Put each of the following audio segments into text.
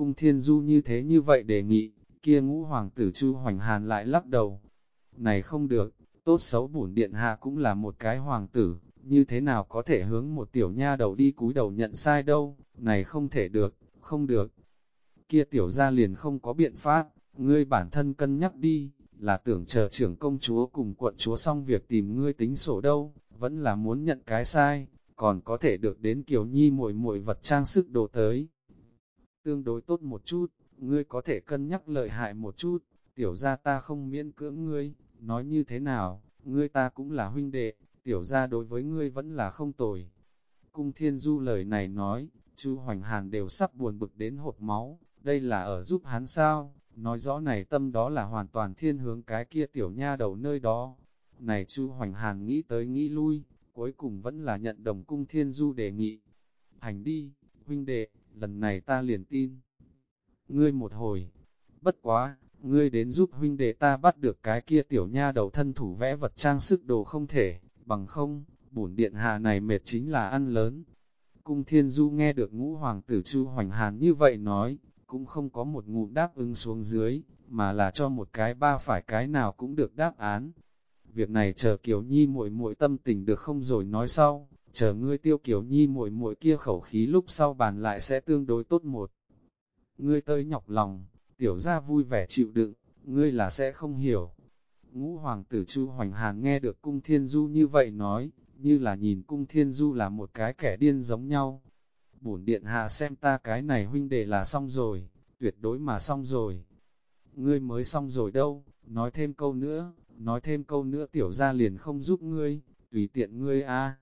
Cung thiên du như thế như vậy đề nghị, kia ngũ hoàng tử Chu Hoành Hàn lại lắc đầu. Này không được, tốt xấu bổn điện hạ cũng là một cái hoàng tử, như thế nào có thể hướng một tiểu nha đầu đi cúi đầu nhận sai đâu, này không thể được, không được. Kia tiểu gia liền không có biện pháp, ngươi bản thân cân nhắc đi, là tưởng chờ trưởng công chúa cùng quận chúa xong việc tìm ngươi tính sổ đâu, vẫn là muốn nhận cái sai, còn có thể được đến Kiều Nhi muội muội vật trang sức đồ tới. Tương đối tốt một chút, ngươi có thể cân nhắc lợi hại một chút, tiểu gia ta không miễn cưỡng ngươi, nói như thế nào, ngươi ta cũng là huynh đệ, tiểu gia đối với ngươi vẫn là không tồi. Cung thiên du lời này nói, chu Hoành Hàn đều sắp buồn bực đến hột máu, đây là ở giúp hắn sao, nói rõ này tâm đó là hoàn toàn thiên hướng cái kia tiểu nha đầu nơi đó. Này chu Hoành Hàn nghĩ tới nghĩ lui, cuối cùng vẫn là nhận đồng cung thiên du đề nghị. Hành đi, huynh đệ, lần này ta liền tin. Ngươi một hồi, bất quá, ngươi đến giúp huynh đệ ta bắt được cái kia tiểu nha đầu thân thủ vẽ vật trang sức đồ không thể, bằng không, bổn điện hạ này mệt chính là ăn lớn. Cung thiên du nghe được ngũ hoàng tử chu hoành hàn như vậy nói, cũng không có một ngụm đáp ứng xuống dưới, mà là cho một cái ba phải cái nào cũng được đáp án. Việc này chờ Kiều Nhi muội muội tâm tình được không rồi nói sau, chờ ngươi tiêu Kiều Nhi muội muội kia khẩu khí lúc sau bàn lại sẽ tương đối tốt một. Ngươi tơi nhọc lòng, tiểu ra vui vẻ chịu đựng, ngươi là sẽ không hiểu. Ngũ hoàng tử Chu Hoành Hàn nghe được cung thiên du như vậy nói, như là nhìn cung thiên du là một cái kẻ điên giống nhau. Bổn điện hạ xem ta cái này huynh đệ là xong rồi, tuyệt đối mà xong rồi. Ngươi mới xong rồi đâu, nói thêm câu nữa, nói thêm câu nữa tiểu ra liền không giúp ngươi, tùy tiện ngươi a.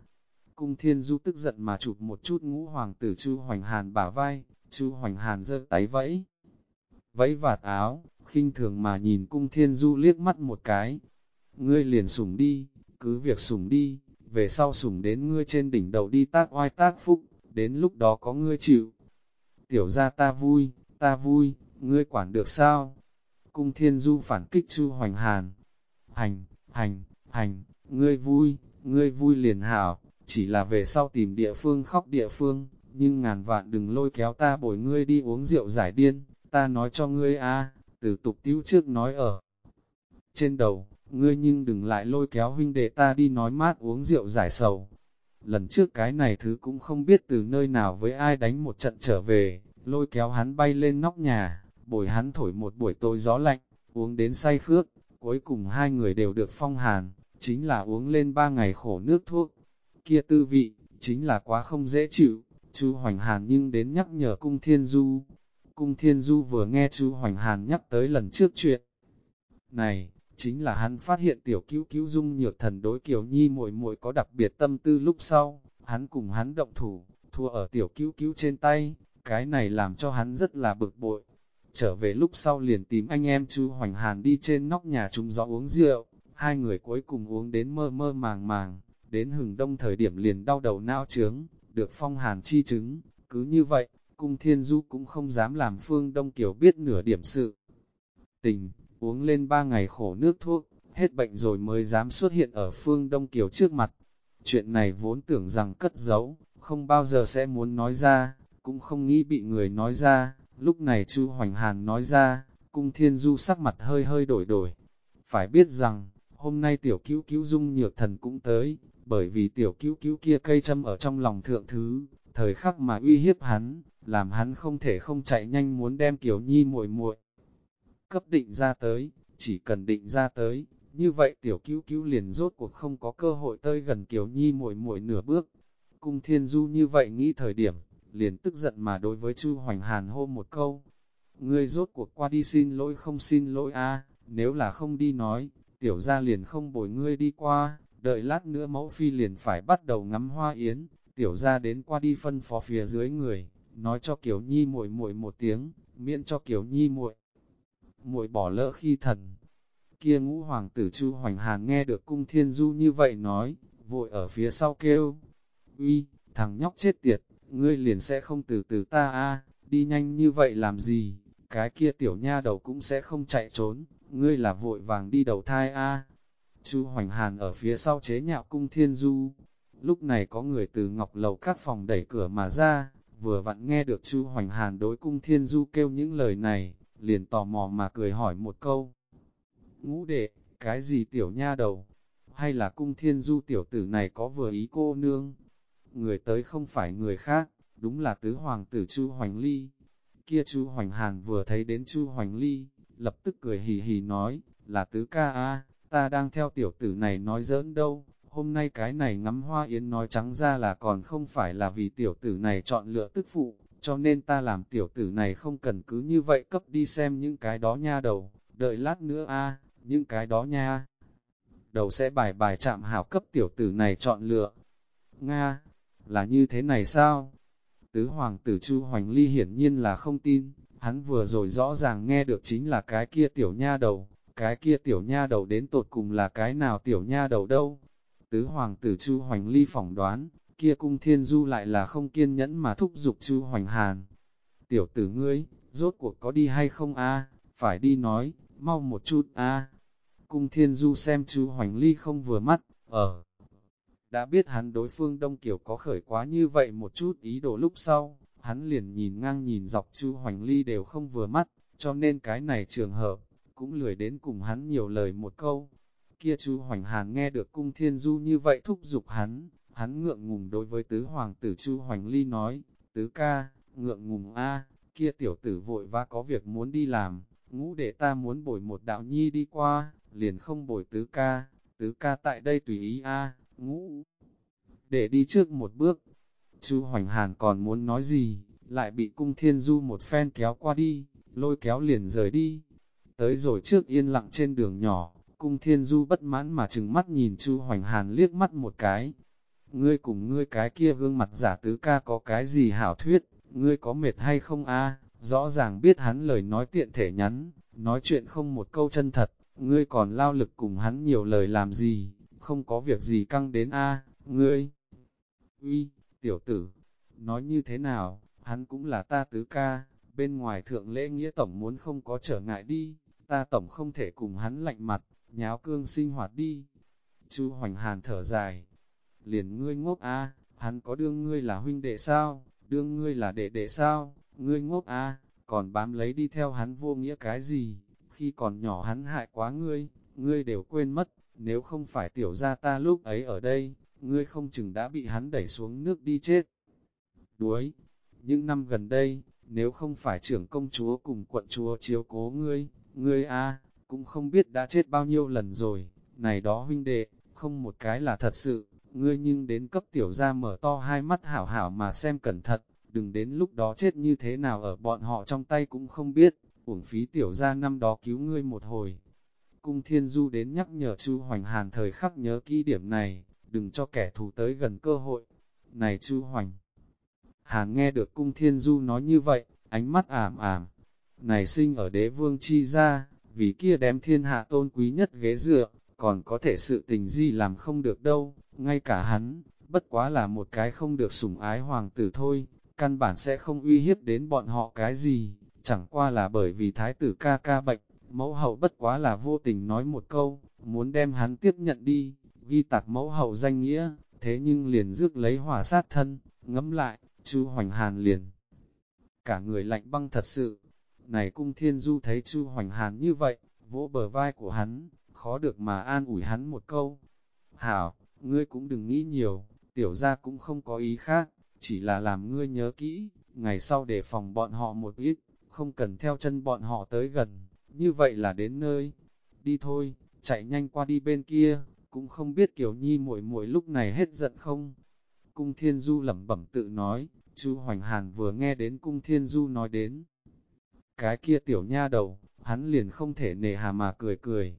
Cung thiên du tức giận mà chụp một chút ngũ hoàng tử Chu Hoành Hàn bả vai, Chu Hoành Hàn giơ tay vẫy. Vẫy vạt áo, khinh thường mà nhìn cung thiên du liếc mắt một cái. Ngươi liền sủng đi, cứ việc sủng đi, về sau sủng đến ngươi trên đỉnh đầu đi tác oai tác phúc, đến lúc đó có ngươi chịu. Tiểu ra ta vui, ta vui, ngươi quản được sao? Cung thiên du phản kích chu hoành hàn. Hành, hành, hành, ngươi vui, ngươi vui liền hảo, chỉ là về sau tìm địa phương khóc địa phương, nhưng ngàn vạn đừng lôi kéo ta bồi ngươi đi uống rượu giải điên, ta nói cho ngươi a từ tục tiêu trước nói ở trên đầu, ngươi nhưng đừng lại lôi kéo huynh đệ ta đi nói mát uống rượu giải sầu. Lần trước cái này thứ cũng không biết từ nơi nào với ai đánh một trận trở về, lôi kéo hắn bay lên nóc nhà, bồi hắn thổi một buổi tối gió lạnh, uống đến say khước, cuối cùng hai người đều được phong hàn, chính là uống lên ba ngày khổ nước thuốc. Kia tư vị, chính là quá không dễ chịu, chú Hoành Hàn nhưng đến nhắc nhở cung thiên du, Cung Thiên Du vừa nghe chú Hoành Hàn nhắc tới lần trước chuyện. Này, chính là hắn phát hiện tiểu cứu cứu dung nhược thần đối Kiều Nhi muội muội có đặc biệt tâm tư lúc sau, hắn cùng hắn động thủ, thua ở tiểu cứu cứu trên tay, cái này làm cho hắn rất là bực bội. Trở về lúc sau liền tìm anh em chú Hoành Hàn đi trên nóc nhà chúng gió uống rượu, hai người cuối cùng uống đến mơ mơ màng màng, đến hừng đông thời điểm liền đau đầu nao trướng, được phong hàn chi chứng, cứ như vậy, cung thiên du cũng không dám làm phương Đông Kiều biết nửa điểm sự. Tình, uống lên ba ngày khổ nước thuốc, hết bệnh rồi mới dám xuất hiện ở phương Đông Kiều trước mặt. Chuyện này vốn tưởng rằng cất giấu, không bao giờ sẽ muốn nói ra, cũng không nghĩ bị người nói ra, lúc này chu Hoành Hàn nói ra, cung thiên du sắc mặt hơi hơi đổi đổi. Phải biết rằng, hôm nay tiểu cứu cứu dung nhược thần cũng tới, bởi vì tiểu cứu cứu kia cây châm ở trong lòng thượng thứ, thời khắc mà uy hiếp hắn, làm hắn không thể không chạy nhanh muốn đem Kiều Nhi muội muội cấp định ra tới, chỉ cần định ra tới, như vậy tiểu cứu cứu liền rốt cuộc không có cơ hội tới gần Kiều Nhi muội muội nửa bước. Cung Thiên Du như vậy nghĩ thời điểm, liền tức giận mà đối với Chu Hoành Hàn hô một câu. Ngươi rốt cuộc qua đi xin lỗi không xin lỗi a nếu là không đi nói, tiểu ra liền không bồi ngươi đi qua, đợi lát nữa mẫu phi liền phải bắt đầu ngắm hoa yến, tiểu ra đến qua đi phân phó phía dưới người, nói cho Kiều Nhi muội muội một tiếng, miễn cho Kiều Nhi muội muội bỏ lỡ khi thần. Kia ngũ hoàng tử Chu Hoành Hàn nghe được cung thiên du như vậy nói, vội ở phía sau kêu, uy, thằng nhóc chết tiệt, ngươi liền sẽ không từ từ ta a đi nhanh như vậy làm gì, cái kia tiểu nha đầu cũng sẽ không chạy trốn, ngươi là vội vàng đi đầu thai a. Chu Hoành Hàn ở phía sau chế nhạo cung thiên du, lúc này có người từ ngọc lầu các phòng đẩy cửa mà ra, vừa vặn nghe được Chu Hoành Hàn đối cung thiên du kêu những lời này, liền tò mò mà cười hỏi một câu. Ngũ đệ, cái gì tiểu nha đầu? Hay là cung thiên du tiểu tử này có vừa ý cô nương? Người tới không phải người khác, đúng là tứ hoàng tử Chu Hoành Ly. Kia Chu Hoành Hàn vừa thấy đến Chu Hoành Ly, lập tức cười hì hì nói, là tứ ca a, ta đang theo tiểu tử này nói giỡn đâu, hôm nay cái này ngắm hoa yến nói trắng ra là còn không phải là vì tiểu tử này chọn lựa tức phụ, cho nên ta làm tiểu tử này không cần cứ như vậy cấp đi xem những cái đó nha đầu, đợi lát nữa a, những cái đó nha. Đầu sẽ bài bài chạm hảo cấp tiểu tử này chọn lựa. Nga, là như thế này sao? Tứ hoàng tử Chu Hoành Ly hiển nhiên là không tin, hắn vừa rồi rõ ràng nghe được chính là cái kia tiểu nha đầu, cái kia tiểu nha đầu đến tột cùng là cái nào tiểu nha đầu đâu. Tứ hoàng tử Chu Hoành Ly phỏng đoán, kia cung thiên du lại là không kiên nhẫn mà thúc giục Chu Hoành Hàn. Tiểu tử ngươi, rốt cuộc có đi hay không a? Phải đi nói, mau một chút a. Cung thiên du xem Chu Hoành Ly không vừa mắt, ở. Đã biết hắn đối phương Đông Kiều có khởi quá như vậy một chút ý đồ lúc sau, hắn liền nhìn ngang nhìn dọc Chu Hoành Ly đều không vừa mắt, cho nên cái này trường hợp, cũng lười đến cùng hắn nhiều lời một câu. Kia chú Hoành Hàn nghe được cung thiên du như vậy thúc giục hắn, hắn ngượng ngùng đối với tứ hoàng tử Chu Hoành Ly nói, tứ ca, ngượng ngùng a, kia tiểu tử vội và có việc muốn đi làm, ngũ để ta muốn bồi một đạo nhi đi qua, liền không bồi tứ ca, tứ ca tại đây tùy ý a, ngũ. Để đi trước một bước, Chu Hoành Hàn còn muốn nói gì, lại bị cung thiên du một phen kéo qua đi, lôi kéo liền rời đi. Tới rồi trước yên lặng trên đường nhỏ, cung thiên du bất mãn mà chừng mắt nhìn Chu Hoành Hàn liếc mắt một cái. Ngươi cùng ngươi cái kia gương mặt giả tứ ca có cái gì hảo thuyết, ngươi có mệt hay không a? rõ ràng biết hắn lời nói tiện thể nhắn, nói chuyện không một câu chân thật, ngươi còn lao lực cùng hắn nhiều lời làm gì, không có việc gì căng đến a, ngươi. Uy, tiểu tử, nói như thế nào, hắn cũng là ta tứ ca, bên ngoài thượng lễ nghĩa tổng muốn không có trở ngại đi, ta tổng không thể cùng hắn lạnh mặt, nháo cương sinh hoạt đi. Chu Hoành Hàn thở dài, liền ngươi ngốc a, hắn có đương ngươi là huynh đệ sao, đương ngươi là đệ đệ sao, ngươi ngốc a, còn bám lấy đi theo hắn vô nghĩa cái gì, khi còn nhỏ hắn hại quá ngươi, ngươi đều quên mất, nếu không phải tiểu gia ta lúc ấy ở đây, ngươi không chừng đã bị hắn đẩy xuống nước đi chết. Đuối, những năm gần đây, nếu không phải trưởng công chúa cùng quận chúa chiếu cố ngươi, ngươi a cũng không biết đã chết bao nhiêu lần rồi, này đó huynh đệ, không một cái là thật sự, ngươi nhưng đến cấp tiểu gia mở to hai mắt hảo hảo mà xem cẩn thận, đừng đến lúc đó chết như thế nào ở bọn họ trong tay cũng không biết, uổng phí tiểu gia năm đó cứu ngươi một hồi. Cung Thiên Du đến nhắc nhở Chu Hoành Hàn thời khắc nhớ kỹ điểm này, đừng cho kẻ thù tới gần cơ hội. Này Chu Hoành Hàn nghe được Cung Thiên Du nói như vậy, ánh mắt ảm ảm. Này sinh ở đế vương chi ra, vì kia đem thiên hạ tôn quý nhất ghế dựa, còn có thể sự tình gì làm không được đâu, ngay cả hắn, bất quá là một cái không được sủng ái hoàng tử thôi, căn bản sẽ không uy hiếp đến bọn họ cái gì, chẳng qua là bởi vì thái tử ca ca bệnh, mẫu hậu bất quá là vô tình nói một câu, muốn đem hắn tiếp nhận đi, ghi tạc mẫu hậu danh nghĩa, thế nhưng liền rước lấy hỏa sát thân, ngấm lại, chú Hoành Hàn liền. Cả người lạnh băng thật sự, này cung thiên du thấy chu Hoành Hàn như vậy, vỗ bờ vai của hắn, khó được mà an ủi hắn một câu. Hảo, ngươi cũng đừng nghĩ nhiều, tiểu ra cũng không có ý khác, chỉ là làm ngươi nhớ kỹ, ngày sau để phòng bọn họ một ít, không cần theo chân bọn họ tới gần, như vậy là đến nơi. Đi thôi, chạy nhanh qua đi bên kia, cũng không biết Kiều Nhi muội muội lúc này hết giận không. Cung Thiên Du lẩm bẩm tự nói, Chu Hoành Hàn vừa nghe đến Cung Thiên Du nói đến. Cái kia tiểu nha đầu, hắn liền không thể nề hà mà cười cười.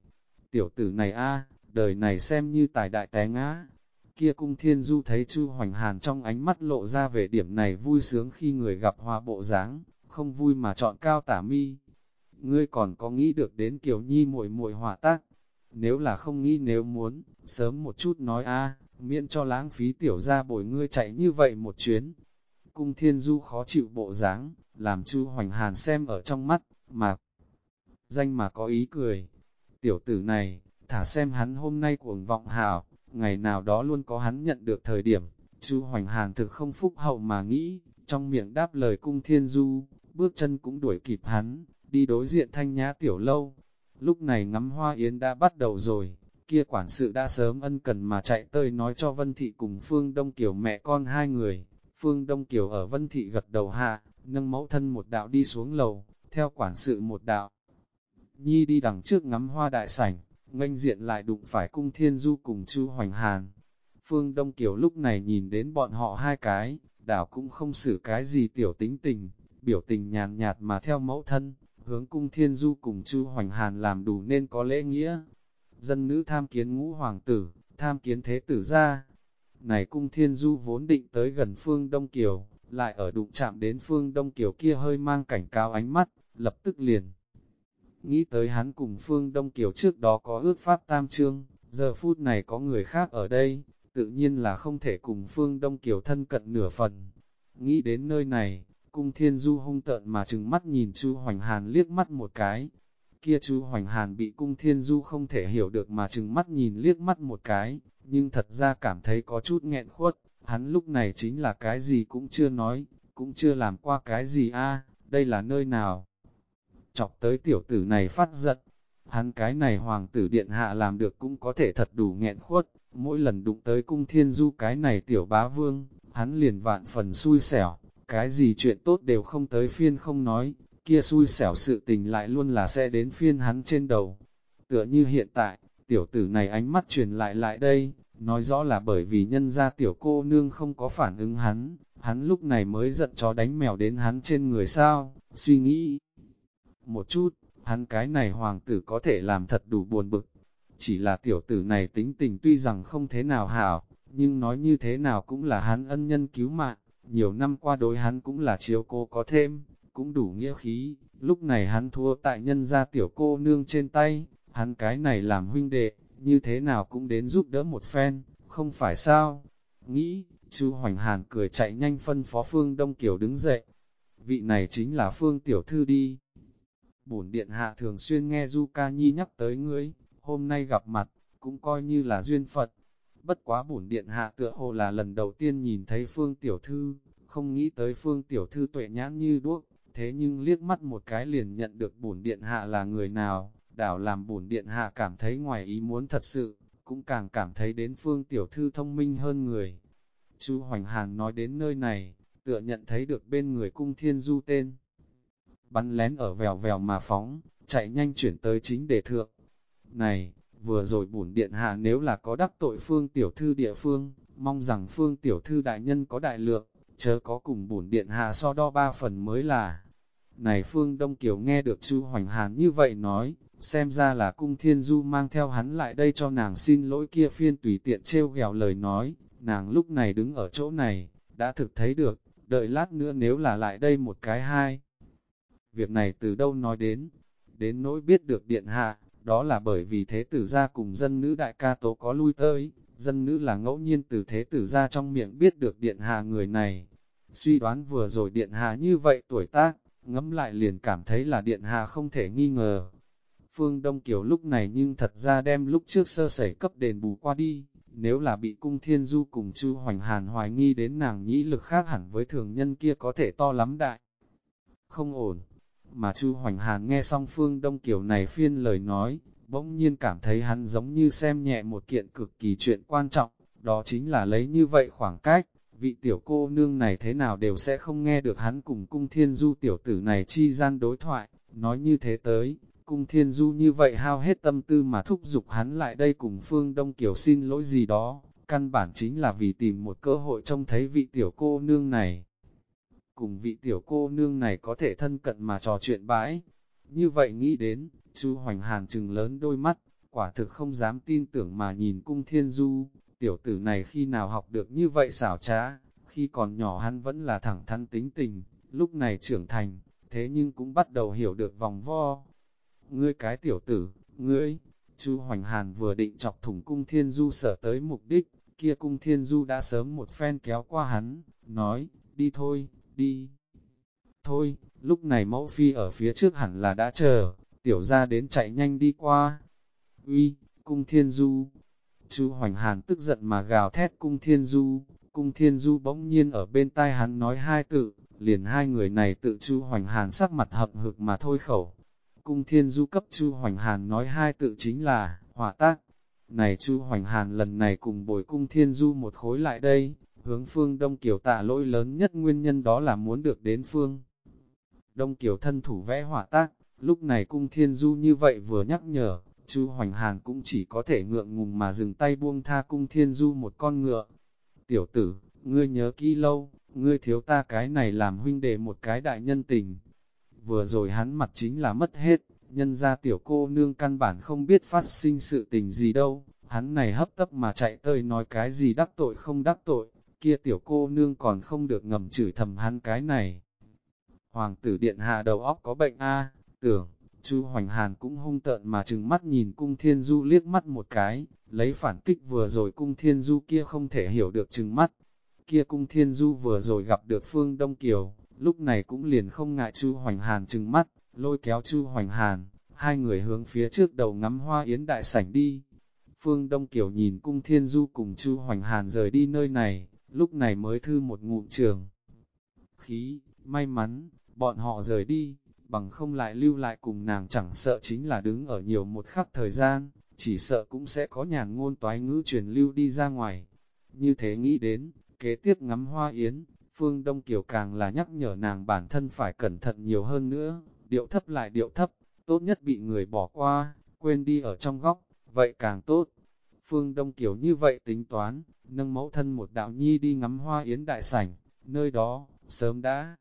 Tiểu tử này a, đời này xem như tài đại té ngã. Kia cung thiên du thấy Chu Hoành Hàn trong ánh mắt lộ ra về điểm này vui sướng khi người gặp hoa bộ dáng, không vui mà chọn cao tả mi. Ngươi còn có nghĩ được đến Kiều Nhi muội muội hòa tác? Nếu là không nghĩ nếu muốn, sớm một chút nói a, miễn cho lãng phí tiểu ra bồi ngươi chạy như vậy một chuyến. Cung thiên du khó chịu bộ dáng, làm Chu Hoành Hàn xem ở trong mắt, mà danh mà có ý cười. Tiểu tử này, thả xem hắn hôm nay cuồng vọng hảo, ngày nào đó luôn có hắn nhận được thời điểm, Chu Hoành Hàn thực không phúc hậu mà nghĩ, trong miệng đáp lời cung thiên du, bước chân cũng đuổi kịp hắn, đi đối diện thanh nhã tiểu lâu. Lúc này ngắm hoa yến đã bắt đầu rồi, kia quản sự đã sớm ân cần mà chạy tới nói cho Vân Thị cùng Phương Đông Kiều mẹ con hai người. Phương Đông Kiều ở Vân Thị gật đầu hạ, nâng mẫu thân một đạo đi xuống lầu, theo quản sự một đạo. Nhi đi đằng trước ngắm hoa đại sảnh, nganh diện lại đụng phải cung thiên du cùng chu hoành hàn. Phương Đông Kiều lúc này nhìn đến bọn họ hai cái, đảo cũng không xử cái gì tiểu tính tình, biểu tình nhàn nhạt mà theo mẫu thân, hướng cung thiên du cùng chu hoành hàn làm đủ nên có lễ nghĩa. Dân nữ tham kiến ngũ hoàng tử, tham kiến thế tử ra. Này cung thiên du vốn định tới gần phương Đông Kiều, lại ở đụng chạm đến phương Đông Kiều kia hơi mang cảnh cáo ánh mắt, lập tức liền. Nghĩ tới hắn cùng phương Đông Kiều trước đó có ước pháp tam trương, giờ phút này có người khác ở đây, tự nhiên là không thể cùng phương Đông Kiều thân cận nửa phần. Nghĩ đến nơi này, cung thiên du hung tợn mà trừng mắt nhìn chu Hoành Hàn liếc mắt một cái. Kia chú Hoành Hàn bị cung thiên du không thể hiểu được mà chừng mắt nhìn liếc mắt một cái, nhưng thật ra cảm thấy có chút nghẹn khuất, hắn lúc này chính là cái gì cũng chưa nói, cũng chưa làm qua cái gì a đây là nơi nào. Chọc tới tiểu tử này phát giận, hắn cái này hoàng tử điện hạ làm được cũng có thể thật đủ nghẹn khuất, mỗi lần đụng tới cung thiên du cái này tiểu bá vương, hắn liền vạn phần xui xẻo, cái gì chuyện tốt đều không tới phiên không nói, kia xui xẻo sự tình lại luôn là sẽ đến phiên hắn trên đầu. Tựa như hiện tại, tiểu tử này ánh mắt truyền lại lại đây, nói rõ là bởi vì nhân gia tiểu cô nương không có phản ứng hắn, hắn lúc này mới giận chó đánh mèo đến hắn trên người sao, suy nghĩ. Một chút, hắn cái này hoàng tử có thể làm thật đủ buồn bực, chỉ là tiểu tử này tính tình tuy rằng không thế nào hảo, nhưng nói như thế nào cũng là hắn ân nhân cứu mạng, nhiều năm qua đối hắn cũng là chiếu cô có thêm, cũng đủ nghĩa khí, lúc này hắn thua tại nhân gia tiểu cô nương trên tay, hắn cái này làm huynh đệ, như thế nào cũng đến giúp đỡ một phen, không phải sao? Nghĩ, chú Hoành Hàn cười chạy nhanh phân phó Phương Đông Kiều đứng dậy. Vị này chính là Phương Tiểu Thư đi. Bổn điện hạ thường xuyên nghe Du Ca Nhi nhắc tới ngươi, hôm nay gặp mặt, cũng coi như là duyên Phật. Bất quá bổn điện hạ tựa hồ là lần đầu tiên nhìn thấy Phương Tiểu Thư, không nghĩ tới Phương Tiểu Thư tuệ nhãn như đuốc, thế nhưng liếc mắt một cái liền nhận được bổn điện hạ là người nào, đảo làm bổn điện hạ cảm thấy ngoài ý muốn thật sự, cũng càng cảm thấy đến Phương Tiểu Thư thông minh hơn người. Chú Hoành Hàn nói đến nơi này, tựa nhận thấy được bên người cung thiên du tên. Bắn lén ở vèo vèo mà phóng, chạy nhanh chuyển tới chính đề thượng. Này, vừa rồi bổn điện hạ nếu là có đắc tội phương tiểu thư địa phương, mong rằng phương tiểu thư đại nhân có đại lượng, chớ có cùng bổn điện hạ so đo ba phần mới là. Này phương Đông Kiều nghe được chu Hoành Hàn như vậy nói, xem ra là cung thiên du mang theo hắn lại đây cho nàng xin lỗi kia phiên tùy tiện trêu ghẹo lời nói, nàng lúc này đứng ở chỗ này, đã thực thấy được, đợi lát nữa nếu là lại đây một cái hai. Việc này từ đâu nói đến, đến nỗi biết được điện hạ, đó là bởi vì thế tử gia cùng dân nữ đại ca tố có lui tới, dân nữ là ngẫu nhiên từ thế tử gia trong miệng biết được điện hạ người này. Suy đoán vừa rồi điện hạ như vậy tuổi tác, ngẫm lại liền cảm thấy là điện hạ không thể nghi ngờ. Phương Đông Kiều lúc này nhưng thật ra đem lúc trước sơ sẩy cấp đền bù qua đi, nếu là bị cung thiên du cùng chư hoành hàn hoài nghi đến nàng nhĩ lực khác hẳn với thường nhân kia có thể to lắm đại. Không ổn, mà chư Hoành Hàn nghe xong Phương Đông Kiều này phiên lời nói, bỗng nhiên cảm thấy hắn giống như xem nhẹ một kiện cực kỳ chuyện quan trọng, đó chính là lấy như vậy khoảng cách, vị tiểu cô nương này thế nào đều sẽ không nghe được hắn cùng cung thiên du tiểu tử này chi gian đối thoại, nói như thế tới, cung thiên du như vậy hao hết tâm tư mà thúc giục hắn lại đây cùng Phương Đông Kiều xin lỗi gì đó, căn bản chính là vì tìm một cơ hội trông thấy vị tiểu cô nương này. Cùng vị tiểu cô nương này có thể thân cận mà trò chuyện bãi. Như vậy nghĩ đến, chú Hoành Hàn trừng lớn đôi mắt, quả thực không dám tin tưởng mà nhìn cung thiên du, tiểu tử này khi nào học được như vậy xảo trá, khi còn nhỏ hắn vẫn là thẳng thắn tính tình, lúc này trưởng thành, thế nhưng cũng bắt đầu hiểu được vòng vo. Ngươi cái tiểu tử, ngươi, chú Hoành Hàn vừa định chọc thủng cung thiên du sở tới mục đích, kia cung thiên du đã sớm một phen kéo qua hắn, nói, đi thôi, đi. Thôi, lúc này mẫu phi ở phía trước hẳn là đã chờ, tiểu ra đến chạy nhanh đi qua. Uy, cung thiên du. Chú Hoành Hàn tức giận mà gào thét cung thiên du, cung thiên du bỗng nhiên ở bên tai hắn nói hai tự, liền hai người này tự chu hoành hàn sắc mặt hậm hực mà thôi khẩu. Cung thiên du cấp chu hoành hàn nói hai tự chính là, hỏa tác. Này chu hoành hàn lần này cùng bồi cung thiên du một khối lại đây, hướng phương Đông Kiều tạ lỗi lớn nhất nguyên nhân đó là muốn được đến phương. Đông Kiều thân thủ vẽ hỏa tác, lúc này cung thiên du như vậy vừa nhắc nhở, chu hoành hàn cũng chỉ có thể ngượng ngùng mà dừng tay buông tha cung thiên du một con ngựa. Tiểu tử, ngươi nhớ kỹ lâu, ngươi thiếu ta cái này làm huynh đệ một cái đại nhân tình. Vừa rồi hắn mặt chính là mất hết, nhân ra tiểu cô nương căn bản không biết phát sinh sự tình gì đâu, hắn này hấp tấp mà chạy tới nói cái gì đắc tội không đắc tội, kia tiểu cô nương còn không được ngầm chửi thầm hắn cái này. Hoàng tử điện hạ đầu óc có bệnh a tưởng, Chu Hoành Hàn cũng hung tợn mà trừng mắt nhìn cung thiên du liếc mắt một cái, lấy phản kích vừa rồi cung thiên du kia không thể hiểu được trừng mắt. Kia cung thiên du vừa rồi gặp được Phương Đông Kiều, lúc này cũng liền không ngại Chu Hoành Hàn trừng mắt, lôi kéo Chu Hoành Hàn, hai người hướng phía trước đầu ngắm hoa yến đại sảnh đi. Phương Đông Kiều nhìn cung thiên du cùng Chu Hoành Hàn rời đi nơi này, lúc này mới thư một ngụm trường. Khí, may mắn, bọn họ rời đi, bằng không lại lưu lại cùng nàng chẳng sợ chính là đứng ở nhiều một khắc thời gian, chỉ sợ cũng sẽ có nhàn ngôn toái ngữ truyền lưu đi ra ngoài. Như thế nghĩ đến, kế tiếp ngắm hoa yến, Phương Đông Kiều càng là nhắc nhở nàng bản thân phải cẩn thận nhiều hơn nữa, điệu thấp lại điệu thấp, tốt nhất bị người bỏ qua, quên đi ở trong góc, vậy càng tốt. Phương Đông Kiều như vậy tính toán, nâng mẫu thân một đạo nhi đi ngắm hoa yến đại sảnh, nơi đó, sớm đã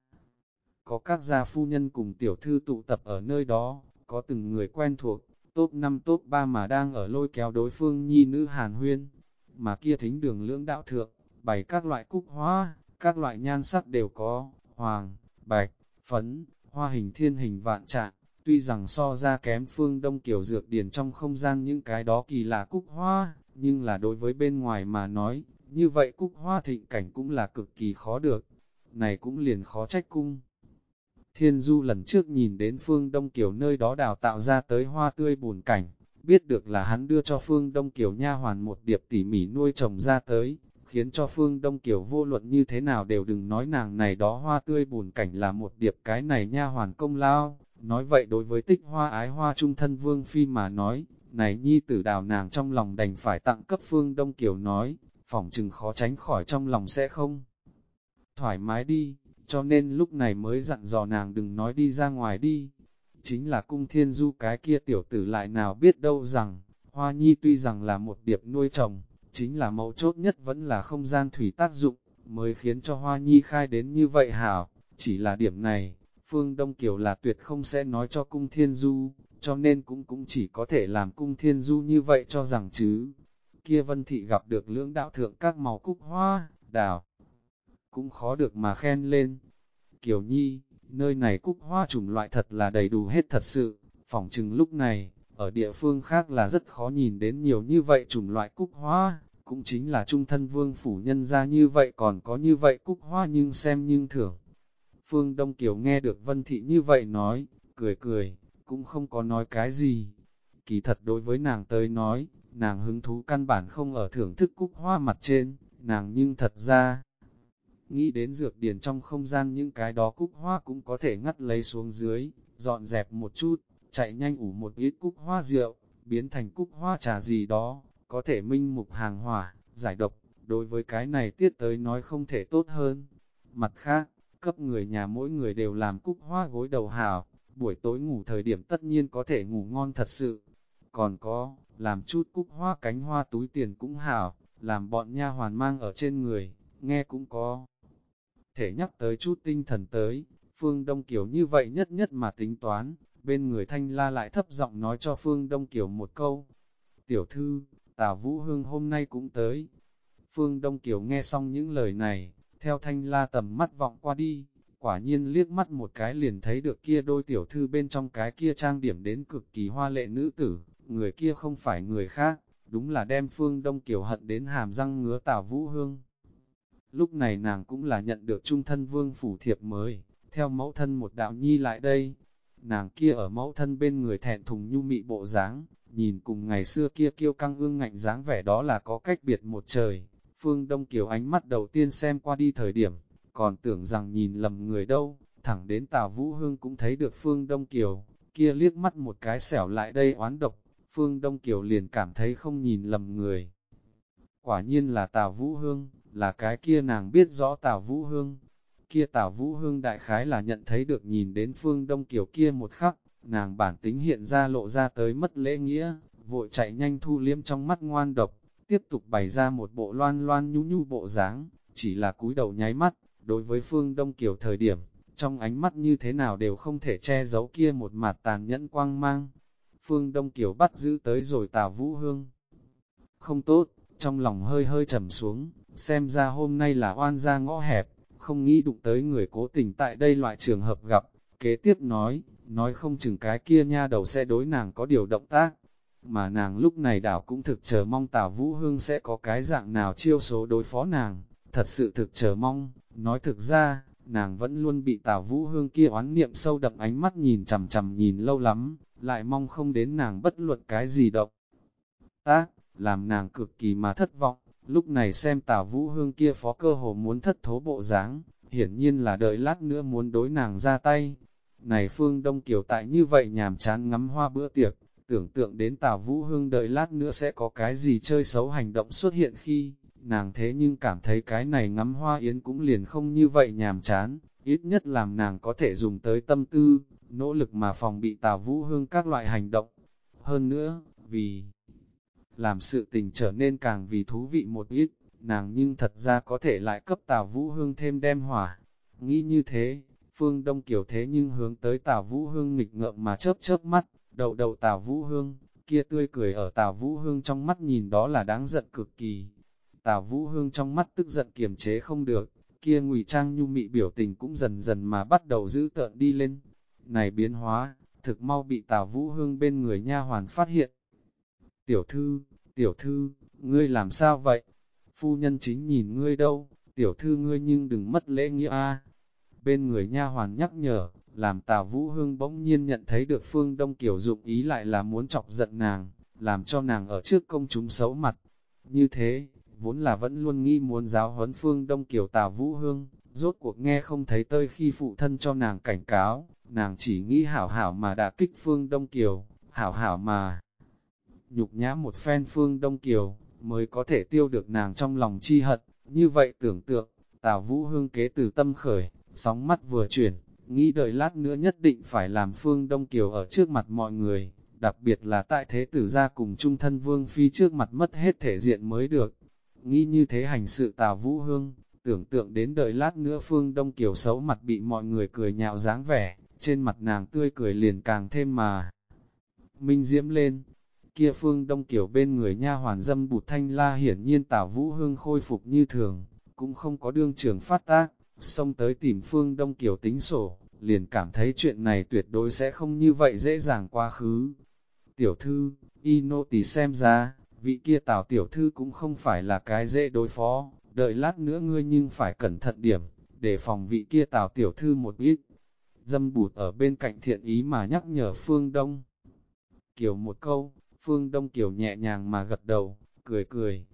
có các gia phu nhân cùng tiểu thư tụ tập ở nơi đó, có từng người quen thuộc, top 5 top 3 mà đang ở lôi kéo đối phương nhi nữ hàn huyên, mà kia thính đường lưỡng đạo thượng, bày các loại cúc hoa, các loại nhan sắc đều có, hoàng, bạch, phấn, hoa hình thiên hình vạn trạng, tuy rằng so ra kém phương đông kiểu dược điển trong không gian những cái đó kỳ lạ cúc hoa, nhưng là đối với bên ngoài mà nói, như vậy cúc hoa thịnh cảnh cũng là cực kỳ khó được, này cũng liền khó trách cung. Thiên Du lần trước nhìn đến Phương Đông Kiều nơi đó đào tạo ra tới hoa tươi bùn cảnh, biết được là hắn đưa cho Phương Đông Kiều nha hoàn một điệp tỉ mỉ nuôi trồng ra tới, khiến cho Phương Đông Kiều vô luận như thế nào đều đừng nói nàng này đó hoa tươi bùn cảnh là một điệp cái này nha hoàn công lao. Nói vậy đối với tích hoa ái hoa trung thân Vương Phi mà nói, này nhi tử đào nàng trong lòng đành phải tặng cấp Phương Đông Kiều nói, phỏng chừng khó tránh khỏi trong lòng sẽ không. Thoải mái đi, cho nên lúc này mới dặn dò nàng đừng nói đi ra ngoài đi. Chính là cung thiên du cái kia tiểu tử lại nào biết đâu rằng, hoa nhi tuy rằng là một điệp nuôi trồng, chính là mấu chốt nhất vẫn là không gian thủy tác dụng, mới khiến cho hoa nhi khai đến như vậy hảo, chỉ là điểm này, phương Đông Kiều là tuyệt không sẽ nói cho cung thiên du, cho nên cũng cũng chỉ có thể làm cung thiên du như vậy cho rằng chứ. Kia vân thị gặp được lưỡng đạo thượng các màu cúc hoa, đào, cũng khó được mà khen lên. Kiều Nhi, nơi này cúc hoa chủng loại thật là đầy đủ hết thật sự, phỏng chừng lúc này, ở địa phương khác là rất khó nhìn đến nhiều như vậy chủng loại cúc hoa, cũng chính là trung thân vương phủ nhân ra như vậy còn có như vậy cúc hoa nhưng xem nhưng thưởng. Phương Đông Kiều nghe được Vân Thị như vậy nói, cười cười, cũng không có nói cái gì. Kỳ thật đối với nàng tới nói, nàng hứng thú căn bản không ở thưởng thức cúc hoa mặt trên, nàng nhưng thật ra, nghĩ đến dược điền trong không gian những cái đó cúc hoa cũng có thể ngắt lấy xuống dưới, dọn dẹp một chút, chạy nhanh ủ một ít cúc hoa rượu, biến thành cúc hoa trà gì đó, có thể minh mục hàng hỏa, giải độc, đối với cái này tiết tới nói không thể tốt hơn. Mặt khác, cấp người nhà mỗi người đều làm cúc hoa gối đầu hào, buổi tối ngủ thời điểm tất nhiên có thể ngủ ngon thật sự. Còn có, làm chút cúc hoa cánh hoa túi tiền cũng hảo, làm bọn nha hoàn mang ở trên người, nghe cũng có thể nhắc tới chút tinh thần tới, Phương Đông Kiều như vậy nhất nhất mà tính toán, bên người thanh la lại thấp giọng nói cho Phương Đông Kiều một câu. Tiểu thư, Tào Vũ Hương hôm nay cũng tới. Phương Đông Kiều nghe xong những lời này, theo thanh la tầm mắt vọng qua đi, quả nhiên liếc mắt một cái liền thấy được kia đôi tiểu thư bên trong cái kia trang điểm đến cực kỳ hoa lệ nữ tử, người kia không phải người khác, đúng là đem Phương Đông Kiều hận đến hàm răng ngứa Tào Vũ Hương. Lúc này nàng cũng là nhận được trung thân vương phủ thiệp mới, theo mẫu thân một đạo nhi lại đây. Nàng kia ở mẫu thân bên người thẹn thùng nhu mị bộ dáng, nhìn cùng ngày xưa kia kiêu căng ương ngạnh dáng vẻ đó là có cách biệt một trời. Phương Đông Kiều ánh mắt đầu tiên xem qua đi thời điểm, còn tưởng rằng nhìn lầm người đâu, thẳng đến Tào Vũ Hương cũng thấy được Phương Đông Kiều, kia liếc mắt một cái xẻo lại đây oán độc, Phương Đông Kiều liền cảm thấy không nhìn lầm người. Quả nhiên là Tào Vũ Hương, là cái kia nàng biết rõ Tào Vũ Hương. Kia Tào Vũ Hương đại khái là nhận thấy được nhìn đến Phương Đông Kiều kia một khắc, nàng bản tính hiện ra lộ ra tới mất lễ nghĩa, vội chạy nhanh thu liếm trong mắt ngoan độc, tiếp tục bày ra một bộ loan loan nhu nhu bộ dáng, chỉ là cúi đầu nháy mắt, đối với Phương Đông Kiều thời điểm, trong ánh mắt như thế nào đều không thể che giấu kia một mặt tàn nhẫn quang mang. Phương Đông Kiều bắt giữ tới rồi Tào Vũ Hương. Không tốt, trong lòng hơi hơi trầm xuống, xem ra hôm nay là oan ra ngõ hẹp, không nghĩ đụng tới người cố tình tại đây loại trường hợp gặp. Kế tiếp nói, nói không chừng cái kia nha đầu sẽ đối nàng có điều động tác, mà nàng lúc này đảo cũng thực chờ mong Tào Vũ Hương sẽ có cái dạng nào chiêu số đối phó nàng, thật sự thực chờ mong, nói thực ra, nàng vẫn luôn bị Tào Vũ Hương kia oán niệm sâu đậm ánh mắt nhìn chằm chằm nhìn lâu lắm, lại mong không đến nàng bất luận cái gì động. Tác, làm nàng cực kỳ mà thất vọng, lúc này xem Tào Vũ Hương kia phó cơ hồ muốn thất thố bộ dáng, hiển nhiên là đợi lát nữa muốn đối nàng ra tay. Này Phương Đông Kiều tại như vậy nhàm chán ngắm hoa bữa tiệc, tưởng tượng đến Tào Vũ Hương đợi lát nữa sẽ có cái gì chơi xấu hành động xuất hiện khi, nàng thế nhưng cảm thấy cái này ngắm hoa yến cũng liền không như vậy nhàm chán, ít nhất làm nàng có thể dùng tới tâm tư, nỗ lực mà phòng bị Tào Vũ Hương các loại hành động. Hơn nữa, vì làm sự tình trở nên càng vì thú vị một ít, nàng nhưng thật ra có thể lại cấp Tào Vũ Hương thêm đem hỏa. Nghĩ như thế, Phương Đông Kiều thế nhưng hướng tới Tào Vũ Hương nghịch ngợm mà chớp chớp mắt, đầu đầu Tào Vũ Hương, kia tươi cười ở Tào Vũ Hương trong mắt nhìn đó là đáng giận cực kỳ. Tào Vũ Hương trong mắt tức giận kiềm chế không được, kia ngụy trang nhu mị biểu tình cũng dần dần mà bắt đầu giữ tợn đi lên. Này biến hóa, thực mau bị Tào Vũ Hương bên người nha hoàn phát hiện. Tiểu thư, tiểu thư, ngươi làm sao vậy? Phu nhân chính nhìn ngươi đâu, tiểu thư ngươi nhưng đừng mất lễ nghĩa a. Bên người nha hoàn nhắc nhở, làm Tào Vũ Hương bỗng nhiên nhận thấy được Phương Đông Kiều dụng ý lại là muốn chọc giận nàng, làm cho nàng ở trước công chúng xấu mặt. Như thế, vốn là vẫn luôn nghĩ muốn giáo huấn Phương Đông Kiều Tào Vũ Hương, rốt cuộc nghe không thấy tơi khi phụ thân cho nàng cảnh cáo, nàng chỉ nghĩ hảo hảo mà đã kích Phương Đông Kiều, hảo hảo mà nhục nhã một phen Phương Đông Kiều, mới có thể tiêu được nàng trong lòng chi hận, như vậy tưởng tượng, Tào Vũ Hương kế từ tâm khởi, sóng mắt vừa chuyển, nghĩ đợi lát nữa nhất định phải làm Phương Đông Kiều ở trước mặt mọi người, đặc biệt là tại thế tử gia cùng trung thân Vương Phi trước mặt mất hết thể diện mới được. Nghĩ như thế hành sự Tào Vũ Hương, tưởng tượng đến đợi lát nữa Phương Đông Kiều xấu mặt bị mọi người cười nhạo dáng vẻ, trên mặt nàng tươi cười liền càng thêm mà. Minh diễm lên, kia Phương Đông Kiều bên người nha hoàn dâm bụt thanh la hiển nhiên tảo Vũ Hương khôi phục như thường, cũng không có đương trường phát tác, xông tới tìm Phương Đông Kiều tính sổ, liền cảm thấy chuyện này tuyệt đối sẽ không như vậy dễ dàng quá khứ. Tiểu thư, y nô tỳ xem ra, vị kia tảo tiểu thư cũng không phải là cái dễ đối phó, đợi lát nữa ngươi nhưng phải cẩn thận điểm, để phòng vị kia tảo tiểu thư một ít. Dâm bụt ở bên cạnh thiện ý mà nhắc nhở Phương Đông. Kiều một câu, Phương Đông Kiều nhẹ nhàng mà gật đầu, cười cười.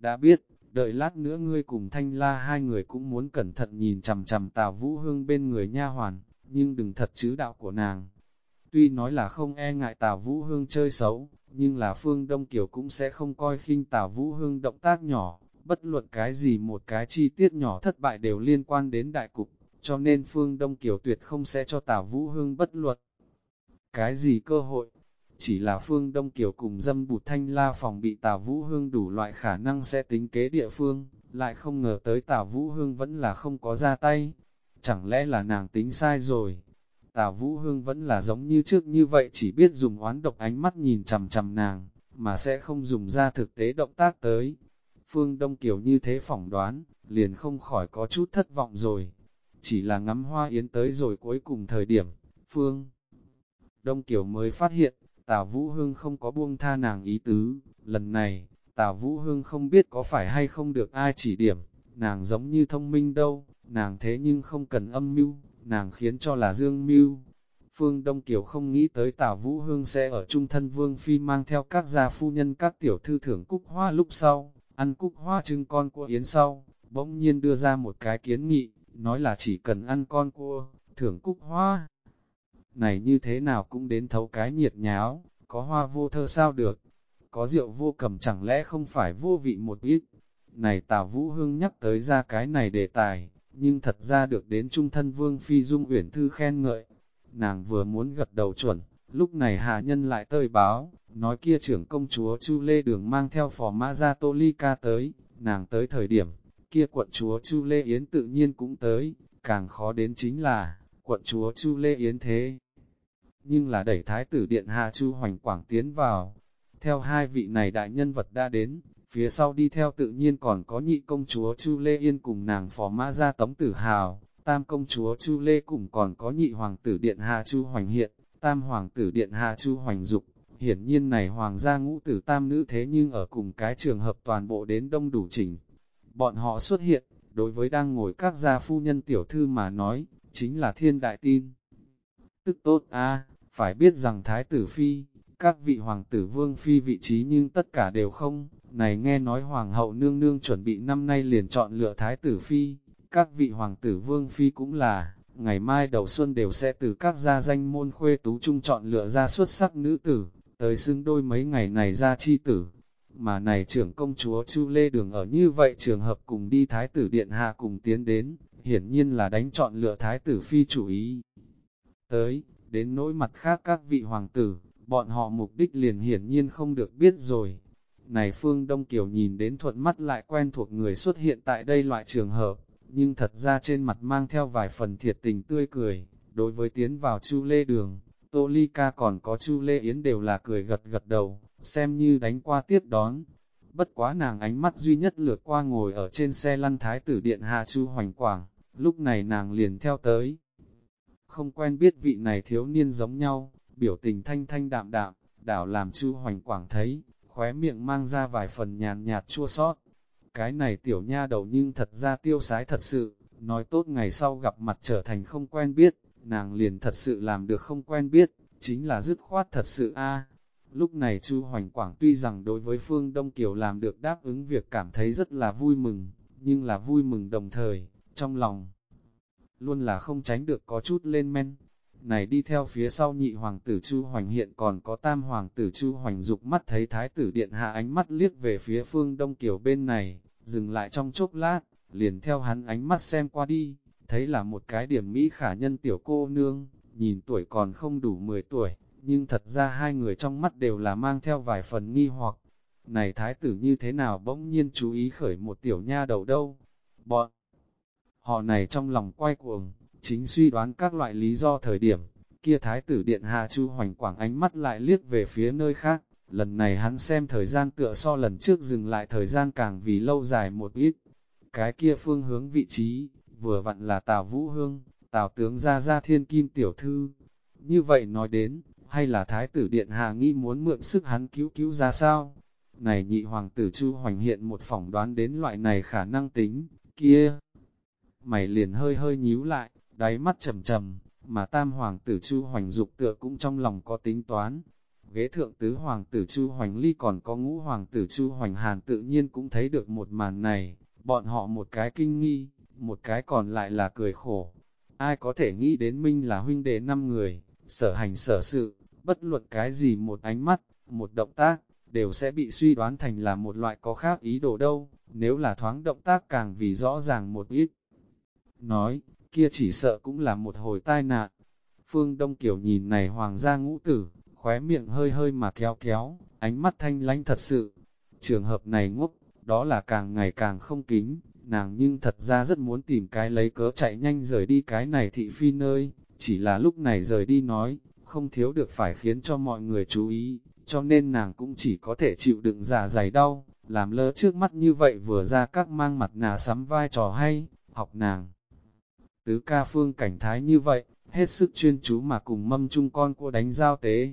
Đã biết, đợi lát nữa ngươi cùng thanh la hai người cũng muốn cẩn thận nhìn chằm chằm Tào Vũ Hương bên người nha hoàn, nhưng đừng thật chứ đạo của nàng. Tuy nói là không e ngại Tào Vũ Hương chơi xấu, nhưng là Phương Đông Kiều cũng sẽ không coi khinh Tào Vũ Hương động tác nhỏ, bất luận cái gì một cái chi tiết nhỏ thất bại đều liên quan đến đại cục, cho nên Phương Đông Kiều tuyệt không sẽ cho Tào Vũ Hương bất luận. Cái gì cơ hội? Chỉ là Phương Đông Kiều cùng dâm bụt thanh la phòng bị Tào Vũ Hương đủ loại khả năng sẽ tính kế địa phương, lại không ngờ tới Tào Vũ Hương vẫn là không có ra tay. Chẳng lẽ là nàng tính sai rồi? Tào Vũ Hương vẫn là giống như trước như vậy chỉ biết dùng oán độc ánh mắt nhìn chằm chằm nàng, mà sẽ không dùng ra thực tế động tác tới. Phương Đông Kiều như thế phỏng đoán, liền không khỏi có chút thất vọng rồi. Chỉ là ngắm hoa yến tới rồi cuối cùng thời điểm, Phương Đông Kiều mới phát hiện, Tào Vũ Hương không có buông tha nàng ý tứ, lần này, Tào Vũ Hương không biết có phải hay không được ai chỉ điểm, nàng giống như thông minh đâu, nàng thế nhưng không cần âm mưu, nàng khiến cho là dương mưu. Phương Đông Kiều không nghĩ tới Tào Vũ Hương sẽ ở trung thân Vương Phi mang theo các gia phu nhân các tiểu thư thưởng cúc hoa lúc sau, ăn cúc hoa trưng con cua yến sau, bỗng nhiên đưa ra một cái kiến nghị, nói là chỉ cần ăn con cua, thưởng cúc hoa. Này như thế nào cũng đến thấu cái nhiệt nháo, có hoa vô thơ sao được, có rượu vô cầm chẳng lẽ không phải vô vị một ít. Này Tào Vũ Hương nhắc tới ra cái này đề tài, nhưng thật ra được đến trung thân Vương Phi Dung Uyển Thư khen ngợi. Nàng vừa muốn gật đầu chuẩn, lúc này hạ nhân lại tơi báo, nói kia trưởng công chúa Chu Lê Đường mang theo phò mã ra Tô Ly Ca tới, nàng tới thời điểm, kia quận chúa Chu Lê Yến tự nhiên cũng tới, càng khó đến chính là, quận chúa Chu Lê Yến thế. Nhưng là đẩy thái tử điện hạ Chu Hoành Quảng tiến vào, theo hai vị này đại nhân vật đã đến, phía sau đi theo tự nhiên còn có nhị công chúa Chu Lê Yên cùng nàng phó mã ra tống tử hào, tam công chúa Chu Lê cùng còn có nhị hoàng tử điện hạ Chu Hoành hiện, tam hoàng tử điện hạ Chu Hoành dục. Hiển nhiên này hoàng gia ngũ tử tam nữ thế nhưng ở cùng cái trường hợp toàn bộ đến đông đủ chỉnh. Bọn họ xuất hiện, đối với đang ngồi các gia phu nhân tiểu thư mà nói, chính là thiên đại tin. Tức tốt a phải biết rằng Thái tử Phi, các vị hoàng tử vương phi vị trí nhưng tất cả đều không, này nghe nói hoàng hậu nương nương chuẩn bị năm nay liền chọn lựa thái tử phi, các vị hoàng tử vương phi cũng là, ngày mai đầu xuân đều sẽ từ các gia danh môn khuê tú trung chọn lựa ra xuất sắc nữ tử, tới xưng đôi mấy ngày này ra chi tử. Mà này trưởng công chúa Chu Lê Đường ở như vậy trường hợp cùng đi thái tử điện hạ cùng tiến đến, hiển nhiên là đánh chọn lựa thái tử phi chủ ý. Tới, đến nỗi mặt khác các vị hoàng tử, bọn họ mục đích liền hiển nhiên không được biết rồi. Này Phương Đông Kiều nhìn đến thuận mắt lại quen thuộc người xuất hiện tại đây loại trường hợp, nhưng thật ra trên mặt mang theo vài phần thiệt tình tươi cười, đối với tiến vào Chu Lê Đường, Tô Ly Ca còn có Chu Lê Yến đều là cười gật gật đầu, xem như đánh qua tiếp đón. Bất quá nàng ánh mắt duy nhất lượt qua ngồi ở trên xe lăn thái tử điện hạ Chu Hoành Quảng, lúc này nàng liền theo tới. Không quen biết vị này thiếu niên giống nhau, biểu tình thanh thanh đạm đạm, đảo làm Chu Hoành Quảng thấy, khóe miệng mang ra vài phần nhàn nhạt chua sót. Cái này tiểu nha đầu nhưng thật ra tiêu sái thật sự, nói tốt ngày sau gặp mặt trở thành không quen biết, nàng liền thật sự làm được không quen biết, chính là dứt khoát thật sự a. Lúc này Chu Hoành Quảng tuy rằng đối với Phương Đông Kiều làm được đáp ứng việc cảm thấy rất là vui mừng, nhưng là vui mừng đồng thời, trong lòng luôn là không tránh được có chút lên men, này đi theo phía sau nhị hoàng tử Chu Hoành hiện còn có tam hoàng tử Chu Hoành dục mắt thấy thái tử điện hạ ánh mắt liếc về phía phương đông kiều bên này, dừng lại trong chốc lát, liền theo hắn ánh mắt xem qua đi, thấy là một cái điểm mỹ khả nhân tiểu cô nương, nhìn tuổi còn không đủ 10 tuổi, nhưng thật ra hai người trong mắt đều là mang theo vài phần nghi hoặc. Này thái tử như thế nào bỗng nhiên chú ý khởi một tiểu nha đầu đâu? Bọn họ này trong lòng quay cuồng, chính suy đoán các loại lý do thời điểm, kia thái tử điện hạ chu hoành quảng ánh mắt lại liếc về phía nơi khác, lần này hắn xem thời gian tựa so lần trước dừng lại thời gian càng vì lâu dài một ít. Cái kia phương hướng vị trí, vừa vặn là Tào Vũ Hương, Tào tướng ra ra thiên kim tiểu thư. Như vậy nói đến, hay là thái tử điện hạ nghĩ muốn mượn sức hắn cứu cứu ra sao? Này nhị hoàng tử Chu Hoành hiện một phỏng đoán đến loại này khả năng tính, kia. Mày liền hơi hơi nhíu lại, đáy mắt trầm trầm, mà tam hoàng tử Chu Hoành dục tựa cũng trong lòng có tính toán. Ghế thượng tứ hoàng tử Chu Hoành Ly còn có ngũ hoàng tử Chu Hoành Hàn tự nhiên cũng thấy được một màn này, bọn họ một cái kinh nghi, một cái còn lại là cười khổ. Ai có thể nghĩ đến Minh là huynh đệ năm người, sở hành sở sự, bất luận cái gì một ánh mắt, một động tác, đều sẽ bị suy đoán thành là một loại có khác ý đồ đâu, nếu là thoáng động tác càng vì rõ ràng một ít. Nói, kia chỉ sợ cũng là một hồi tai nạn. Phương Đông Kiều nhìn này hoàng gia ngũ tử, khóe miệng hơi hơi mà kéo kéo, ánh mắt thanh lánh thật sự. Trường hợp này ngốc, đó là càng ngày càng không kính, nàng nhưng thật ra rất muốn tìm cái lấy cớ chạy nhanh rời đi cái này thị phi nơi, chỉ là lúc này rời đi nói, không thiếu được phải khiến cho mọi người chú ý, cho nên nàng cũng chỉ có thể chịu đựng giả dày đau, làm lỡ trước mắt như vậy vừa ra các mang mặt nà sắm vai trò hay, học nàng. Tứ ca phương cảnh thái như vậy, hết sức chuyên chú mà cùng mâm chung con cua đánh giao tế.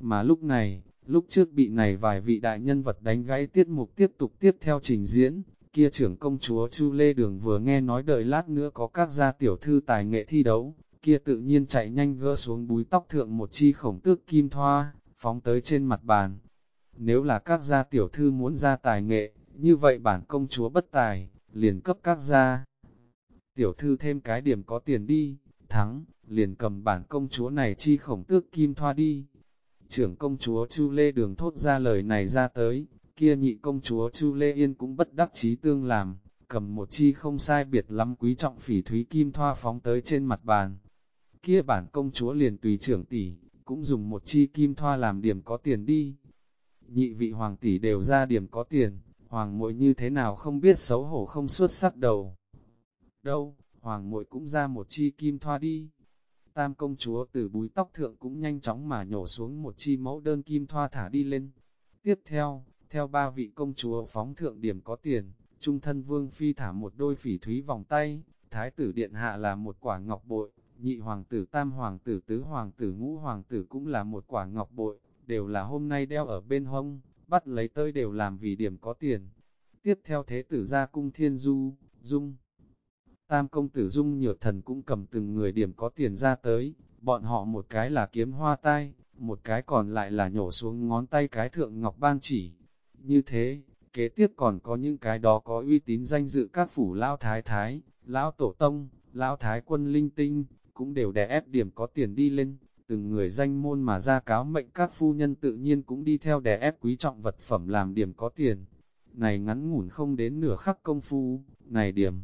Mà lúc này, lúc trước bị này vài vị đại nhân vật đánh gãy tiết mục tiếp tục tiếp theo trình diễn, kia trưởng công chúa Chu Lê Đường vừa nghe nói đợi lát nữa có các gia tiểu thư tài nghệ thi đấu, kia tự nhiên chạy nhanh gỡ xuống búi tóc thượng một chi khổng tước kim thoa, phóng tới trên mặt bàn. Nếu là các gia tiểu thư muốn ra tài nghệ, như vậy bản công chúa bất tài, liền cấp các gia. Tiểu thư thêm cái điểm có tiền đi, thắng, liền cầm bản công chúa này chi khổng tước kim thoa đi. Trưởng công chúa Chu Lê Đường thốt ra lời này ra tới, kia nhị công chúa Chu Lê Yên cũng bất đắc chí tương làm, cầm một chi không sai biệt lắm quý trọng phỉ thúy kim thoa phóng tới trên mặt bàn. Kia bản công chúa liền tùy trưởng tỷ, cũng dùng một chi kim thoa làm điểm có tiền đi. Nhị vị hoàng tỷ đều ra điểm có tiền, hoàng muội như thế nào không biết xấu hổ không xuất sắc đầu. Đâu, hoàng muội cũng ra một chi kim thoa đi. Tam công chúa từ búi tóc thượng cũng nhanh chóng mà nhổ xuống một chi mẫu đơn kim thoa thả đi lên. Tiếp theo, theo ba vị công chúa phóng thượng điểm có tiền, trung thân vương phi thả một đôi phỉ thúy vòng tay, thái tử điện hạ là một quả ngọc bội, nhị hoàng tử tam hoàng tử tứ hoàng tử ngũ hoàng tử cũng là một quả ngọc bội, đều là hôm nay đeo ở bên hông, bắt lấy tơi đều làm vì điểm có tiền. Tiếp theo thế tử ra cung thiên du, dung. Tam công tử dung nhược thần cũng cầm từng người điểm có tiền ra tới, bọn họ một cái là kiếm hoa tai, một cái còn lại là nhổ xuống ngón tay cái thượng ngọc ban chỉ. Như thế, kế tiếp còn có những cái đó có uy tín danh dự các phủ lao thái thái, lão tổ tông, lão thái quân linh tinh, cũng đều đè ép điểm có tiền đi lên, từng người danh môn mà ra cáo mệnh các phu nhân tự nhiên cũng đi theo đè ép quý trọng vật phẩm làm điểm có tiền. Này ngắn ngủn không đến nửa khắc công phu, này điểm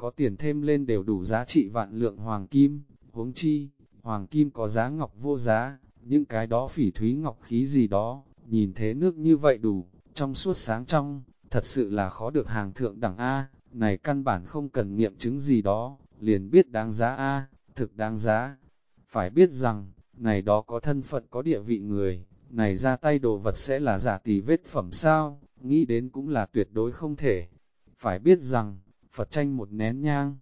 có tiền thêm lên đều đủ giá trị vạn lượng hoàng kim, huống chi, hoàng kim có giá ngọc vô giá, những cái đó phỉ thúy ngọc khí gì đó, nhìn thế nước như vậy đủ, trong suốt sáng trong, thật sự là khó được hàng thượng đẳng A, này căn bản không cần nghiệm chứng gì đó, liền biết đáng giá A, thực đáng giá. Phải biết rằng, này đó có thân phận có địa vị người, này ra tay đồ vật sẽ là giả tỷ vết phẩm sao, nghĩ đến cũng là tuyệt đối không thể. Phải biết rằng, Phật tranh một nén nhang,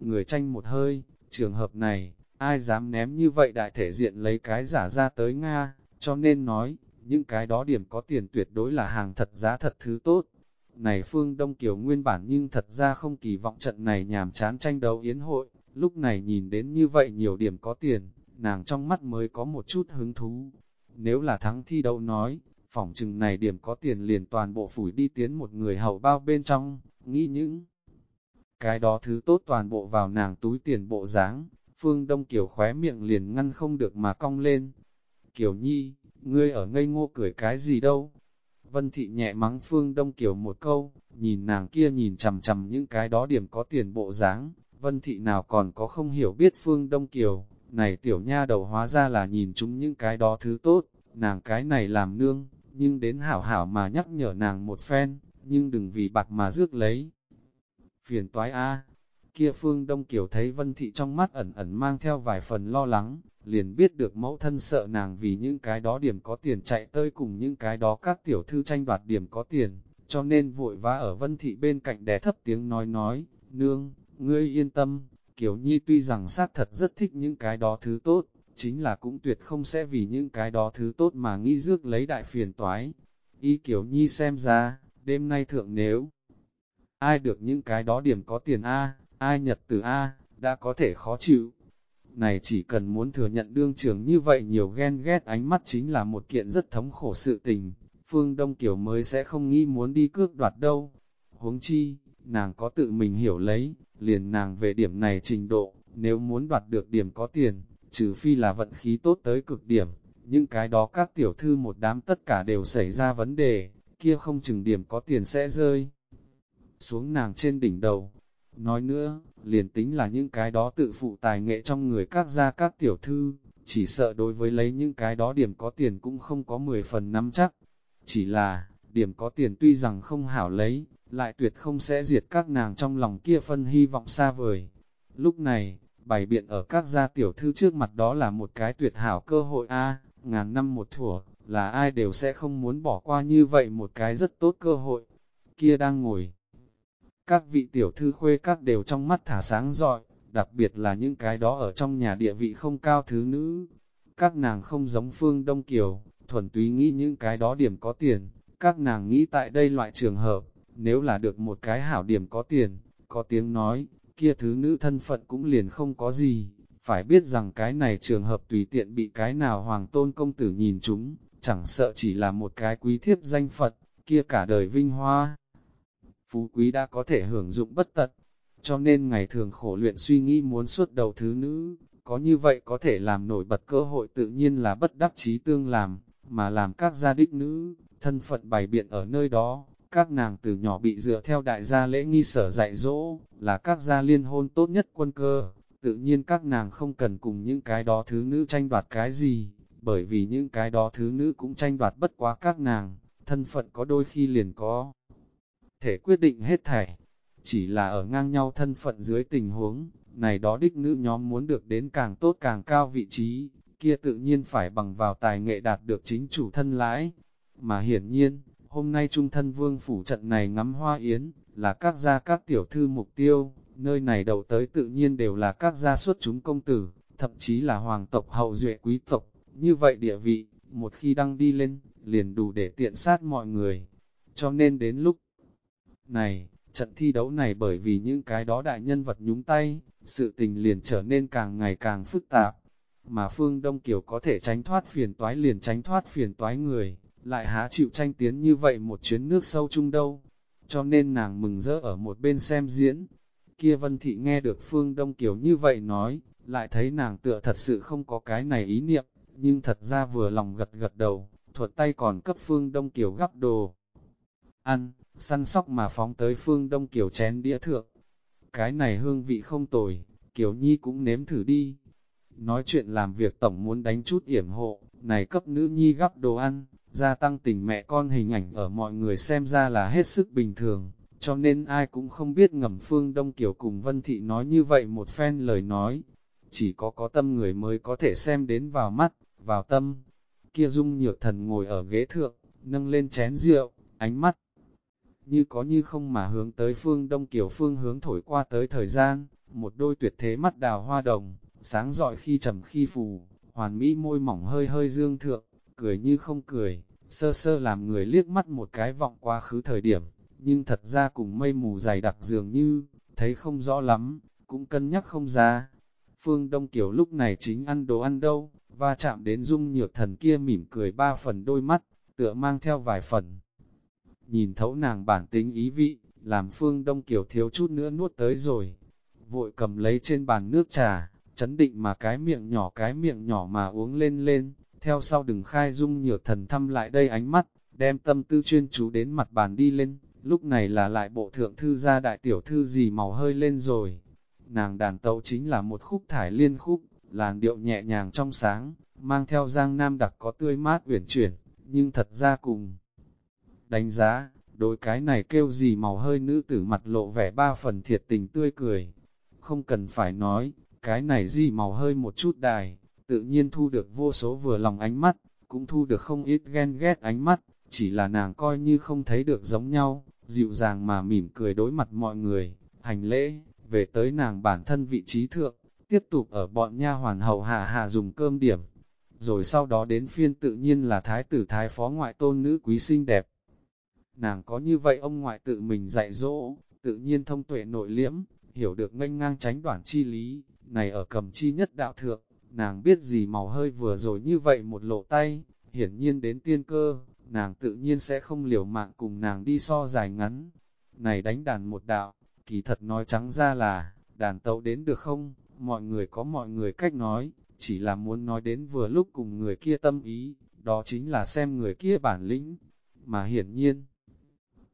người tranh một hơi, trường hợp này, ai dám ném như vậy đại thể diện lấy cái giả ra tới Nga, cho nên nói, những cái đó điểm có tiền tuyệt đối là hàng thật giá thật thứ tốt. Này Phương Đông Kiều nguyên bản nhưng thật ra không kỳ vọng trận này nhàm chán tranh đấu yến hội, lúc này nhìn đến như vậy nhiều điểm có tiền, nàng trong mắt mới có một chút hứng thú. Nếu là thắng thi đấu nói, phỏng chừng này điểm có tiền liền toàn bộ phủi đi tiến một người hậu bao bên trong, nghĩ những cái đó thứ tốt toàn bộ vào nàng túi tiền bộ dáng Phương Đông Kiều khóe miệng liền ngăn không được mà cong lên. Kiều Nhi, ngươi ở ngây ngô cười cái gì đâu? Vân Thị nhẹ mắng Phương Đông Kiều một câu, nhìn nàng kia nhìn chầm chầm những cái đó điểm có tiền bộ dáng Vân Thị nào còn có không hiểu biết Phương Đông Kiều, này tiểu nha đầu hóa ra là nhìn chúng những cái đó thứ tốt, nàng cái này làm nương, nhưng đến hảo hảo mà nhắc nhở nàng một phen, nhưng đừng vì bạc mà rước lấy. Phiền toái A, kia Phương Đông Kiều thấy Vân Thị trong mắt ẩn ẩn mang theo vài phần lo lắng, liền biết được mẫu thân sợ nàng vì những cái đó điểm có tiền chạy tới cùng những cái đó các tiểu thư tranh đoạt điểm có tiền, cho nên vội vã ở Vân Thị bên cạnh đè thấp tiếng nói nói, nương, ngươi yên tâm, Kiều Nhi tuy rằng xác thật rất thích những cái đó thứ tốt, chính là cũng tuyệt không sẽ vì những cái đó thứ tốt mà nghĩ rước lấy đại phiền toái. Y Kiều Nhi xem ra, đêm nay thượng nếu ai được những cái đó điểm có tiền A, ai nhật từ A, đã có thể khó chịu. Này chỉ cần muốn thừa nhận đương trường như vậy nhiều ghen ghét ánh mắt chính là một kiện rất thống khổ sự tình, Phương Đông Kiều mới sẽ không nghĩ muốn đi cước đoạt đâu. Huống chi, nàng có tự mình hiểu lấy, liền nàng về điểm này trình độ, nếu muốn đoạt được điểm có tiền, trừ phi là vận khí tốt tới cực điểm, những cái đó các tiểu thư một đám tất cả đều xảy ra vấn đề, kia không chừng điểm có tiền sẽ rơi xuống nàng trên đỉnh đầu. Nói nữa, liền tính là những cái đó tự phụ tài nghệ trong người các gia các tiểu thư, chỉ sợ đối với lấy những cái đó điểm có tiền cũng không có 10 phần năm chắc. Chỉ là, điểm có tiền tuy rằng không hảo lấy, lại tuyệt không sẽ diệt các nàng trong lòng kia phân hy vọng xa vời. Lúc này, bày biện ở các gia tiểu thư trước mặt đó là một cái tuyệt hảo cơ hội a ngàn năm một thủa, là ai đều sẽ không muốn bỏ qua như vậy một cái rất tốt cơ hội. Kia đang ngồi các vị tiểu thư khuê các đều trong mắt thả sáng rọi, đặc biệt là những cái đó ở trong nhà địa vị không cao thứ nữ. Các nàng không giống phương Đông Kiều, thuần túy nghĩ những cái đó điểm có tiền, các nàng nghĩ tại đây loại trường hợp, nếu là được một cái hảo điểm có tiền, có tiếng nói, kia thứ nữ thân phận cũng liền không có gì, phải biết rằng cái này trường hợp tùy tiện bị cái nào hoàng tôn công tử nhìn chúng, chẳng sợ chỉ là một cái quý thiếp danh phận, kia cả đời vinh hoa. Phú quý đã có thể hưởng dụng bất tận, cho nên ngày thường khổ luyện suy nghĩ muốn suốt đầu thứ nữ, có như vậy có thể làm nổi bật cơ hội tự nhiên là bất đắc chí tương làm, mà làm các gia đích nữ, thân phận bày biện ở nơi đó, các nàng từ nhỏ bị dựa theo đại gia lễ nghi sở dạy dỗ, là các gia liên hôn tốt nhất quân cơ, tự nhiên các nàng không cần cùng những cái đó thứ nữ tranh đoạt cái gì, bởi vì những cái đó thứ nữ cũng tranh đoạt bất quá các nàng, thân phận có đôi khi liền có thể quyết định hết thảy, chỉ là ở ngang nhau thân phận dưới tình huống, này đó đích nữ nhóm muốn được đến càng tốt càng cao vị trí, kia tự nhiên phải bằng vào tài nghệ đạt được chính chủ thân lãi. Mà hiển nhiên, hôm nay trung thân vương phủ trận này ngắm hoa yến, là các gia các tiểu thư mục tiêu, nơi này đầu tới tự nhiên đều là các gia xuất chúng công tử, thậm chí là hoàng tộc hậu duệ quý tộc, như vậy địa vị, một khi đăng đi lên, liền đủ để tiện sát mọi người. Cho nên đến lúc này, trận thi đấu này bởi vì những cái đó đại nhân vật nhúng tay, sự tình liền trở nên càng ngày càng phức tạp. Mà Phương Đông Kiều có thể tránh thoát phiền toái liền tránh thoát phiền toái người, lại há chịu tranh tiến như vậy một chuyến nước sâu chung đâu. Cho nên nàng mừng rỡ ở một bên xem diễn. Kia Vân Thị nghe được Phương Đông Kiều như vậy nói, lại thấy nàng tựa thật sự không có cái này ý niệm, nhưng thật ra vừa lòng gật gật đầu, thuật tay còn cấp Phương Đông Kiều gắp đồ. Ăn, săn sóc mà phóng tới Phương Đông Kiều chén đĩa thượng. Cái này hương vị không tồi, Kiều Nhi cũng nếm thử đi. Nói chuyện làm việc tổng muốn đánh chút yểm hộ, này cấp nữ nhi gắp đồ ăn, gia tăng tình mẹ con hình ảnh ở mọi người xem ra là hết sức bình thường, cho nên ai cũng không biết ngầm Phương Đông Kiều cùng Vân Thị nói như vậy một phen lời nói. Chỉ có có tâm người mới có thể xem đến vào mắt, vào tâm. Kia dung nhược thần ngồi ở ghế thượng, nâng lên chén rượu, ánh mắt như có như không mà hướng tới phương đông kiểu phương hướng thổi qua tới thời gian, một đôi tuyệt thế mắt đào hoa đồng, sáng rọi khi trầm khi phù, hoàn mỹ môi mỏng hơi hơi dương thượng, cười như không cười, sơ sơ làm người liếc mắt một cái vọng quá khứ thời điểm, nhưng thật ra cùng mây mù dày đặc dường như, thấy không rõ lắm, cũng cân nhắc không ra. Phương Đông Kiều lúc này chính ăn đồ ăn đâu, và chạm đến dung nhược thần kia mỉm cười ba phần đôi mắt, tựa mang theo vài phần nhìn thấu nàng bản tính ý vị, làm phương đông kiều thiếu chút nữa nuốt tới rồi. Vội cầm lấy trên bàn nước trà, chấn định mà cái miệng nhỏ cái miệng nhỏ mà uống lên lên, theo sau đừng khai dung nhược thần thăm lại đây ánh mắt, đem tâm tư chuyên chú đến mặt bàn đi lên, lúc này là lại bộ thượng thư gia đại tiểu thư gì màu hơi lên rồi. Nàng đàn tấu chính là một khúc thải liên khúc, làn điệu nhẹ nhàng trong sáng, mang theo giang nam đặc có tươi mát uyển chuyển, nhưng thật ra cùng đánh giá, đối cái này kêu gì màu hơi nữ tử mặt lộ vẻ ba phần thiệt tình tươi cười. Không cần phải nói, cái này gì màu hơi một chút đài, tự nhiên thu được vô số vừa lòng ánh mắt, cũng thu được không ít ghen ghét ánh mắt, chỉ là nàng coi như không thấy được giống nhau, dịu dàng mà mỉm cười đối mặt mọi người, hành lễ, về tới nàng bản thân vị trí thượng, tiếp tục ở bọn nha hoàn hầu hạ hạ dùng cơm điểm. Rồi sau đó đến phiên tự nhiên là thái tử thái phó ngoại tôn nữ quý xinh đẹp, Nàng có như vậy ông ngoại tự mình dạy dỗ, tự nhiên thông tuệ nội liễm, hiểu được nganh ngang tránh đoạn chi lý, này ở cầm chi nhất đạo thượng, nàng biết gì màu hơi vừa rồi như vậy một lộ tay, hiển nhiên đến tiên cơ, nàng tự nhiên sẽ không liều mạng cùng nàng đi so dài ngắn. Này đánh đàn một đạo, kỳ thật nói trắng ra là, đàn tấu đến được không, mọi người có mọi người cách nói, chỉ là muốn nói đến vừa lúc cùng người kia tâm ý, đó chính là xem người kia bản lĩnh, mà hiển nhiên,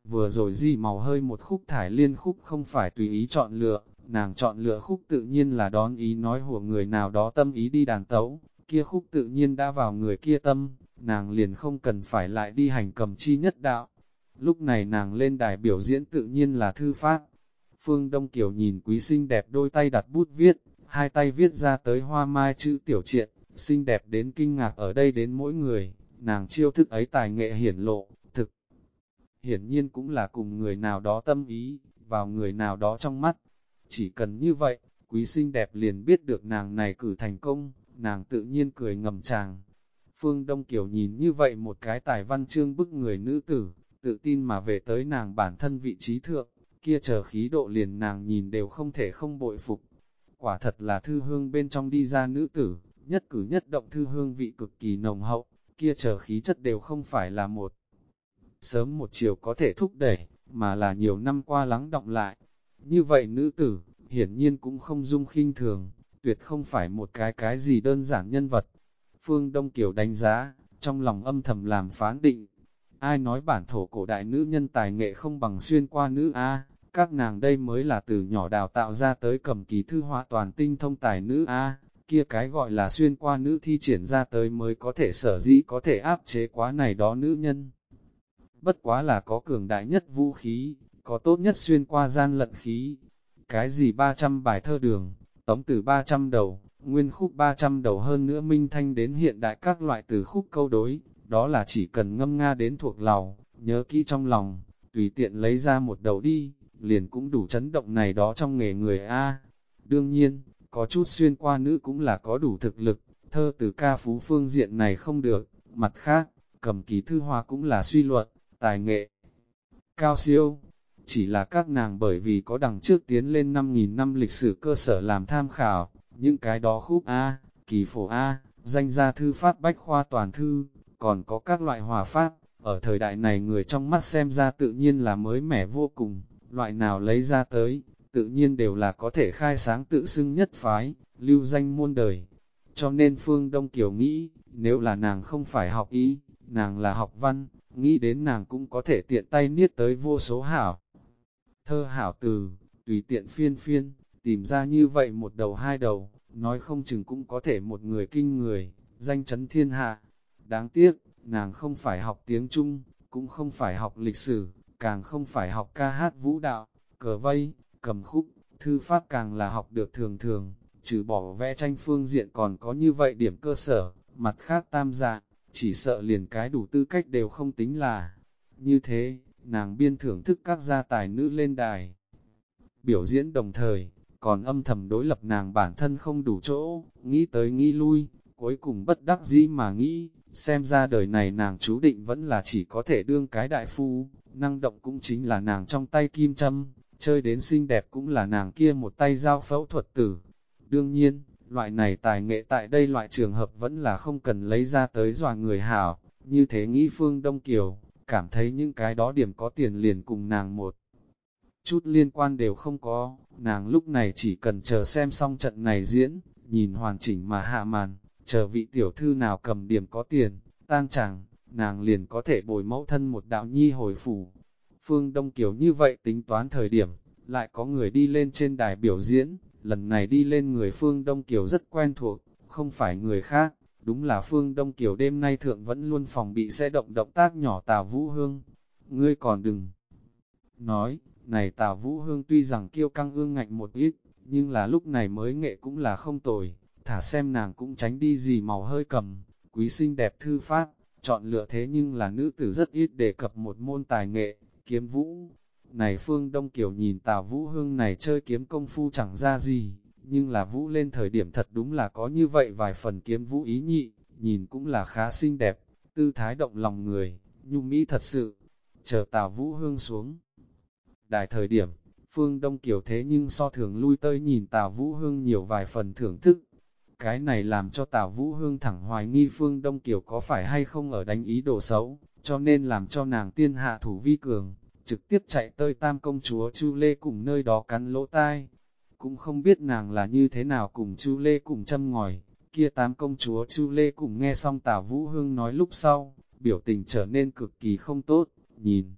Vừa rồi gì màu hơi một khúc thải liên khúc không phải tùy ý chọn lựa, nàng chọn lựa khúc tự nhiên là đón ý nói của người nào đó tâm ý đi đàn tấu, kia khúc tự nhiên đã vào người kia tâm, nàng liền không cần phải lại đi hành cầm chi nhất đạo. Lúc này nàng lên đài biểu diễn tự nhiên là thư pháp. Phương Đông Kiều nhìn quý xinh đẹp đôi tay đặt bút viết, hai tay viết ra tới hoa mai chữ tiểu triện, xinh đẹp đến kinh ngạc ở đây đến mỗi người, nàng chiêu thức ấy tài nghệ hiển lộ, thực hiển nhiên cũng là cùng người nào đó tâm ý, vào người nào đó trong mắt. Chỉ cần như vậy, quý sinh đẹp liền biết được nàng này cử thành công, nàng tự nhiên cười ngầm chàng. Phương Đông Kiều nhìn như vậy một cái tài văn chương bức người nữ tử, tự tin mà về tới nàng bản thân vị trí thượng, kia chờ khí độ liền nàng nhìn đều không thể không bội phục. Quả thật là thư hương bên trong đi ra nữ tử, nhất cử nhất động thư hương vị cực kỳ nồng hậu, kia chờ khí chất đều không phải là một sớm một chiều có thể thúc đẩy, mà là nhiều năm qua lắng động lại. Như vậy nữ tử, hiển nhiên cũng không dung khinh thường, tuyệt không phải một cái cái gì đơn giản nhân vật. Phương Đông Kiều đánh giá, trong lòng âm thầm làm phán định. Ai nói bản thổ cổ đại nữ nhân tài nghệ không bằng xuyên qua nữ A, các nàng đây mới là từ nhỏ đào tạo ra tới cầm kỳ thư họa toàn tinh thông tài nữ A, kia cái gọi là xuyên qua nữ thi triển ra tới mới có thể sở dĩ có thể áp chế quá này đó nữ nhân. Bất quá là có cường đại nhất vũ khí, có tốt nhất xuyên qua gian lận khí. Cái gì 300 bài thơ đường, tống từ 300 đầu, nguyên khúc 300 đầu hơn nữa minh thanh đến hiện đại các loại từ khúc câu đối, đó là chỉ cần ngâm nga đến thuộc lòng, nhớ kỹ trong lòng, tùy tiện lấy ra một đầu đi, liền cũng đủ chấn động này đó trong nghề người A. Đương nhiên, có chút xuyên qua nữ cũng là có đủ thực lực, thơ từ ca phú phương diện này không được, mặt khác, cầm ký thư hoa cũng là suy luận, tài nghệ. Cao siêu, chỉ là các nàng bởi vì có đằng trước tiến lên 5.000 năm lịch sử cơ sở làm tham khảo, những cái đó khúc A, kỳ phổ A, danh gia thư pháp bách khoa toàn thư, còn có các loại hòa pháp, ở thời đại này người trong mắt xem ra tự nhiên là mới mẻ vô cùng, loại nào lấy ra tới, tự nhiên đều là có thể khai sáng tự xưng nhất phái, lưu danh muôn đời. Cho nên Phương Đông Kiều nghĩ, nếu là nàng không phải học ý, nàng là học văn, nghĩ đến nàng cũng có thể tiện tay niết tới vô số hảo. Thơ hảo từ, tùy tiện phiên phiên, tìm ra như vậy một đầu hai đầu, nói không chừng cũng có thể một người kinh người, danh chấn thiên hạ. Đáng tiếc, nàng không phải học tiếng Trung, cũng không phải học lịch sử, càng không phải học ca hát vũ đạo, cờ vây, cầm khúc, thư pháp càng là học được thường thường, trừ bỏ vẽ tranh phương diện còn có như vậy điểm cơ sở, mặt khác tam dạng, chỉ sợ liền cái đủ tư cách đều không tính là. Như thế, nàng biên thưởng thức các gia tài nữ lên đài. Biểu diễn đồng thời, còn âm thầm đối lập nàng bản thân không đủ chỗ, nghĩ tới nghĩ lui, cuối cùng bất đắc dĩ mà nghĩ, xem ra đời này nàng chú định vẫn là chỉ có thể đương cái đại phu, năng động cũng chính là nàng trong tay kim châm, chơi đến xinh đẹp cũng là nàng kia một tay giao phẫu thuật tử. Đương nhiên, loại này tài nghệ tại đây loại trường hợp vẫn là không cần lấy ra tới dọa người hảo, như thế nghĩ Phương Đông Kiều, cảm thấy những cái đó điểm có tiền liền cùng nàng một. Chút liên quan đều không có, nàng lúc này chỉ cần chờ xem xong trận này diễn, nhìn hoàn chỉnh mà hạ màn, chờ vị tiểu thư nào cầm điểm có tiền, tan chẳng, nàng liền có thể bồi mẫu thân một đạo nhi hồi phủ. Phương Đông Kiều như vậy tính toán thời điểm, lại có người đi lên trên đài biểu diễn, lần này đi lên người Phương Đông Kiều rất quen thuộc, không phải người khác, đúng là Phương Đông Kiều đêm nay thượng vẫn luôn phòng bị sẽ động động tác nhỏ Tào Vũ Hương. Ngươi còn đừng nói, này Tào Vũ Hương tuy rằng kiêu căng ương ngạnh một ít, nhưng là lúc này mới nghệ cũng là không tồi, thả xem nàng cũng tránh đi gì màu hơi cầm, quý sinh đẹp thư pháp, chọn lựa thế nhưng là nữ tử rất ít đề cập một môn tài nghệ, kiếm vũ. Này Phương Đông Kiều nhìn Tào Vũ Hương này chơi kiếm công phu chẳng ra gì, nhưng là vũ lên thời điểm thật đúng là có như vậy vài phần kiếm vũ ý nhị, nhìn cũng là khá xinh đẹp, tư thái động lòng người, nhung mỹ thật sự. Chờ Tào Vũ Hương xuống. đại thời điểm, Phương Đông Kiều thế nhưng so thường lui tới nhìn Tào Vũ Hương nhiều vài phần thưởng thức, cái này làm cho Tào Vũ Hương thẳng hoài nghi Phương Đông Kiều có phải hay không ở đánh ý đồ xấu, cho nên làm cho nàng tiên hạ thủ vi cường, trực tiếp chạy tới tam công chúa Chu Lê cùng nơi đó cắn lỗ tai. Cũng không biết nàng là như thế nào cùng Chu Lê cùng châm ngòi, kia tám công chúa Chu Lê cùng nghe xong Tào Vũ Hương nói lúc sau, biểu tình trở nên cực kỳ không tốt, nhìn.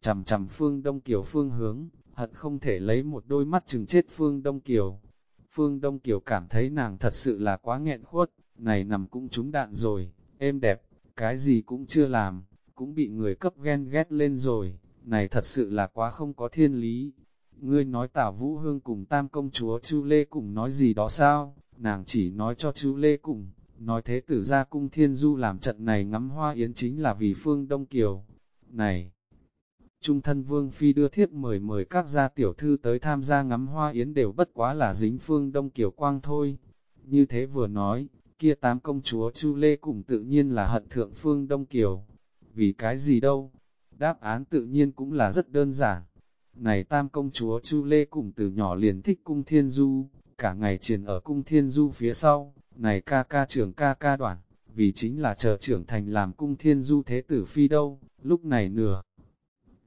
Chầm chầm Phương Đông Kiều phương hướng, hận không thể lấy một đôi mắt chừng chết Phương Đông Kiều, Phương Đông Kiều cảm thấy nàng thật sự là quá nghẹn khuất, này nằm cũng trúng đạn rồi, êm đẹp, cái gì cũng chưa làm, cũng bị người cấp ghen ghét lên rồi, này thật sự là quá không có thiên lý. Ngươi nói Tả Vũ Hương cùng tam công chúa Chu Lê cùng nói gì đó sao, nàng chỉ nói cho Chu Lê cùng, nói thế tử ra cung thiên du làm trận này ngắm hoa yến chính là vì Phương Đông Kiều. Này! Trung thân Vương Phi đưa thiết mời mời các gia tiểu thư tới tham gia ngắm hoa yến đều bất quá là dính phương đông kiều quang thôi. Như thế vừa nói, kia tám công chúa Chu Lê cùng tự nhiên là hận thượng phương đông kiều. Vì cái gì đâu? Đáp án tự nhiên cũng là rất đơn giản. Này tam công chúa Chu Lê cùng từ nhỏ liền thích cung thiên du, cả ngày triền ở cung thiên du phía sau, này ca ca trưởng ca ca đoạn, vì chính là chờ trưởng thành làm cung thiên du thế tử phi đâu, lúc này nửa.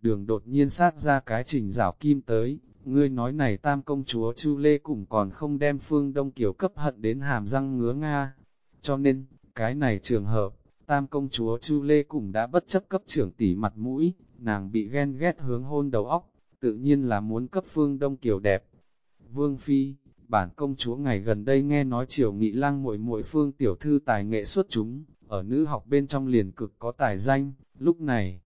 Đường đột nhiên sát ra cái trình rảo kim tới, ngươi nói này tam công chúa Chu Lê cũng còn không đem phương đông kiều cấp hận đến hàm răng ngứa Nga. Cho nên, cái này trường hợp, tam công chúa Chu Lê cũng đã bất chấp cấp trưởng tỷ mặt mũi, nàng bị ghen ghét hướng hôn đầu óc, tự nhiên là muốn cấp phương đông kiều đẹp. Vương Phi, bản công chúa ngày gần đây nghe nói triều nghị lang muội muội phương tiểu thư tài nghệ xuất chúng, ở nữ học bên trong liền cực có tài danh, lúc này,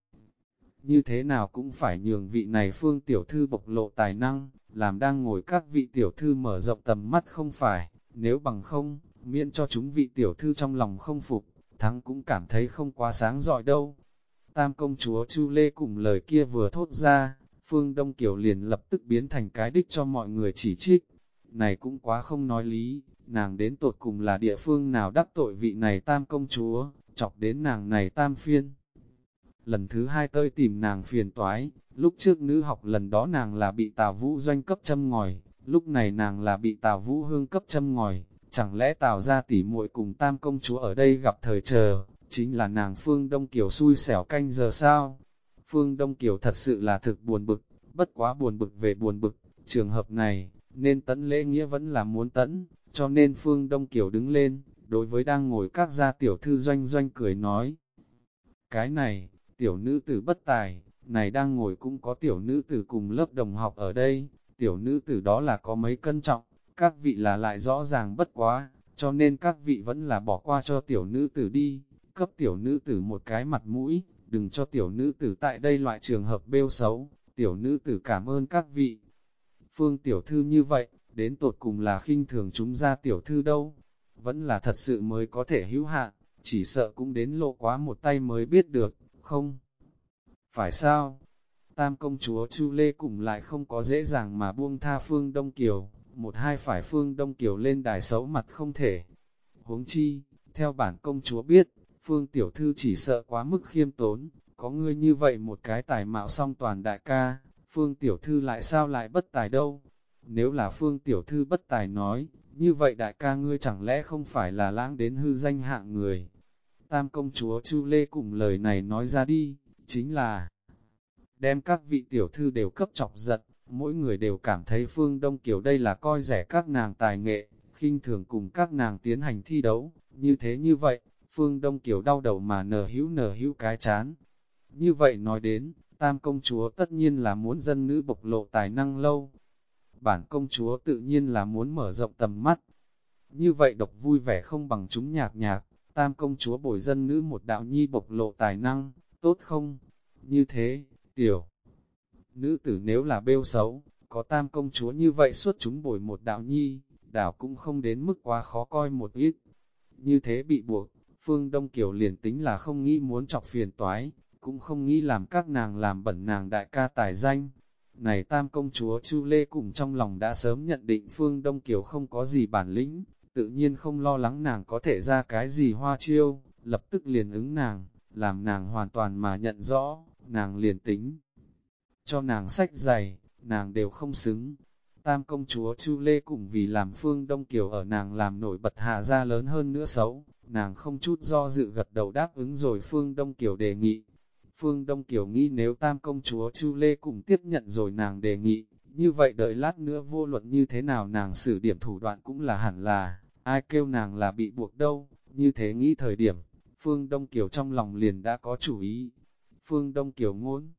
như thế nào cũng phải nhường vị này phương tiểu thư bộc lộ tài năng, làm đang ngồi các vị tiểu thư mở rộng tầm mắt không phải, nếu bằng không, miễn cho chúng vị tiểu thư trong lòng không phục, thắng cũng cảm thấy không quá sáng giỏi đâu. Tam công chúa Chu Lê cùng lời kia vừa thốt ra, Phương Đông Kiều liền lập tức biến thành cái đích cho mọi người chỉ trích. Này cũng quá không nói lý, nàng đến tột cùng là địa phương nào đắc tội vị này tam công chúa, chọc đến nàng này tam phiên. Lần thứ hai tơi tìm nàng phiền toái, lúc trước nữ học lần đó nàng là bị Tào Vũ doanh cấp châm ngòi, lúc này nàng là bị Tào Vũ hương cấp châm ngòi, chẳng lẽ Tào ra tỉ muội cùng tam công chúa ở đây gặp thời chờ, chính là nàng Phương Đông Kiều xui xẻo canh giờ sao? Phương Đông Kiều thật sự là thực buồn bực, bất quá buồn bực về buồn bực, trường hợp này, nên tấn lễ nghĩa vẫn là muốn tấn, cho nên Phương Đông Kiều đứng lên, đối với đang ngồi các gia tiểu thư doanh doanh cười nói. Cái này, tiểu nữ tử bất tài, này đang ngồi cũng có tiểu nữ tử cùng lớp đồng học ở đây, tiểu nữ tử đó là có mấy cân trọng, các vị là lại rõ ràng bất quá, cho nên các vị vẫn là bỏ qua cho tiểu nữ tử đi, cấp tiểu nữ tử một cái mặt mũi, đừng cho tiểu nữ tử tại đây loại trường hợp bêu xấu, tiểu nữ tử cảm ơn các vị. Phương tiểu thư như vậy, đến tột cùng là khinh thường chúng ra tiểu thư đâu, vẫn là thật sự mới có thể hữu hạn, chỉ sợ cũng đến lộ quá một tay mới biết được, không? Phải sao? Tam công chúa Chu Lê cùng lại không có dễ dàng mà buông tha Phương Đông Kiều, một hai phải Phương Đông Kiều lên đài xấu mặt không thể. Huống chi, theo bản công chúa biết, Phương Tiểu Thư chỉ sợ quá mức khiêm tốn, có ngươi như vậy một cái tài mạo song toàn đại ca, Phương Tiểu Thư lại sao lại bất tài đâu? Nếu là Phương Tiểu Thư bất tài nói, như vậy đại ca ngươi chẳng lẽ không phải là lãng đến hư danh hạng người? Tam công chúa Chu Lê cùng lời này nói ra đi, chính là đem các vị tiểu thư đều cấp chọc giận, mỗi người đều cảm thấy Phương Đông Kiều đây là coi rẻ các nàng tài nghệ, khinh thường cùng các nàng tiến hành thi đấu, như thế như vậy, Phương Đông Kiều đau đầu mà nở hữu nở hữu cái chán. Như vậy nói đến, tam công chúa tất nhiên là muốn dân nữ bộc lộ tài năng lâu. Bản công chúa tự nhiên là muốn mở rộng tầm mắt. Như vậy độc vui vẻ không bằng chúng nhạc nhạc, tam công chúa bồi dân nữ một đạo nhi bộc lộ tài năng, tốt không? Như thế, tiểu. Nữ tử nếu là bêu xấu, có tam công chúa như vậy suốt chúng bồi một đạo nhi, đảo cũng không đến mức quá khó coi một ít. Như thế bị buộc, Phương Đông Kiều liền tính là không nghĩ muốn chọc phiền toái, cũng không nghĩ làm các nàng làm bẩn nàng đại ca tài danh. Này tam công chúa Chu Lê cùng trong lòng đã sớm nhận định Phương Đông Kiều không có gì bản lĩnh, tự nhiên không lo lắng nàng có thể ra cái gì hoa chiêu, lập tức liền ứng nàng, làm nàng hoàn toàn mà nhận rõ, nàng liền tính. Cho nàng sách dày, nàng đều không xứng. Tam công chúa Chu Lê cùng vì làm Phương Đông Kiều ở nàng làm nổi bật hạ ra lớn hơn nữa xấu, nàng không chút do dự gật đầu đáp ứng rồi Phương Đông Kiều đề nghị. Phương Đông Kiều nghĩ nếu tam công chúa Chu Lê cùng tiếp nhận rồi nàng đề nghị, như vậy đợi lát nữa vô luận như thế nào nàng xử điểm thủ đoạn cũng là hẳn là, ai kêu nàng là bị buộc đâu, như thế nghĩ thời điểm, Phương Đông Kiều trong lòng liền đã có chủ ý. Phương Đông Kiều ngôn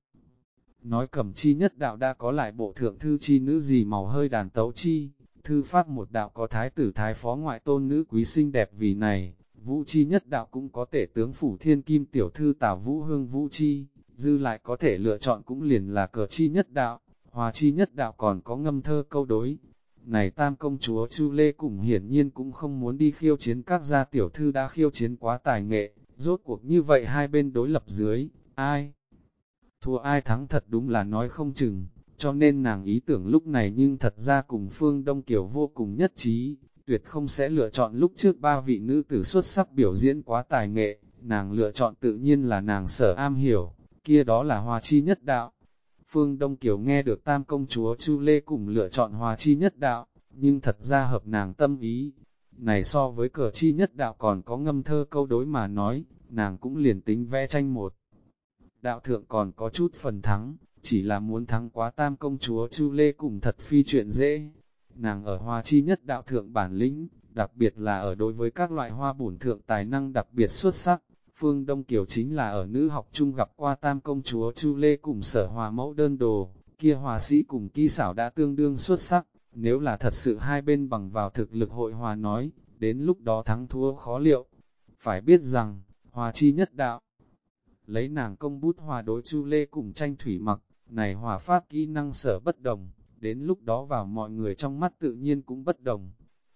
Nói cầm chi nhất đạo đã có lại bộ thượng thư chi nữ gì màu hơi đàn tấu chi, thư pháp một đạo có thái tử thái phó ngoại tôn nữ quý xinh đẹp vì này, vũ chi nhất đạo cũng có thể tướng phủ thiên kim tiểu thư tảo vũ hương vũ chi, dư lại có thể lựa chọn cũng liền là cờ chi nhất đạo, hòa chi nhất đạo còn có ngâm thơ câu đối. Này tam công chúa Chu Lê cùng hiển nhiên cũng không muốn đi khiêu chiến các gia tiểu thư đã khiêu chiến quá tài nghệ, rốt cuộc như vậy hai bên đối lập dưới, ai? Thua ai thắng thật đúng là nói không chừng, cho nên nàng ý tưởng lúc này nhưng thật ra cùng Phương Đông Kiều vô cùng nhất trí, tuyệt không sẽ lựa chọn lúc trước ba vị nữ tử xuất sắc biểu diễn quá tài nghệ, nàng lựa chọn tự nhiên là nàng sở am hiểu, kia đó là hòa chi nhất đạo. Phương Đông Kiều nghe được tam công chúa Chu Lê cùng lựa chọn hòa chi nhất đạo, nhưng thật ra hợp nàng tâm ý. này so với cờ chi nhất đạo còn có ngâm thơ câu đối mà nói, nàng cũng liền tính vẽ tranh một. Đạo thượng còn có chút phần thắng, chỉ là muốn thắng quá tam công chúa Chu Lê cùng thật phi chuyện dễ. Nàng ở hoa chi nhất đạo thượng bản lĩnh, đặc biệt là ở đối với các loại hoa bổn thượng tài năng đặc biệt xuất sắc. Phương Đông Kiều chính là ở nữ học chung gặp qua tam công chúa Chu Lê cùng sở hòa mẫu đơn đồ, kia hòa sĩ cùng kỹ xảo đã tương đương xuất sắc, nếu là thật sự hai bên bằng vào thực lực hội hòa nói, đến lúc đó thắng thua khó liệu. Phải biết rằng, hòa chi nhất đạo, lấy nàng công bút hòa đối Chu Lê cùng tranh thủy mặc, này hòa pháp kỹ năng sở bất đồng, đến lúc đó vào mọi người trong mắt tự nhiên cũng bất đồng.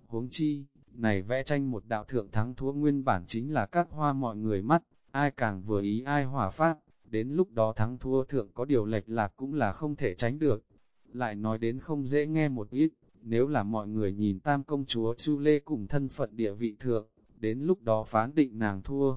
Huống chi, này vẽ tranh một đạo thượng thắng thua nguyên bản chính là các hoa mọi người mắt, ai càng vừa ý ai hòa pháp, đến lúc đó thắng thua thượng có điều lệch lạc cũng là không thể tránh được. Lại nói đến không dễ nghe một ít, nếu là mọi người nhìn tam công chúa Chu Lê cùng thân phận địa vị thượng, đến lúc đó phán định nàng thua.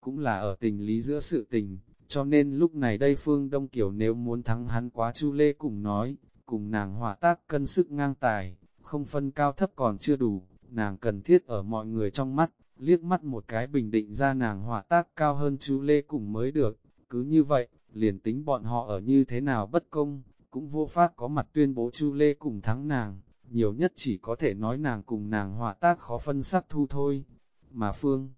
Cũng là ở tình lý giữa sự tình, cho nên lúc này đây Phương Đông Kiều nếu muốn thắng hắn quá Chu Lê cùng nói, cùng nàng hòa tác cân sức ngang tài, không phân cao thấp còn chưa đủ, nàng cần thiết ở mọi người trong mắt, liếc mắt một cái bình định ra nàng hòa tác cao hơn chú Lê cùng mới được. Cứ như vậy, liền tính bọn họ ở như thế nào bất công, cũng vô pháp có mặt tuyên bố Chu Lê cùng thắng nàng, nhiều nhất chỉ có thể nói nàng cùng nàng hòa tác khó phân sắc thu thôi. Mà Phương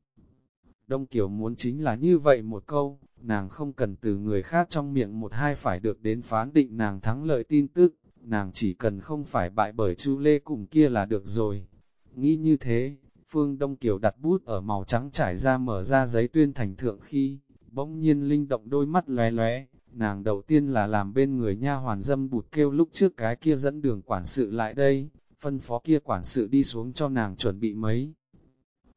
Đông Kiều muốn chính là như vậy một câu, nàng không cần từ người khác trong miệng một hai phải được đến phán định nàng thắng lợi tin tức, nàng chỉ cần không phải bại bởi Chu Lê cùng kia là được rồi. Nghĩ như thế, Phương Đông Kiều đặt bút ở màu trắng trải ra mở ra giấy tuyên thành thượng khi, bỗng nhiên linh động đôi mắt lóe lóe, nàng đầu tiên là làm bên người nha hoàn dâm bụt kêu lúc trước cái kia dẫn đường quản sự lại đây, phân phó kia quản sự đi xuống cho nàng chuẩn bị mấy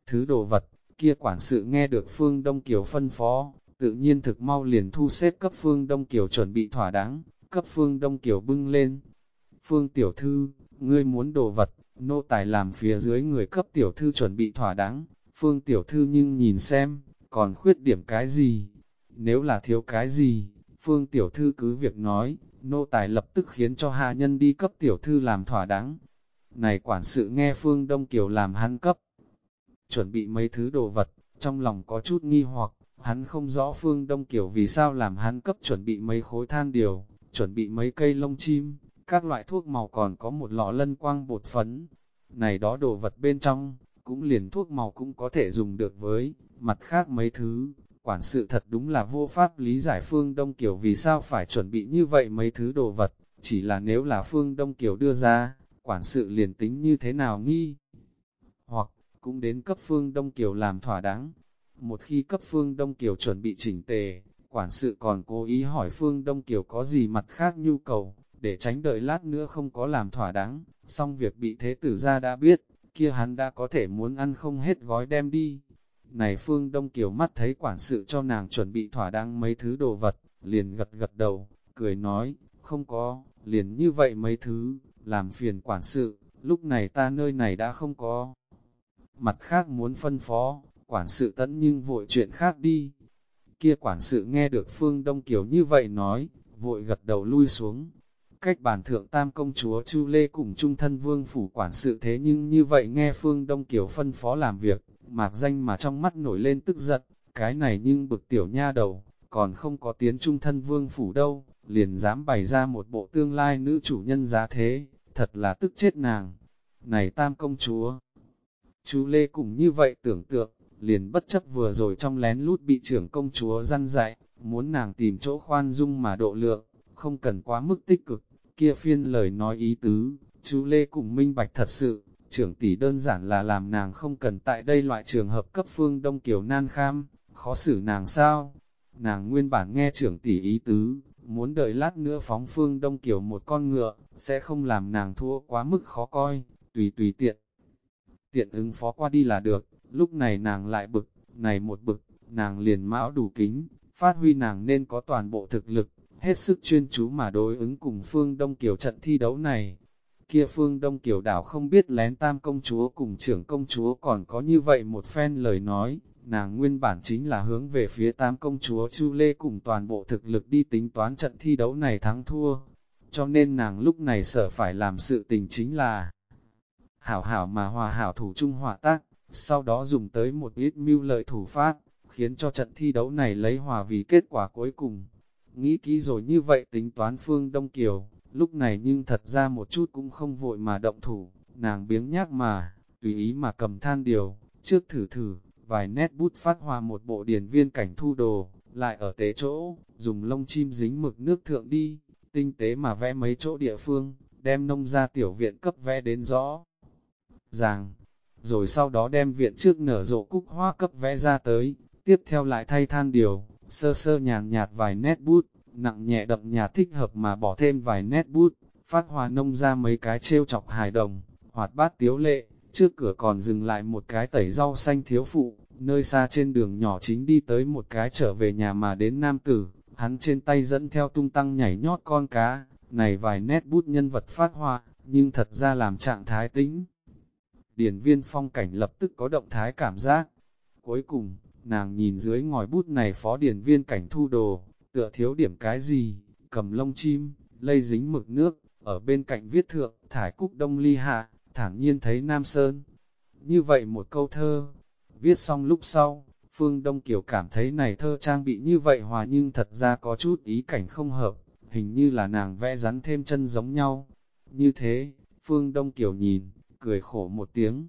thứ đồ vật, kia quản sự nghe được Phương Đông Kiều phân phó, tự nhiên thực mau liền thu xếp cấp Phương Đông Kiều chuẩn bị thỏa đáng, cấp Phương Đông Kiều bưng lên. Phương Tiểu Thư, ngươi muốn đồ vật, nô tài làm phía dưới người cấp Tiểu Thư chuẩn bị thỏa đáng, Phương Tiểu Thư nhưng nhìn xem, còn khuyết điểm cái gì? Nếu là thiếu cái gì, Phương Tiểu Thư cứ việc nói, nô tài lập tức khiến cho hạ nhân đi cấp Tiểu Thư làm thỏa đáng. Này quản sự nghe Phương Đông Kiều làm hắn cấp, chuẩn bị mấy thứ đồ vật, trong lòng có chút nghi hoặc, hắn không rõ Phương Đông Kiều vì sao làm hắn cấp chuẩn bị mấy khối than điều, chuẩn bị mấy cây lông chim, các loại thuốc màu còn có một lọ lân quang bột phấn. Này đó đồ vật bên trong, cũng liền thuốc màu cũng có thể dùng được với, mặt khác mấy thứ, quản sự thật đúng là vô pháp lý giải Phương Đông Kiều vì sao phải chuẩn bị như vậy mấy thứ đồ vật, chỉ là nếu là Phương Đông Kiều đưa ra, quản sự liền tính như thế nào nghi, cũng đến cấp Phương Đông Kiều làm thỏa đáng. Một khi cấp Phương Đông Kiều chuẩn bị chỉnh tề, quản sự còn cố ý hỏi Phương Đông Kiều có gì mặt khác nhu cầu, để tránh đợi lát nữa không có làm thỏa đáng, xong việc bị thế tử ra đã biết, kia hắn đã có thể muốn ăn không hết gói đem đi. Này Phương Đông Kiều mắt thấy quản sự cho nàng chuẩn bị thỏa đáng mấy thứ đồ vật, liền gật gật đầu, cười nói, không có, liền như vậy mấy thứ, làm phiền quản sự, lúc này ta nơi này đã không có. Mặt khác muốn phân phó, quản sự tẫn nhưng vội chuyện khác đi. Kia quản sự nghe được Phương Đông Kiều như vậy nói, vội gật đầu lui xuống, cách bản thượng tam công chúa Chu Lê cùng trung thân vương phủ quản sự thế nhưng như vậy nghe Phương Đông Kiều phân phó làm việc, mạc danh mà trong mắt nổi lên tức giận, cái này nhưng bực tiểu nha đầu, còn không có tiến trung thân vương phủ đâu, liền dám bày ra một bộ tương lai nữ chủ nhân giá thế, thật là tức chết nàng. Này tam công chúa, chú Lê cũng như vậy tưởng tượng, liền bất chấp vừa rồi trong lén lút bị trưởng công chúa răn dạy, muốn nàng tìm chỗ khoan dung mà độ lượng, không cần quá mức tích cực, kia phiên lời nói ý tứ, chú Lê cùng minh bạch thật sự, trưởng tỷ đơn giản là làm nàng không cần tại đây loại trường hợp cấp phương Đông Kiều nan kham, khó xử nàng sao? Nàng nguyên bản nghe trưởng tỷ ý tứ, muốn đợi lát nữa phóng phương Đông Kiều một con ngựa, sẽ không làm nàng thua quá mức khó coi, tùy tùy tiện. Tiện ứng phó qua đi là được, lúc này nàng lại bực, này một bực, nàng liền mão đủ kính, phát huy nàng nên có toàn bộ thực lực, hết sức chuyên chú mà đối ứng cùng Phương Đông Kiều trận thi đấu này. Kia Phương Đông Kiều đảo không biết lén tam công chúa cùng trưởng công chúa còn có như vậy một phen lời nói, nàng nguyên bản chính là hướng về phía tam công chúa Chu Lê cùng toàn bộ thực lực đi tính toán trận thi đấu này thắng thua. Cho nên nàng lúc này sợ phải làm sự tình chính là hảo hảo mà hòa hảo thủ trung hòa tác, sau đó dùng tới một ít mưu lợi thủ phát khiến cho trận thi đấu này lấy hòa vì kết quả cuối cùng. Nghĩ kỹ rồi như vậy tính toán phương Đông Kiều, lúc này nhưng thật ra một chút cũng không vội mà động thủ, nàng biếng nhác mà, tùy ý mà cầm than điều, trước thử thử, vài nét bút phát hoa một bộ điển viên cảnh thu đồ, lại ở tế chỗ, dùng lông chim dính mực nước thượng đi, tinh tế mà vẽ mấy chỗ địa phương, đem nông ra tiểu viện cấp vẽ đến rõ. Ràng, rồi sau đó đem viện trước nở rộ cúc hoa cấp vẽ ra tới, tiếp theo lại thay than điều, sơ sơ nhàn nhạt vài nét bút, nặng nhẹ đậm nhạt thích hợp mà bỏ thêm vài nét bút, phát hoa nông ra mấy cái trêu chọc hài đồng, hoạt bát tiếu lệ, trước cửa còn dừng lại một cái tẩy rau xanh thiếu phụ, nơi xa trên đường nhỏ chính đi tới một cái trở về nhà mà đến nam tử, hắn trên tay dẫn theo tung tăng nhảy nhót con cá, này vài nét bút nhân vật phát hoa, nhưng thật ra làm trạng thái tĩnh điền viên phong cảnh lập tức có động thái cảm giác. Cuối cùng, nàng nhìn dưới ngòi bút này phó điền viên cảnh thu đồ, tựa thiếu điểm cái gì, cầm lông chim, lây dính mực nước, ở bên cạnh viết thượng, thải cúc đông ly hạ, thản nhiên thấy Nam Sơn. Như vậy một câu thơ, viết xong lúc sau, Phương Đông Kiều cảm thấy này thơ trang bị như vậy hòa nhưng thật ra có chút ý cảnh không hợp, hình như là nàng vẽ rắn thêm chân giống nhau. Như thế, Phương Đông Kiều nhìn, cười khổ một tiếng.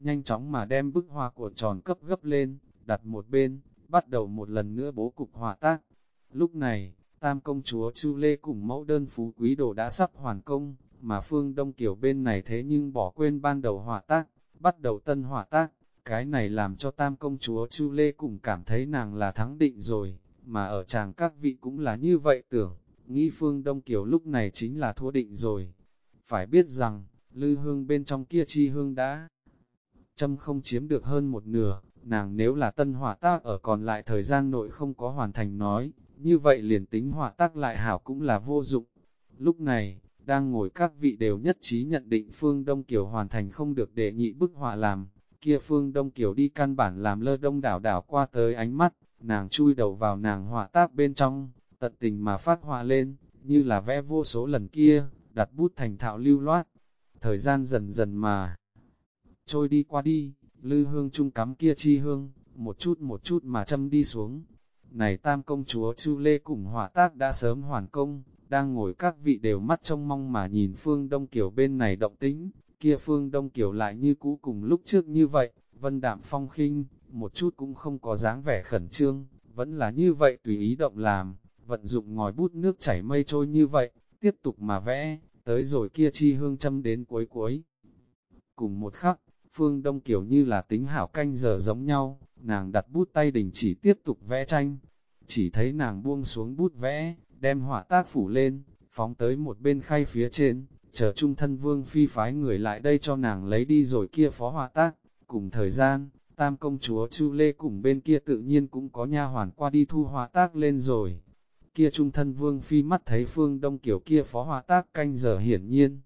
Nhanh chóng mà đem bức hoa của tròn cấp gấp lên, đặt một bên, bắt đầu một lần nữa bố cục hòa tác. Lúc này, Tam công chúa Chu Lê cùng mẫu đơn phú quý đồ đã sắp hoàn công, mà Phương Đông Kiều bên này thế nhưng bỏ quên ban đầu hòa tác, bắt đầu tân hòa tác. Cái này làm cho Tam công chúa Chu Lê cùng cảm thấy nàng là thắng định rồi, mà ở chàng các vị cũng là như vậy tưởng, nghĩ Phương Đông Kiều lúc này chính là thua định rồi. Phải biết rằng, lư hương bên trong kia chi hương đã châm không chiếm được hơn một nửa, nàng nếu là tân hỏa tác ở còn lại thời gian nội không có hoàn thành nói, như vậy liền tính hỏa tác lại hảo cũng là vô dụng. Lúc này, đang ngồi các vị đều nhất trí nhận định Phương Đông Kiều hoàn thành không được để nhị bức họa làm, kia Phương Đông Kiều đi căn bản làm lơ đông đảo đảo qua tới ánh mắt, nàng chui đầu vào nàng họa tác bên trong, tận tình mà phát họa lên, như là vẽ vô số lần kia, đặt bút thành thạo lưu loát. Thời gian dần dần mà. Trôi đi qua đi, lư hương trung cắm kia chi hương, một chút một chút mà châm đi xuống. Này tam công chúa Chu Lê cùng hỏa tác đã sớm hoàn công, đang ngồi các vị đều mắt trông mong mà nhìn phương Đông Kiều bên này động tĩnh, kia phương Đông Kiều lại như cũ cùng lúc trước như vậy, vân đạm phong khinh, một chút cũng không có dáng vẻ khẩn trương, vẫn là như vậy tùy ý động làm, vận dụng ngòi bút nước chảy mây trôi như vậy, tiếp tục mà vẽ, tới rồi kia chi hương châm đến cuối cuối. Cùng một khắc, phương Đông kiểu như là tính hảo canh giờ giống nhau, nàng đặt bút tay đình chỉ tiếp tục vẽ tranh, chỉ thấy nàng buông xuống bút vẽ, đem họa tác phủ lên, phóng tới một bên khay phía trên, chờ trung thân vương phi phái người lại đây cho nàng lấy đi rồi kia phó họa tác. Cùng thời gian, tam công chúa Chu Lê cùng bên kia tự nhiên cũng có nha hoàn qua đi thu họa tác lên rồi. Kia trung thân vương phi mắt thấy phương đông kiểu kia phó hòa tác canh giờ hiển nhiên.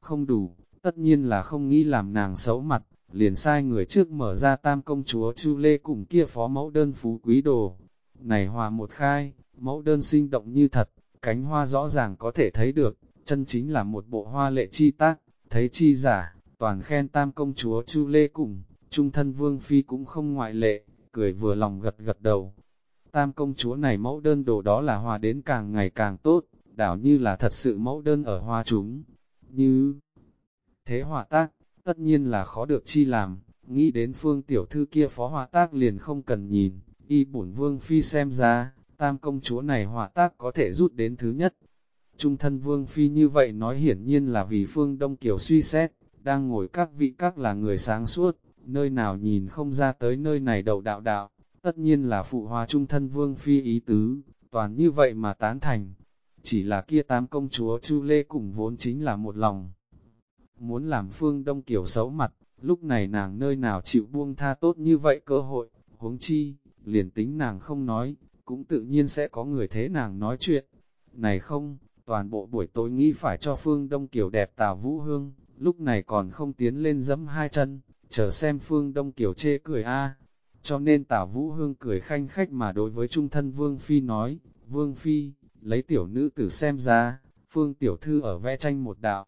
Không đủ, tất nhiên là không nghĩ làm nàng xấu mặt, liền sai người trước mở ra tam công chúa Chu Lê cùng kia phó mẫu đơn phú quý đồ. Này hòa một khai, mẫu đơn sinh động như thật, cánh hoa rõ ràng có thể thấy được, chân chính là một bộ hoa lệ chi tác, thấy chi giả, toàn khen tam công chúa Chu Lê cùng, trung thân vương phi cũng không ngoại lệ, cười vừa lòng gật gật đầu. Tam công chúa này mẫu đơn đồ đó là hòa đến càng ngày càng tốt, đảo như là thật sự mẫu đơn ở hoa chúng, như thế hòa tác, tất nhiên là khó được chi làm, nghĩ đến phương tiểu thư kia phó hòa tác liền không cần nhìn, y bổn vương phi xem ra, tam công chúa này hòa tác có thể rút đến thứ nhất. Trung thân vương phi như vậy nói hiển nhiên là vì phương Đông Kiều suy xét, đang ngồi các vị các là người sáng suốt, nơi nào nhìn không ra tới nơi này đầu đạo đạo, tất nhiên là phụ hòa trung thân vương phi ý tứ, toàn như vậy mà tán thành. Chỉ là kia tám công chúa Chu Lê cùng vốn chính là một lòng muốn làm phương đông kiểu xấu mặt, lúc này nàng nơi nào chịu buông tha tốt như vậy cơ hội, huống chi, liền tính nàng không nói, cũng tự nhiên sẽ có người thế nàng nói chuyện. Này không, toàn bộ buổi tối nghĩ phải cho phương đông kiểu đẹp tào vũ hương, lúc này còn không tiến lên dẫm hai chân, chờ xem phương đông kiểu chê cười a cho nên Tả vũ hương cười khanh khách mà đối với trung thân vương phi nói, vương phi, lấy tiểu nữ tử xem ra, phương tiểu thư ở vẽ tranh một đạo,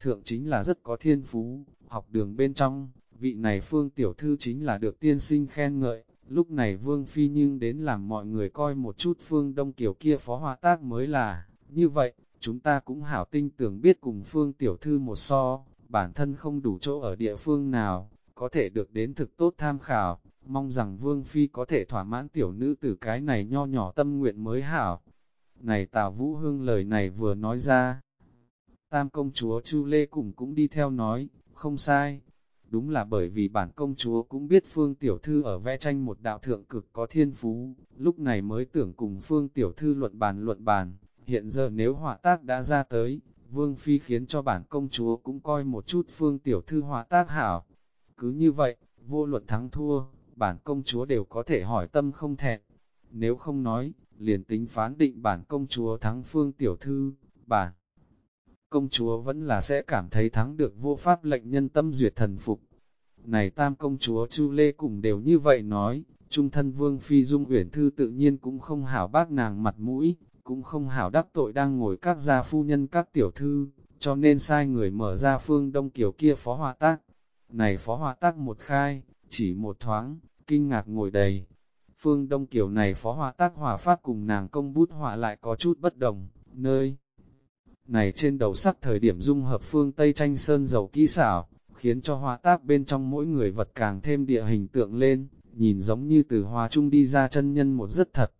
thượng chính là rất có thiên phú, học đường bên trong, vị này phương tiểu thư chính là được tiên sinh khen ngợi, lúc này vương phi nhưng đến làm mọi người coi một chút phương đông kiểu kia phó hòa tác mới là, như vậy, chúng ta cũng hảo tinh tưởng biết cùng phương tiểu thư một so, bản thân không đủ chỗ ở địa phương nào, có thể được đến thực tốt tham khảo, mong rằng vương phi có thể thỏa mãn tiểu nữ tử cái này nho nhỏ tâm nguyện mới hảo. Này Tào Vũ Hương lời này vừa nói ra, tam công chúa Chu Lê cùng cũng đi theo nói, không sai, đúng là bởi vì bản công chúa cũng biết Phương Tiểu Thư ở vẽ tranh một đạo thượng cực có thiên phú, lúc này mới tưởng cùng Phương Tiểu Thư luận bàn luận bàn, hiện giờ nếu họa tác đã ra tới, Vương Phi khiến cho bản công chúa cũng coi một chút Phương Tiểu Thư họa tác hảo. Cứ như vậy, vô luận thắng thua, bản công chúa đều có thể hỏi tâm không thẹn. Nếu không nói, liền tính phán định bản công chúa thắng Phương Tiểu Thư, bản công chúa vẫn là sẽ cảm thấy thắng được vô pháp lệnh nhân tâm duyệt thần phục. Này tam công chúa Chu Lê cùng đều như vậy nói, trung thân vương phi dung uyển thư tự nhiên cũng không hảo bác nàng mặt mũi, cũng không hảo đắc tội đang ngồi các gia phu nhân các tiểu thư, cho nên sai người mở ra phương đông kiểu kia phó hòa tác. Này phó hòa tác một khai, chỉ một thoáng, kinh ngạc ngồi đầy. Phương đông kiểu này phó họa tác hòa pháp cùng nàng công bút họa lại có chút bất đồng, nơi này trên đầu sắc thời điểm dung hợp phương Tây tranh sơn dầu kỹ xảo, khiến cho họa tác bên trong mỗi người vật càng thêm địa hình tượng lên, nhìn giống như từ hòa trung đi ra chân nhân một rất thật.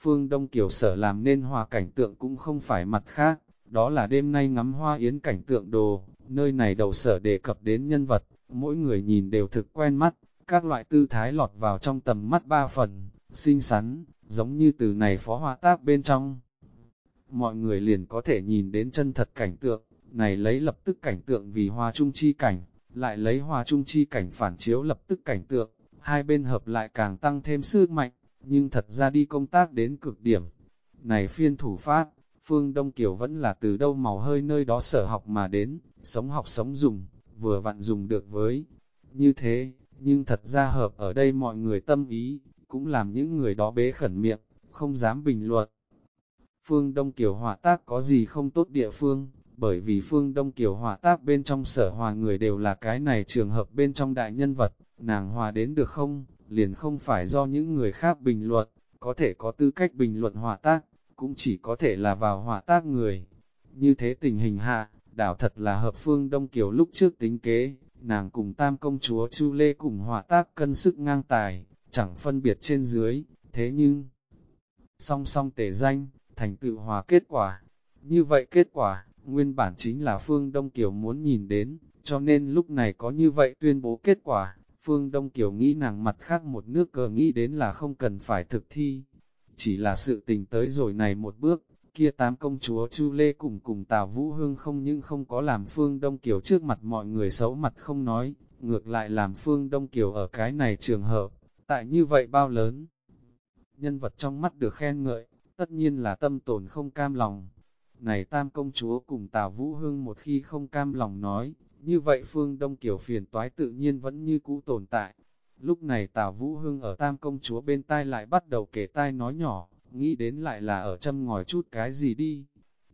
Phương Đông Kiều sở làm nên hòa cảnh tượng cũng không phải mặt khác, đó là đêm nay ngắm hoa yến cảnh tượng đồ, nơi này đầu sở đề cập đến nhân vật, mỗi người nhìn đều thực quen mắt, các loại tư thái lọt vào trong tầm mắt ba phần, xinh xắn, giống như từ này phó hoa tác bên trong mọi người liền có thể nhìn đến chân thật cảnh tượng, này lấy lập tức cảnh tượng vì hoa trung chi cảnh, lại lấy hoa trung chi cảnh phản chiếu lập tức cảnh tượng, hai bên hợp lại càng tăng thêm sức mạnh, nhưng thật ra đi công tác đến cực điểm. Này phiên thủ phát, Phương Đông Kiều vẫn là từ đâu màu hơi nơi đó sở học mà đến, sống học sống dùng, vừa vặn dùng được với. Như thế, nhưng thật ra hợp ở đây mọi người tâm ý, cũng làm những người đó bế khẩn miệng, không dám bình luận. Phương Đông Kiều hòa tác có gì không tốt địa phương, bởi vì Phương Đông Kiều hòa tác bên trong sở hòa người đều là cái này trường hợp bên trong đại nhân vật, nàng hòa đến được không, liền không phải do những người khác bình luận, có thể có tư cách bình luận hòa tác, cũng chỉ có thể là vào hòa tác người. Như thế tình hình hạ, đảo thật là hợp Phương Đông Kiều lúc trước tính kế, nàng cùng tam công chúa Chu Lê cùng hòa tác cân sức ngang tài, chẳng phân biệt trên dưới, thế nhưng song song tề danh, thành tựu hòa kết quả. Như vậy kết quả, nguyên bản chính là Phương Đông Kiều muốn nhìn đến, cho nên lúc này có như vậy tuyên bố kết quả, Phương Đông Kiều nghĩ nàng mặt khác một nước cờ nghĩ đến là không cần phải thực thi. Chỉ là sự tình tới rồi này một bước, kia tám công chúa Chu Lê cùng cùng Tào Vũ Hương không những không có làm Phương Đông Kiều trước mặt mọi người xấu mặt không nói, ngược lại làm Phương Đông Kiều ở cái này trường hợp, tại như vậy bao lớn. Nhân vật trong mắt được khen ngợi, tất nhiên là tâm tồn không cam lòng. Này tam công chúa cùng Tào Vũ Hương một khi không cam lòng nói, như vậy phương Đông Kiều phiền toái tự nhiên vẫn như cũ tồn tại. Lúc này Tào Vũ Hương ở tam công chúa bên tai lại bắt đầu kể tai nói nhỏ, nghĩ đến lại là ở châm ngòi chút cái gì đi.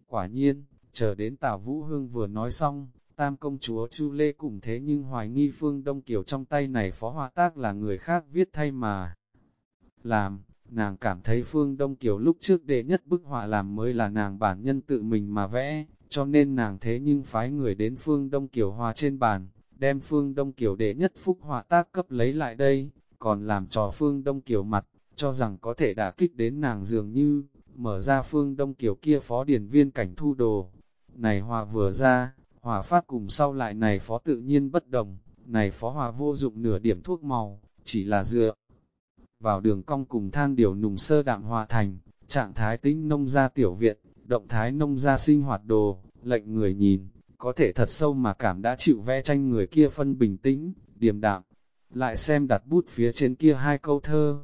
Quả nhiên, chờ đến Tào Vũ Hương vừa nói xong, tam công chúa Chu Lê cùng thế nhưng hoài nghi phương Đông Kiều trong tay này phó họa tác là người khác viết thay mà. Làm, Nàng cảm thấy Phương Đông Kiều lúc trước đệ nhất bức họa làm mới là nàng bản nhân tự mình mà vẽ, cho nên nàng thế nhưng phái người đến Phương Đông Kiều hòa trên bàn, đem Phương Đông Kiều đệ nhất phúc họa tác cấp lấy lại đây, còn làm trò Phương Đông Kiều mặt, cho rằng có thể đả kích đến nàng dường như, mở ra Phương Đông kiểu kia phó điển viên cảnh thu đồ. Này hòa vừa ra, hòa phát cùng sau lại này phó tự nhiên bất đồng, này phó hòa vô dụng nửa điểm thuốc màu, chỉ là dựa vào đường cong cùng than điều nùng sơ đạm hòa thành, trạng thái tĩnh nông gia tiểu viện, động thái nông gia sinh hoạt đồ, lệnh người nhìn, có thể thật sâu mà cảm đã chịu vẽ tranh người kia phân bình tĩnh, điềm đạm. Lại xem đặt bút phía trên kia hai câu thơ.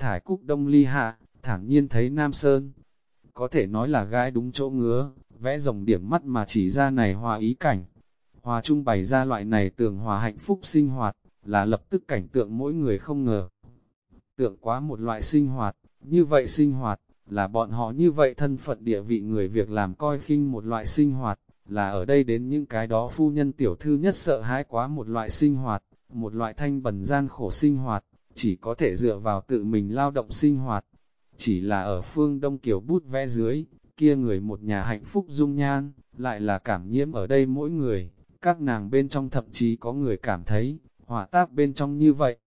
Thải cúc đông ly hạ, thản nhiên thấy Nam Sơn. Có thể nói là gái đúng chỗ ngứa, vẽ rồng điểm mắt mà chỉ ra này hòa ý cảnh. Hòa trung bày ra loại này tường hòa hạnh phúc sinh hoạt, là lập tức cảnh tượng mỗi người không ngờ tượng quá một loại sinh hoạt, như vậy sinh hoạt, là bọn họ như vậy thân phận địa vị người việc làm coi khinh một loại sinh hoạt, là ở đây đến những cái đó phu nhân tiểu thư nhất sợ hãi quá một loại sinh hoạt, một loại thanh bẩn gian khổ sinh hoạt, chỉ có thể dựa vào tự mình lao động sinh hoạt. Chỉ là ở phương Đông Kiều bút vẽ dưới, kia người một nhà hạnh phúc dung nhan, lại là cảm nhiễm ở đây mỗi người, các nàng bên trong thậm chí có người cảm thấy, hỏa tác bên trong như vậy.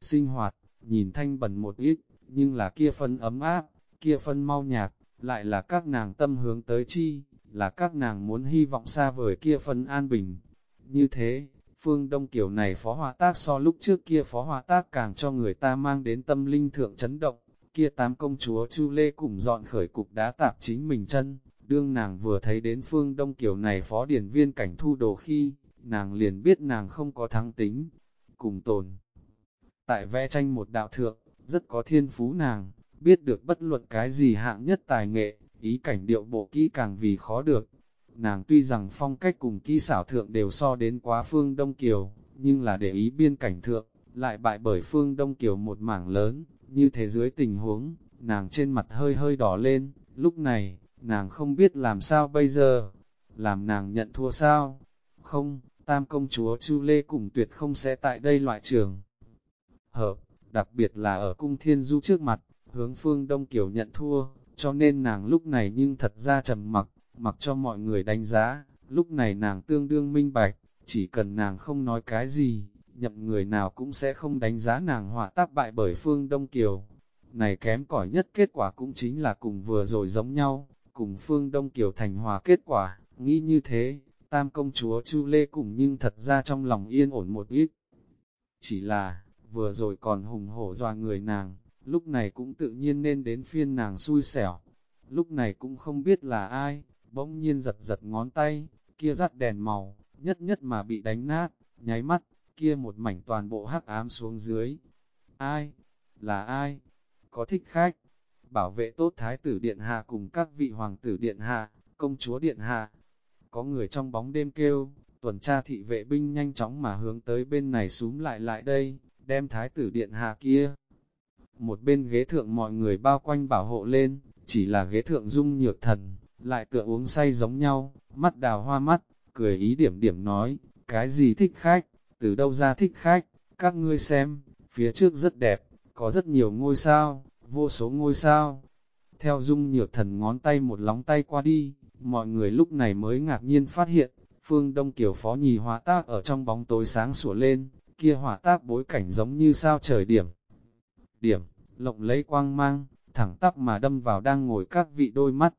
Sinh hoạt, nhìn thanh bẩn một ít, nhưng là kia phân ấm áp, kia phân mau nhạt, lại là các nàng tâm hướng tới chi, là các nàng muốn hy vọng xa vời kia phân an bình. Như thế, phương Đông Kiều này phó hòa tác so lúc trước kia phó hòa tác càng cho người ta mang đến tâm linh thượng chấn động, kia tám công chúa Chu Lê cùng dọn khởi cục đá tạp chính mình chân, đương nàng vừa thấy đến phương Đông Kiều này phó điển viên cảnh thu đồ khi, nàng liền biết nàng không có thắng tính, cùng tồn. Tại vẽ tranh một đạo thượng, rất có thiên phú nàng, biết được bất luận cái gì hạng nhất tài nghệ, ý cảnh điệu bộ kỹ càng vì khó được. Nàng tuy rằng phong cách cùng kỹ xảo thượng đều so đến quá phương Đông Kiều, nhưng là để ý biên cảnh thượng, lại bại bởi phương Đông Kiều một mảng lớn, như thế dưới tình huống, nàng trên mặt hơi hơi đỏ lên, lúc này, nàng không biết làm sao bây giờ, làm nàng nhận thua sao? Không, tam công chúa Chu Lê cùng tuyệt không sẽ tại đây loại trường. Hợp, đặc biệt là ở cung thiên du trước mặt, hướng phương Đông Kiều nhận thua, cho nên nàng lúc này nhưng thật ra trầm mặc, mặc cho mọi người đánh giá, lúc này nàng tương đương minh bạch, chỉ cần nàng không nói cái gì, nhậm người nào cũng sẽ không đánh giá nàng họa tác bại bởi phương Đông Kiều. Này kém cỏi nhất kết quả cũng chính là cùng vừa rồi giống nhau, cùng phương Đông Kiều thành hòa kết quả, nghĩ như thế, tam công chúa Chu Lê cùng nhưng thật ra trong lòng yên ổn một ít. Chỉ là, vừa rồi còn hùng hổ doa người nàng, lúc này cũng tự nhiên nên đến phiên nàng xui xẻo. Lúc này cũng không biết là ai, bỗng nhiên giật giật ngón tay, kia dắt đèn màu, nhất nhất mà bị đánh nát, nháy mắt, kia một mảnh toàn bộ hắc ám xuống dưới. Ai? Là ai? Có thích khách? Bảo vệ tốt thái tử điện hạ cùng các vị hoàng tử điện hạ, công chúa điện hạ. Có người trong bóng đêm kêu, tuần tra thị vệ binh nhanh chóng mà hướng tới bên này súm lại lại đây, đem thái tử điện hạ kia. Một bên ghế thượng mọi người bao quanh bảo hộ lên, chỉ là ghế thượng dung nhược thần, lại tựa uống say giống nhau, mắt đào hoa mắt, cười ý điểm điểm nói, cái gì thích khách, từ đâu ra thích khách, các ngươi xem, phía trước rất đẹp, có rất nhiều ngôi sao, vô số ngôi sao. Theo dung nhược thần ngón tay một lóng tay qua đi, mọi người lúc này mới ngạc nhiên phát hiện, phương Đông Kiều Phó nhì hỏa tác ở trong bóng tối sáng sủa lên, kia hỏa tác bối cảnh giống như sao trời điểm. Điểm, lộng lấy quang mang, thẳng tắp mà đâm vào đang ngồi các vị đôi mắt.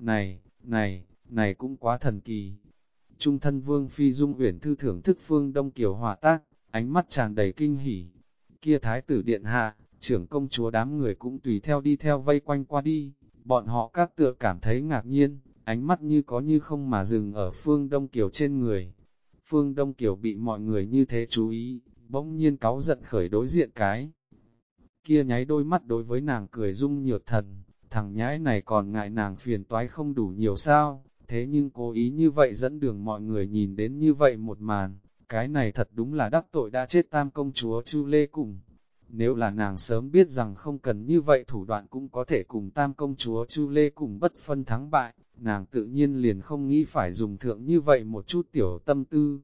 Này, này, này cũng quá thần kỳ. Trung thân vương phi dung uyển thư thưởng thức phương Đông Kiều hòa tác, ánh mắt tràn đầy kinh hỉ. Kia thái tử điện hạ, trưởng công chúa đám người cũng tùy theo đi theo vây quanh qua đi, bọn họ các tựa cảm thấy ngạc nhiên, ánh mắt như có như không mà dừng ở phương Đông Kiều trên người. Phương Đông Kiều bị mọi người như thế chú ý, bỗng nhiên cáu giận khởi đối diện cái. Kia nháy đôi mắt đối với nàng cười dung nhược thần, thằng nhãi này còn ngại nàng phiền toái không đủ nhiều sao, thế nhưng cố ý như vậy dẫn đường mọi người nhìn đến như vậy một màn, cái này thật đúng là đắc tội đã chết tam công chúa Chu Lê cùng. Nếu là nàng sớm biết rằng không cần như vậy thủ đoạn cũng có thể cùng tam công chúa Chu Lê cùng bất phân thắng bại, nàng tự nhiên liền không nghĩ phải dùng thượng như vậy một chút tiểu tâm tư.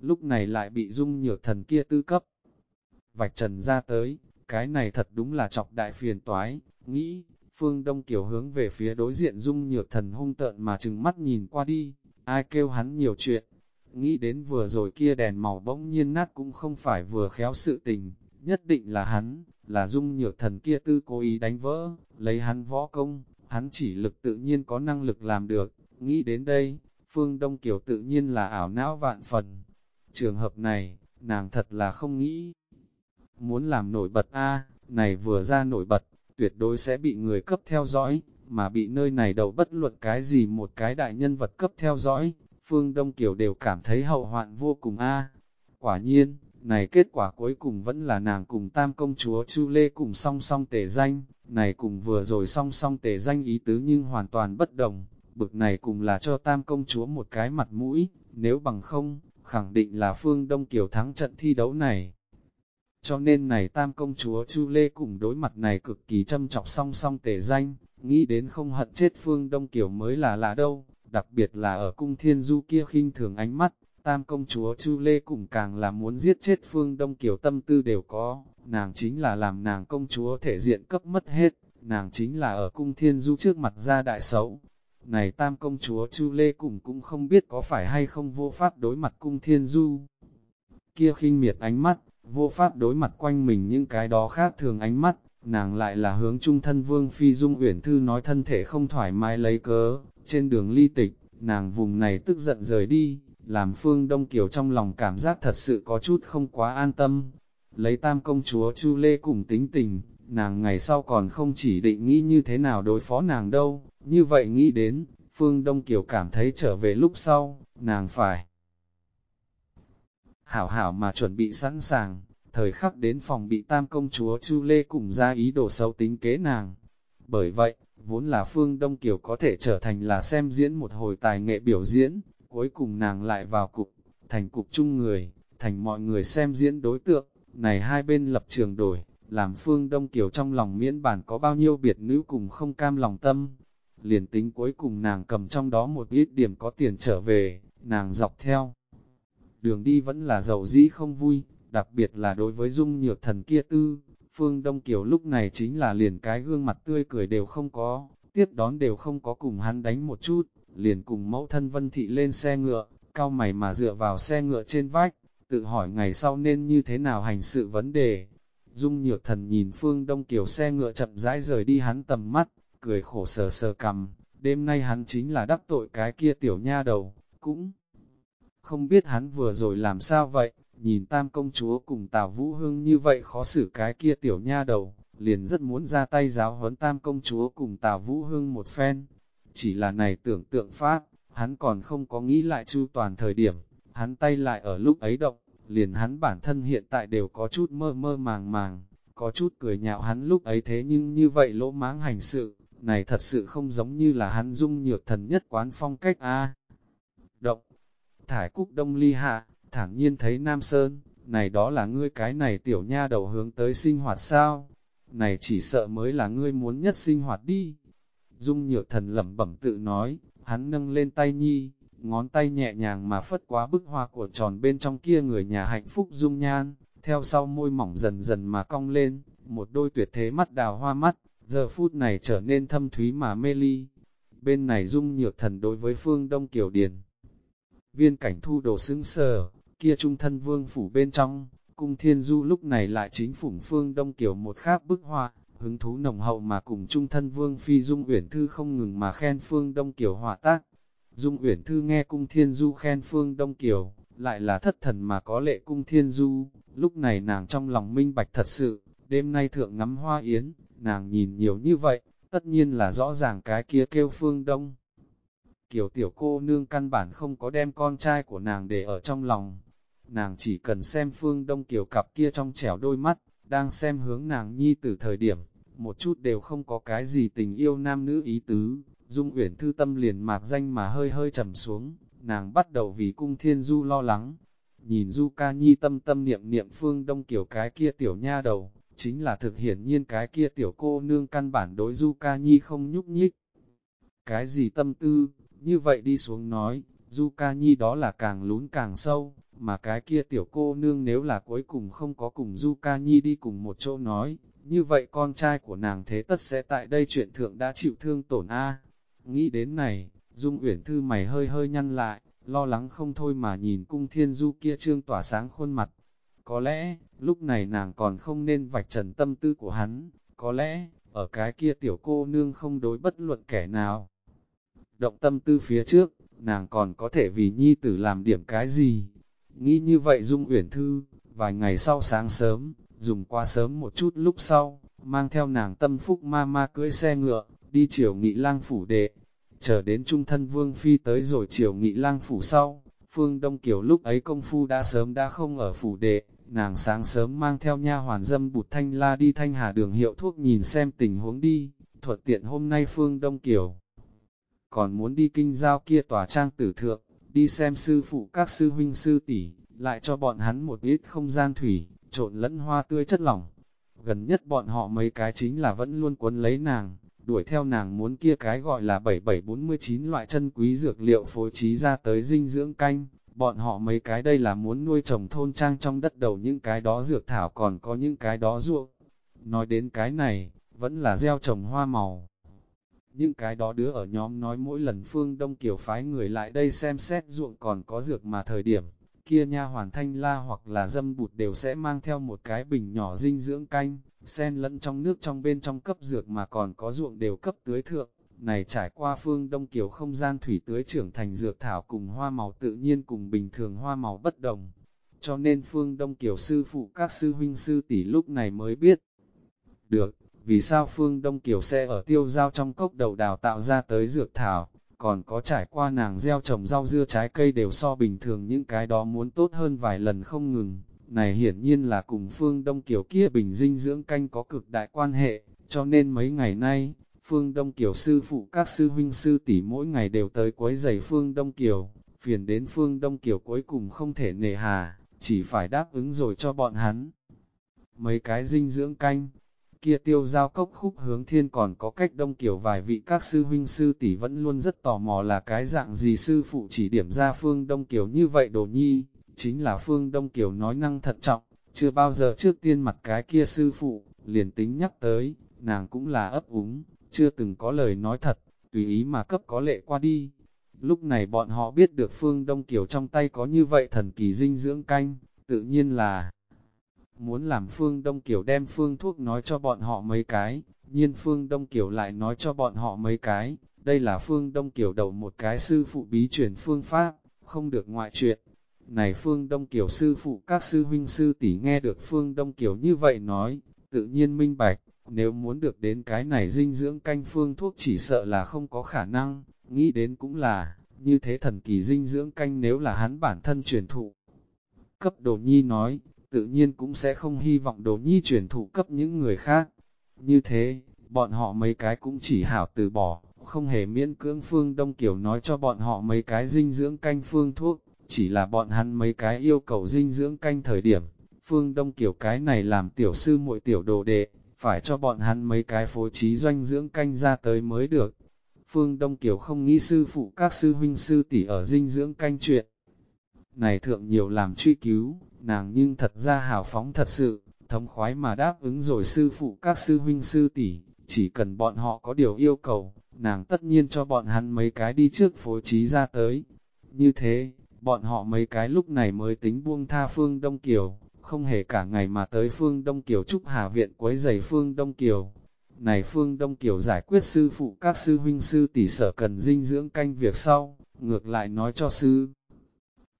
Lúc này lại bị dung nhược thần kia tư cấp. Vạch trần ra tới, cái này thật đúng là chọc đại phiền toái, nghĩ, phương Đông Kiều hướng về phía đối diện dung nhược thần hung tợn mà chừng mắt nhìn qua đi, ai kêu hắn nhiều chuyện, nghĩ đến vừa rồi kia đèn màu bỗng nhiên nát cũng không phải vừa khéo sự tình, nhất định là hắn, là dung nhược thần kia tư cố ý đánh vỡ, lấy hắn võ công, hắn chỉ lực tự nhiên có năng lực làm được, nghĩ đến đây, Phương Đông Kiều tự nhiên là ảo não vạn phần. Trường hợp này, nàng thật là không nghĩ. Muốn làm nổi bật A, này vừa ra nổi bật, tuyệt đối sẽ bị người cấp theo dõi, mà bị nơi này đầu bất luận cái gì một cái đại nhân vật cấp theo dõi, Phương Đông Kiều đều cảm thấy hậu hoạn vô cùng A. Quả nhiên, này kết quả cuối cùng vẫn là nàng cùng tam công chúa Chu Lê cùng song song tề danh, này cùng vừa rồi song song tề danh ý tứ nhưng hoàn toàn bất đồng, bực này cùng là cho tam công chúa một cái mặt mũi, nếu bằng không, khẳng định là phương Đông Kiều thắng trận thi đấu này. Cho nên này tam công chúa Chu Lê cùng đối mặt này cực kỳ châm chọc song song tề danh, nghĩ đến không hận chết phương Đông Kiều mới là lạ đâu, đặc biệt là ở cung thiên du kia khinh thường ánh mắt, tam công chúa Chu Lê cùng càng là muốn giết chết phương Đông Kiều tâm tư đều có, nàng chính là làm nàng công chúa thể diện cấp mất hết, nàng chính là ở cung thiên du trước mặt ra đại xấu. Này tam công chúa Chu Lê cùng cũng không biết có phải hay không vô pháp đối mặt cung thiên du. Kia khinh miệt ánh mắt, vô pháp đối mặt quanh mình những cái đó khác thường ánh mắt, nàng lại là hướng trung thân vương phi dung uyển thư nói thân thể không thoải mái lấy cớ, trên đường ly tịch, nàng vùng này tức giận rời đi, làm phương Đông Kiều trong lòng cảm giác thật sự có chút không quá an tâm. Lấy tam công chúa Chu Lê cùng tính tình, nàng ngày sau còn không chỉ định nghĩ như thế nào đối phó nàng đâu, như vậy nghĩ đến, Phương Đông Kiều cảm thấy trở về lúc sau, nàng phải hảo hảo mà chuẩn bị sẵn sàng, thời khắc đến phòng bị tam công chúa Chu Lê cùng ra ý đồ xấu tính kế nàng. Bởi vậy, vốn là Phương Đông Kiều có thể trở thành là xem diễn một hồi tài nghệ biểu diễn, cuối cùng nàng lại vào cục, thành cục chung người, thành mọi người xem diễn đối tượng, này hai bên lập trường đổi, làm Phương Đông Kiều trong lòng miễn bản có bao nhiêu biệt nữ cùng không cam lòng tâm. Liền tính cuối cùng nàng cầm trong đó một ít điểm có tiền trở về, nàng dọc theo. Đường đi vẫn là giàu dĩ không vui, đặc biệt là đối với dung nhược thần kia tư, Phương Đông Kiều lúc này chính là liền cái gương mặt tươi cười đều không có, tiếp đón đều không có cùng hắn đánh một chút, liền cùng mẫu thân Vân Thị lên xe ngựa, cao mày mà dựa vào xe ngựa trên vách, tự hỏi ngày sau nên như thế nào hành sự vấn đề. Dung nhược thần nhìn Phương Đông Kiều xe ngựa chậm rãi rời đi hắn tầm mắt, cười khổ sờ sờ cầm, đêm nay hắn chính là đắc tội cái kia tiểu nha đầu, cũng không biết hắn vừa rồi làm sao vậy, nhìn tam công chúa cùng Tào Vũ Hương như vậy khó xử cái kia tiểu nha đầu, liền rất muốn ra tay giáo huấn tam công chúa cùng Tào Vũ Hương một phen. Chỉ là này tưởng tượng pháp, hắn còn không có nghĩ lại chu toàn thời điểm, hắn tay lại ở lúc ấy động, liền hắn bản thân hiện tại đều có chút mơ mơ màng màng, có chút cười nhạo hắn lúc ấy thế nhưng như vậy lỗ máng hành sự, này thật sự không giống như là hắn dung nhược thần nhất quán phong cách a Động, thải cúc đông ly hạ, thẳng nhiên thấy Nam Sơn, này đó là ngươi cái này tiểu nha đầu hướng tới sinh hoạt sao? Này chỉ sợ mới là ngươi muốn nhất sinh hoạt đi. Dung nhược thần lẩm bẩm tự nói, hắn nâng lên tay nhi, ngón tay nhẹ nhàng mà phất quá bức hoa của tròn bên trong kia người nhà hạnh phúc dung nhan, theo sau môi mỏng dần dần mà cong lên, một đôi tuyệt thế mắt đào hoa mắt, giờ phút này trở nên thâm thúy mà mê ly. Bên này dung nhược thần đối với phương Đông Kiều Điền. Viên cảnh thu đồ xứng sờ, kia trung thân vương phủ bên trong, cung thiên du lúc này lại chính phủng phương Đông Kiều một khác bức hoa, hứng thú nồng hậu mà cùng trung thân vương phi Dung Uyển Thư không ngừng mà khen phương Đông Kiều hòa tác. Dung Uyển Thư nghe cung thiên du khen phương Đông Kiều, lại là thất thần mà có lệ cung thiên du, lúc này nàng trong lòng minh bạch thật sự, đêm nay thượng ngắm hoa yến, nàng nhìn nhiều như vậy, tất nhiên là rõ ràng cái kia kêu phương Đông. Kiều tiểu cô nương căn bản không có đem con trai của nàng để ở trong lòng, nàng chỉ cần xem phương đông kiều cặp kia trong trẻo đôi mắt, đang xem hướng nàng nhi từ thời điểm, một chút đều không có cái gì tình yêu nam nữ ý tứ, dung uyển thư tâm liền mạc danh mà hơi hơi trầm xuống, nàng bắt đầu vì cung thiên du lo lắng, nhìn du ca nhi tâm tâm niệm niệm phương đông kiều cái kia tiểu nha đầu, chính là thực hiển nhiên cái kia tiểu cô nương căn bản đối du ca nhi không nhúc nhích. Cái gì tâm tư, như vậy đi xuống nói, du ca nhi đó là càng lún càng sâu, mà cái kia tiểu cô nương nếu là cuối cùng không có cùng Du Ca Nhi đi cùng một chỗ nói, như vậy con trai của nàng thế tất sẽ tại đây chuyện thượng đã chịu thương tổn A. Nghĩ đến này, Dung Uyển Thư mày hơi hơi nhăn lại, lo lắng không thôi mà nhìn cung thiên du kia trương tỏa sáng khuôn mặt. Có lẽ, lúc này nàng còn không nên vạch trần tâm tư của hắn, có lẽ, ở cái kia tiểu cô nương không đối bất luận kẻ nào. Động tâm tư phía trước, nàng còn có thể vì nhi tử làm điểm cái gì, Nghĩ như vậy Dung Uyển Thư, vài ngày sau sáng sớm, dùng qua sớm một chút lúc sau, mang theo nàng tâm phúc ma ma cưỡi xe ngựa, đi chiều nghị lang phủ đệ. Chờ đến trung thân Vương Phi tới rồi chiều nghị lang phủ sau, Phương Đông Kiều lúc ấy công phu đã sớm đã không ở phủ đệ, nàng sáng sớm mang theo nha hoàn dâm bụt thanh la đi thanh hà đường hiệu thuốc nhìn xem tình huống đi, thuận tiện hôm nay Phương Đông Kiều. Còn muốn đi kinh giao kia tòa trang tử thượng, đi xem sư phụ các sư huynh sư tỷ, lại cho bọn hắn một ít không gian thủy, trộn lẫn hoa tươi chất lỏng. Gần nhất bọn họ mấy cái chính là vẫn luôn cuốn lấy nàng, đuổi theo nàng muốn kia cái gọi là 7749 loại chân quý dược liệu phối trí ra tới dinh dưỡng canh, bọn họ mấy cái đây là muốn nuôi trồng thôn trang trong đất đầu những cái đó dược thảo còn có những cái đó ruộng. Nói đến cái này, vẫn là gieo trồng hoa màu. Những cái đó đứa ở nhóm nói mỗi lần phương Đông Kiều phái người lại đây xem xét ruộng còn có dược mà thời điểm, kia nha hoàn thanh la hoặc là dâm bụt đều sẽ mang theo một cái bình nhỏ dinh dưỡng canh, sen lẫn trong nước trong bên trong cấp dược mà còn có ruộng đều cấp tưới thượng. Này trải qua phương Đông Kiều không gian thủy tưới trưởng thành dược thảo cùng hoa màu tự nhiên cùng bình thường hoa màu bất đồng. Cho nên phương Đông Kiều sư phụ các sư huynh sư tỷ lúc này mới biết. Được, vì sao phương Đông Kiều sẽ ở tiêu giao trong cốc đầu đào tạo ra tới dược thảo, còn có trải qua nàng gieo trồng rau dưa trái cây đều so bình thường những cái đó muốn tốt hơn vài lần không ngừng. Này hiển nhiên là cùng phương Đông Kiều kia bình dinh dưỡng canh có cực đại quan hệ, cho nên mấy ngày nay, phương Đông Kiều sư phụ các sư huynh sư tỷ mỗi ngày đều tới quấy giày phương Đông Kiều, phiền đến phương Đông Kiều cuối cùng không thể nề hà, chỉ phải đáp ứng rồi cho bọn hắn. Mấy cái dinh dưỡng canh, kia tiêu giao cốc khúc hướng thiên còn có cách đông kiểu vài vị các sư huynh sư tỷ vẫn luôn rất tò mò là cái dạng gì sư phụ chỉ điểm ra phương đông kiểu như vậy đồ nhi, chính là phương đông kiểu nói năng thận trọng, chưa bao giờ trước tiên mặt cái kia sư phụ, liền tính nhắc tới, nàng cũng là ấp úng, chưa từng có lời nói thật, tùy ý mà cấp có lệ qua đi. Lúc này bọn họ biết được phương đông kiểu trong tay có như vậy thần kỳ dinh dưỡng canh, tự nhiên là muốn làm Phương Đông Kiều đem phương thuốc nói cho bọn họ mấy cái, nhiên Phương Đông Kiều lại nói cho bọn họ mấy cái, đây là Phương Đông Kiều đầu một cái sư phụ bí truyền phương pháp, không được ngoại chuyện. Này Phương Đông Kiều sư phụ các sư huynh sư tỷ nghe được Phương Đông Kiều như vậy nói, tự nhiên minh bạch, nếu muốn được đến cái này dinh dưỡng canh phương thuốc chỉ sợ là không có khả năng, nghĩ đến cũng là, như thế thần kỳ dinh dưỡng canh nếu là hắn bản thân truyền thụ. Cấp đồ nhi nói, tự nhiên cũng sẽ không hy vọng đồ nhi truyền thụ cấp những người khác. Như thế, bọn họ mấy cái cũng chỉ hảo từ bỏ, không hề miễn cưỡng Phương Đông Kiều nói cho bọn họ mấy cái dinh dưỡng canh phương thuốc, chỉ là bọn hắn mấy cái yêu cầu dinh dưỡng canh thời điểm. Phương Đông Kiều cái này làm tiểu sư muội tiểu đồ đệ, phải cho bọn hắn mấy cái phối trí doanh dưỡng canh ra tới mới được. Phương Đông Kiều không nghĩ sư phụ các sư huynh sư tỷ ở dinh dưỡng canh chuyện. Này thượng nhiều làm truy cứu, nàng nhưng thật ra hào phóng thật sự, thống khoái mà đáp ứng rồi sư phụ các sư huynh sư tỷ, chỉ cần bọn họ có điều yêu cầu, nàng tất nhiên cho bọn hắn mấy cái đi trước phối trí ra tới. Như thế, bọn họ mấy cái lúc này mới tính buông tha phương Đông Kiều, không hề cả ngày mà tới phương Đông Kiều chúc Hà Viện quấy giày phương Đông Kiều. Này phương Đông Kiều giải quyết sư phụ các sư huynh sư tỷ sở cần dinh dưỡng canh việc sau, ngược lại nói cho sư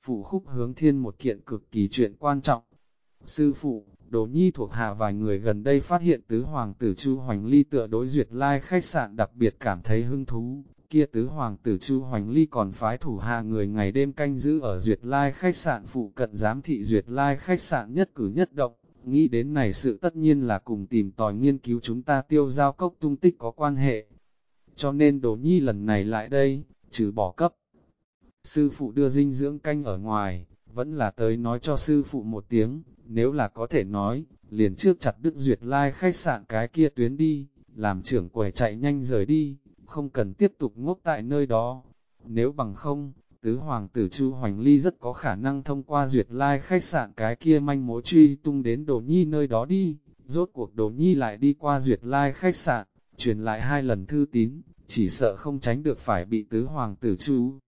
phụ khúc hướng thiên một kiện cực kỳ chuyện quan trọng. Sư phụ, đồ nhi thuộc hạ vài người gần đây phát hiện tứ hoàng tử Chu Hoành Ly tựa đối duyệt lai khách sạn đặc biệt cảm thấy hứng thú. Kia tứ hoàng tử Chu Hoành Ly còn phái thủ hạ người ngày đêm canh giữ ở duyệt lai khách sạn phụ cận giám thị duyệt lai khách sạn nhất cử nhất động. Nghĩ đến này sự tất nhiên là cùng tìm tòi nghiên cứu chúng ta tiêu giao cốc tung tích có quan hệ. Cho nên đồ nhi lần này lại đây, trừ bỏ cấp Sư phụ đưa dinh dưỡng canh ở ngoài, vẫn là tới nói cho sư phụ một tiếng, nếu là có thể nói, liền trước chặt đứt duyệt lai like khách sạn cái kia tuyến đi, làm trưởng quầy chạy nhanh rời đi, không cần tiếp tục ngốc tại nơi đó. Nếu bằng không, tứ hoàng tử Chu Hoành Ly rất có khả năng thông qua duyệt lai like khách sạn cái kia manh mối truy tung đến đồ nhi nơi đó đi, rốt cuộc đồ nhi lại đi qua duyệt lai like khách sạn, truyền lại hai lần thư tín, chỉ sợ không tránh được phải bị tứ hoàng tử Chu.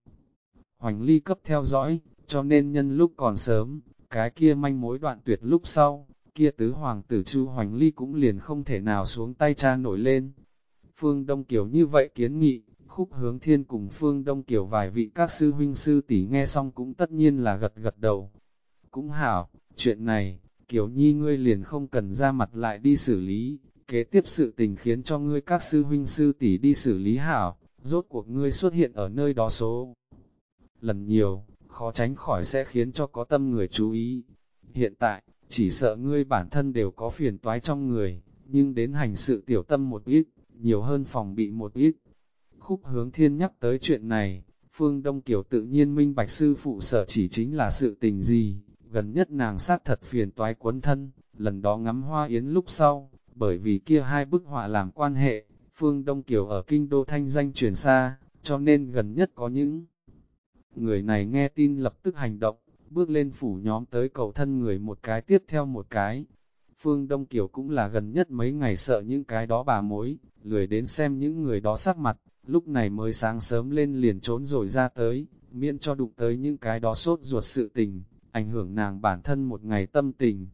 Hoành ly cấp theo dõi, cho nên nhân lúc còn sớm, cái kia manh mối đoạn tuyệt lúc sau, kia tứ hoàng tử Chu Hoành ly cũng liền không thể nào xuống tay cha nổi lên. Phương Đông Kiều như vậy kiến nghị, khúc hướng thiên cùng Phương Đông Kiều vài vị các sư huynh sư tỷ nghe xong cũng tất nhiên là gật gật đầu. Cũng hảo, chuyện này, Kiều Nhi ngươi liền không cần ra mặt lại đi xử lý, kế tiếp sự tình khiến cho ngươi các sư huynh sư tỷ đi xử lý hảo, rốt cuộc ngươi xuất hiện ở nơi đó số lần nhiều, khó tránh khỏi sẽ khiến cho có tâm người chú ý. Hiện tại, chỉ sợ ngươi bản thân đều có phiền toái trong người, nhưng đến hành sự tiểu tâm một ít, nhiều hơn phòng bị một ít. Khúc hướng thiên nhắc tới chuyện này, Phương Đông Kiều tự nhiên minh bạch sư phụ sở chỉ chính là sự tình gì, gần nhất nàng sát thật phiền toái quấn thân, lần đó ngắm hoa yến lúc sau, bởi vì kia hai bức họa làm quan hệ, Phương Đông Kiều ở kinh đô thanh danh truyền xa, cho nên gần nhất có những người này nghe tin lập tức hành động, bước lên phủ nhóm tới cầu thân người một cái tiếp theo một cái. Phương Đông Kiều cũng là gần nhất mấy ngày sợ những cái đó bà mối, lười đến xem những người đó sắc mặt, lúc này mới sáng sớm lên liền trốn rồi ra tới, miễn cho đụng tới những cái đó sốt ruột sự tình, ảnh hưởng nàng bản thân một ngày tâm tình.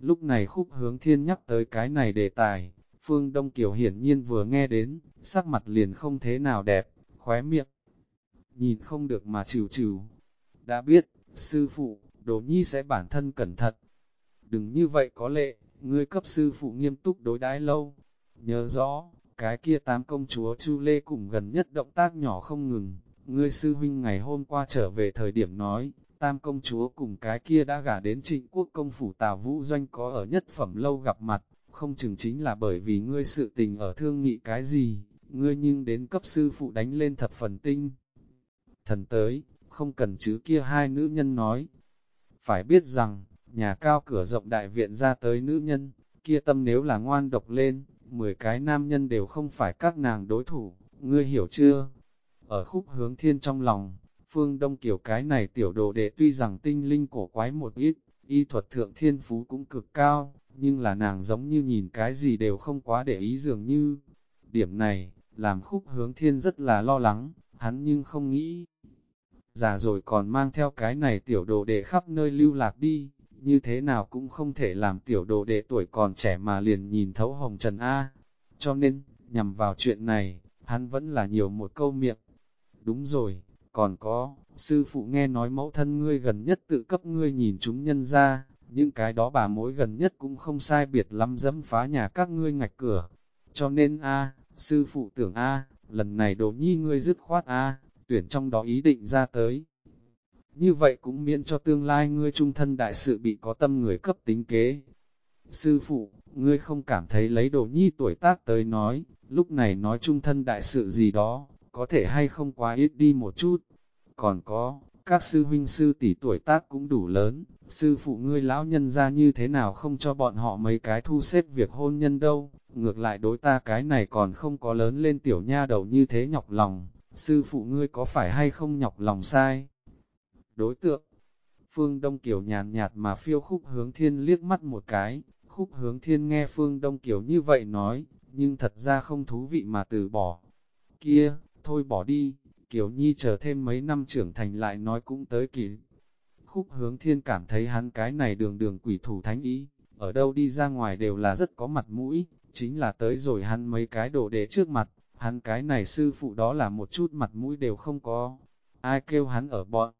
Lúc này khúc hướng thiên nhắc tới cái này đề tài, Phương Đông Kiều hiển nhiên vừa nghe đến, sắc mặt liền không thế nào đẹp, khóe miệng. Nhìn không được mà chịu chịu. Đã biết, sư phụ, đồ nhi sẽ bản thân cẩn thận. Đừng như vậy có lệ, ngươi cấp sư phụ nghiêm túc đối đãi lâu. Nhớ rõ, cái kia tám công chúa Chu Lê cùng gần nhất động tác nhỏ không ngừng. Ngươi sư huynh ngày hôm qua trở về thời điểm nói, tam công chúa cùng cái kia đã gả đến trịnh quốc công phủ Tào Vũ Doanh có ở nhất phẩm lâu gặp mặt, không chừng chính là bởi vì ngươi sự tình ở thương nghị cái gì, ngươi nhưng đến cấp sư phụ đánh lên thập phần tinh. Thần tới, không cần chứ kia hai nữ nhân nói. Phải biết rằng, nhà cao cửa rộng đại viện ra tới nữ nhân, kia tâm nếu là ngoan độc lên, 10 cái nam nhân đều không phải các nàng đối thủ, ngươi hiểu chưa? Ở khúc hướng thiên trong lòng, phương đông kiểu cái này tiểu đồ đệ tuy rằng tinh linh cổ quái một ít, y thuật thượng thiên phú cũng cực cao, nhưng là nàng giống như nhìn cái gì đều không quá để ý dường như. Điểm này, làm khúc hướng thiên rất là lo lắng, hắn nhưng không nghĩ. Già rồi còn mang theo cái này tiểu đồ đệ khắp nơi lưu lạc đi, như thế nào cũng không thể làm tiểu đồ đệ tuổi còn trẻ mà liền nhìn thấu hồng trần A. Cho nên, nhằm vào chuyện này, hắn vẫn là nhiều một câu miệng. Đúng rồi, còn có, sư phụ nghe nói mẫu thân ngươi gần nhất tự cấp ngươi nhìn chúng nhân ra, những cái đó bà mối gần nhất cũng không sai biệt lắm dẫm phá nhà các ngươi ngạch cửa. Cho nên a sư phụ tưởng a lần này đồ nhi ngươi dứt khoát a tuyển trong đó ý định ra tới. Như vậy cũng miễn cho tương lai ngươi trung thân đại sự bị có tâm người cấp tính kế. Sư phụ, ngươi không cảm thấy lấy đồ nhi tuổi tác tới nói, lúc này nói trung thân đại sự gì đó, có thể hay không quá ít đi một chút. Còn có, các sư huynh sư tỷ tuổi tác cũng đủ lớn, sư phụ ngươi lão nhân ra như thế nào không cho bọn họ mấy cái thu xếp việc hôn nhân đâu, ngược lại đối ta cái này còn không có lớn lên tiểu nha đầu như thế nhọc lòng, sư phụ ngươi có phải hay không nhọc lòng sai? Đối tượng Phương Đông Kiều nhàn nhạt mà phiêu khúc hướng thiên liếc mắt một cái, khúc hướng thiên nghe Phương Đông Kiều như vậy nói, nhưng thật ra không thú vị mà từ bỏ. Kia, thôi bỏ đi, Kiều Nhi chờ thêm mấy năm trưởng thành lại nói cũng tới kỳ. Khúc hướng thiên cảm thấy hắn cái này đường đường quỷ thủ thánh ý, ở đâu đi ra ngoài đều là rất có mặt mũi, chính là tới rồi hắn mấy cái đồ đệ trước mặt, hắn cái này sư phụ đó là một chút mặt mũi đều không có. Ai kêu hắn ở bọn?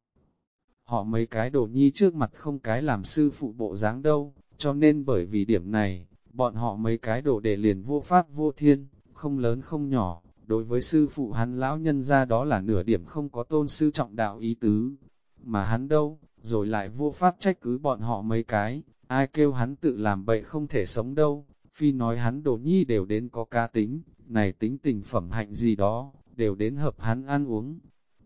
Họ mấy cái đồ nhi trước mặt không cái làm sư phụ bộ dáng đâu, cho nên bởi vì điểm này, bọn họ mấy cái đồ đệ liền vô pháp vô thiên, không lớn không nhỏ, đối với sư phụ hắn lão nhân ra đó là nửa điểm không có tôn sư trọng đạo ý tứ, mà hắn đâu, rồi lại vô pháp trách cứ bọn họ mấy cái, ai kêu hắn tự làm bậy không thể sống đâu, phi nói hắn đồ nhi đều đến có ca tính, này tính tình phẩm hạnh gì đó, đều đến hợp hắn ăn uống,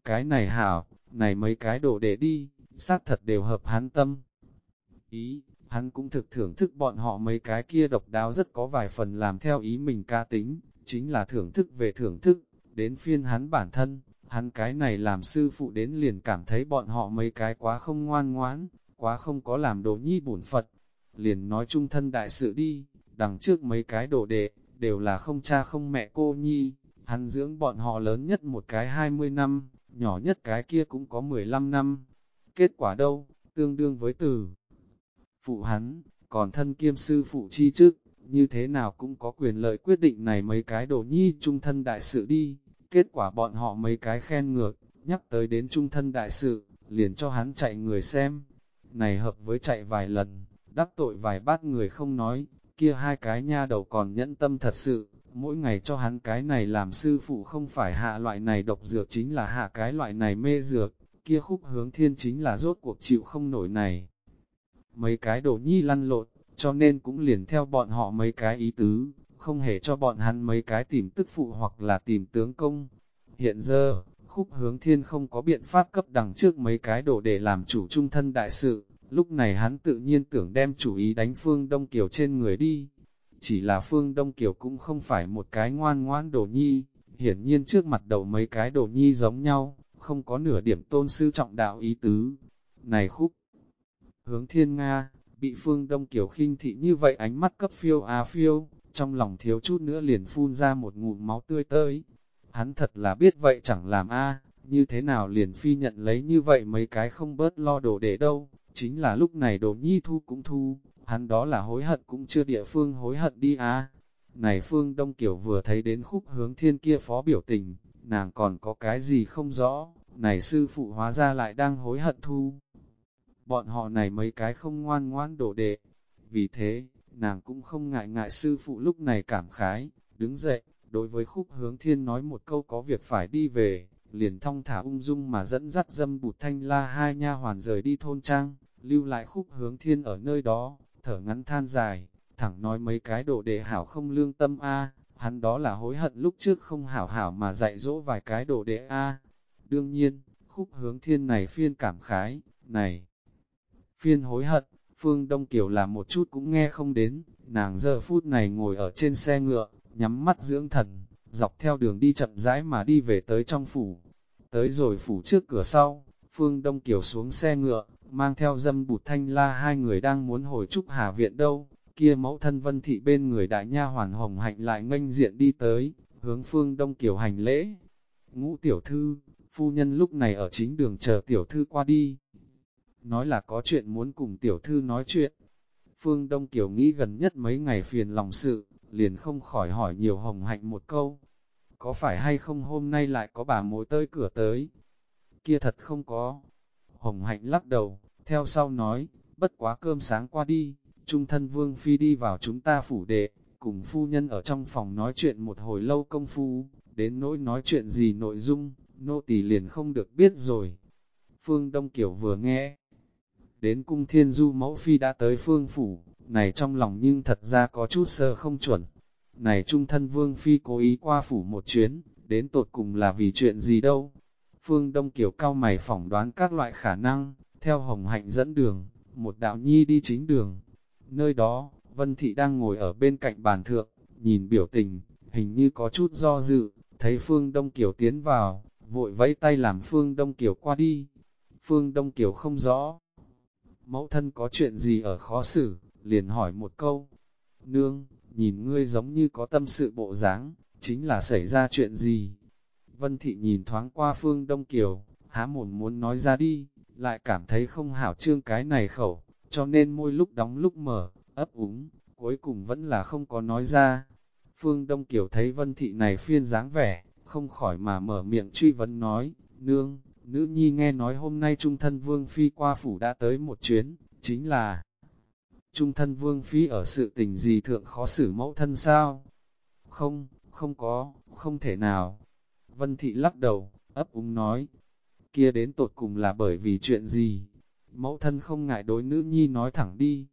cái này hảo, này mấy cái đồ để đi, xác thật đều hợp hắn tâm. Ý, hắn cũng thực thưởng thức bọn họ mấy cái kia độc đáo rất có vài phần làm theo ý mình ca tính, chính là thưởng thức về thưởng thức, đến phiên hắn bản thân, hắn cái này làm sư phụ đến liền cảm thấy bọn họ mấy cái quá không ngoan ngoãn, quá không có làm đồ nhi bổn Phật, liền nói chung thân đại sự đi, đằng trước mấy cái đồ đệ, đều là không cha không mẹ cô nhi, hắn dưỡng bọn họ lớn nhất một cái 20 năm, nhỏ nhất cái kia cũng có 15 năm, kết quả đâu, tương đương với từ phụ hắn, còn thân kiêm sư phụ chi chức như thế nào cũng có quyền lợi quyết định này mấy cái đồ nhi trung thân đại sự đi, kết quả bọn họ mấy cái khen ngược, nhắc tới đến trung thân đại sự, liền cho hắn chạy người xem, này hợp với chạy vài lần, đắc tội vài bát người không nói, kia hai cái nha đầu còn nhẫn tâm thật sự, mỗi ngày cho hắn cái này làm sư phụ không phải hạ loại này độc dược chính là hạ cái loại này mê dược, kia khúc hướng thiên chính là rốt cuộc chịu không nổi này. Mấy cái đồ nhi lăn lộn, cho nên cũng liền theo bọn họ mấy cái ý tứ, không hề cho bọn hắn mấy cái tìm tức phụ hoặc là tìm tướng công. Hiện giờ, khúc hướng thiên không có biện pháp cấp đằng trước mấy cái đồ để làm chủ trung thân đại sự, lúc này hắn tự nhiên tưởng đem chủ ý đánh phương Đông Kiều trên người đi. chỉ là Phương Đông Kiều cũng không phải một cái ngoan ngoãn đồ nhi, hiển nhiên trước mặt đầu mấy cái đồ nhi giống nhau, không có nửa điểm tôn sư trọng đạo ý tứ. Này khúc, hướng thiên Nga, bị Phương Đông Kiều khinh thị như vậy ánh mắt cấp phiêu á phiêu, trong lòng thiếu chút nữa liền phun ra một ngụm máu tươi tới. Hắn thật là biết vậy chẳng làm a như thế nào liền phi nhận lấy như vậy mấy cái không bớt lo đồ để đâu, chính là lúc này đồ nhi thu cũng thu, hắn đó là hối hận cũng chưa địa phương hối hận đi a Này Phương Đông Kiều vừa thấy đến khúc hướng thiên kia phó biểu tình, nàng còn có cái gì không rõ, này sư phụ hóa ra lại đang hối hận thu. Bọn họ này mấy cái không ngoan ngoan đổ đệ, vì thế, nàng cũng không ngại ngại sư phụ lúc này cảm khái, đứng dậy, đối với khúc hướng thiên nói một câu có việc phải đi về, liền thong thả ung dung mà dẫn dắt dâm bụt thanh la hai nha hoàn rời đi thôn trang, lưu lại khúc hướng thiên ở nơi đó, thở ngắn than dài, thẳng nói mấy cái đồ đệ hảo không lương tâm a hắn đó là hối hận lúc trước không hảo hảo mà dạy dỗ vài cái đồ đệ a. Đương nhiên, khúc hướng thiên này phiên cảm khái, này, phiên hối hận, Phương Đông Kiều là một chút cũng nghe không đến, nàng giờ phút này ngồi ở trên xe ngựa, nhắm mắt dưỡng thần, dọc theo đường đi chậm rãi mà đi về tới trong phủ. Tới rồi phủ trước cửa sau, Phương Đông Kiều xuống xe ngựa, mang theo dâm bụt thanh la hai người đang muốn hồi trúc Hà Viện đâu, kia mẫu thân vân thị bên người đại nha hoàn hồng hạnh lại nganh diện đi tới, hướng Phương Đông Kiều hành lễ. Ngũ tiểu thư, phu nhân lúc này ở chính đường chờ tiểu thư qua đi. Nói là có chuyện muốn cùng tiểu thư nói chuyện. Phương Đông Kiều nghĩ gần nhất mấy ngày phiền lòng sự, liền không khỏi hỏi nhiều hồng hạnh một câu. Có phải hay không hôm nay lại có bà mối tới cửa tới? Kia thật không có. Hồng hạnh lắc đầu, theo sau nói, bất quá cơm sáng qua đi, trung thân vương phi đi vào chúng ta phủ đệ, cùng phu nhân ở trong phòng nói chuyện một hồi lâu công phu, đến nỗi nói chuyện gì nội dung, nô tỳ liền không được biết rồi. Phương Đông Kiều vừa nghe, đến cung thiên du mẫu phi đã tới phương phủ, này trong lòng nhưng thật ra có chút sơ không chuẩn. Này trung thân vương phi cố ý qua phủ một chuyến, đến tột cùng là vì chuyện gì đâu. Phương Đông Kiều cao mày phỏng đoán các loại khả năng, theo hồng hạnh dẫn đường, một đạo nhi đi chính đường. Nơi đó, Vân Thị đang ngồi ở bên cạnh bàn thượng, nhìn biểu tình, hình như có chút do dự, thấy Phương Đông Kiều tiến vào, vội vẫy tay làm Phương Đông Kiều qua đi. Phương Đông Kiều không rõ, mẫu thân có chuyện gì ở khó xử, liền hỏi một câu. Nương, nhìn ngươi giống như có tâm sự bộ dáng, chính là xảy ra chuyện gì? Vân Thị nhìn thoáng qua Phương Đông Kiều, há mồm muốn nói ra đi, lại cảm thấy không hảo trương cái này khẩu, cho nên môi lúc đóng lúc mở, ấp úng, cuối cùng vẫn là không có nói ra. Phương Đông Kiều thấy Vân Thị này phiên dáng vẻ, không khỏi mà mở miệng truy vấn nói, Nương, nữ nhi nghe nói hôm nay Trung thân Vương Phi qua phủ đã tới một chuyến, chính là Trung thân Vương Phi ở sự tình gì thượng khó xử mẫu thân sao? Không, không có, không thể nào. Vân Thị lắc đầu, ấp úng nói, kia đến tột cùng là bởi vì chuyện gì? Mẫu thân không ngại đối nữ nhi nói thẳng đi.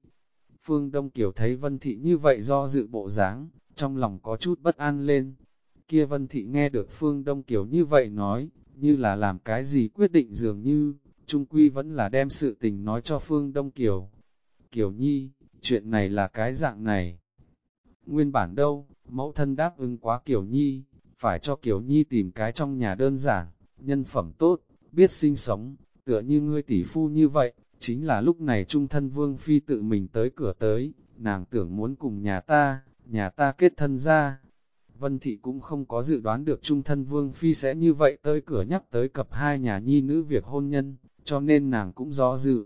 Phương Đông Kiều thấy Vân Thị như vậy do dự bộ dáng, trong lòng có chút bất an lên. Kia Vân Thị nghe được Phương Đông Kiều như vậy nói, như là làm cái gì quyết định dường như, Trung Quy vẫn là đem sự tình nói cho Phương Đông Kiều. Kiều Nhi, chuyện này là cái dạng này. Nguyên bản đâu, mẫu thân đáp ứng quá Kiều Nhi, phải cho Kiều Nhi tìm cái trong nhà đơn giản, nhân phẩm tốt, biết sinh sống, tựa như ngươi tỷ phu như vậy, chính là lúc này trung thân Vương Phi tự mình tới cửa tới, nàng tưởng muốn cùng nhà ta, nhà ta kết thân ra, Vân Thị cũng không có dự đoán được trung thân Vương Phi sẽ như vậy tới cửa nhắc tới cập hai nhà nhi nữ việc hôn nhân, cho nên nàng cũng do dự.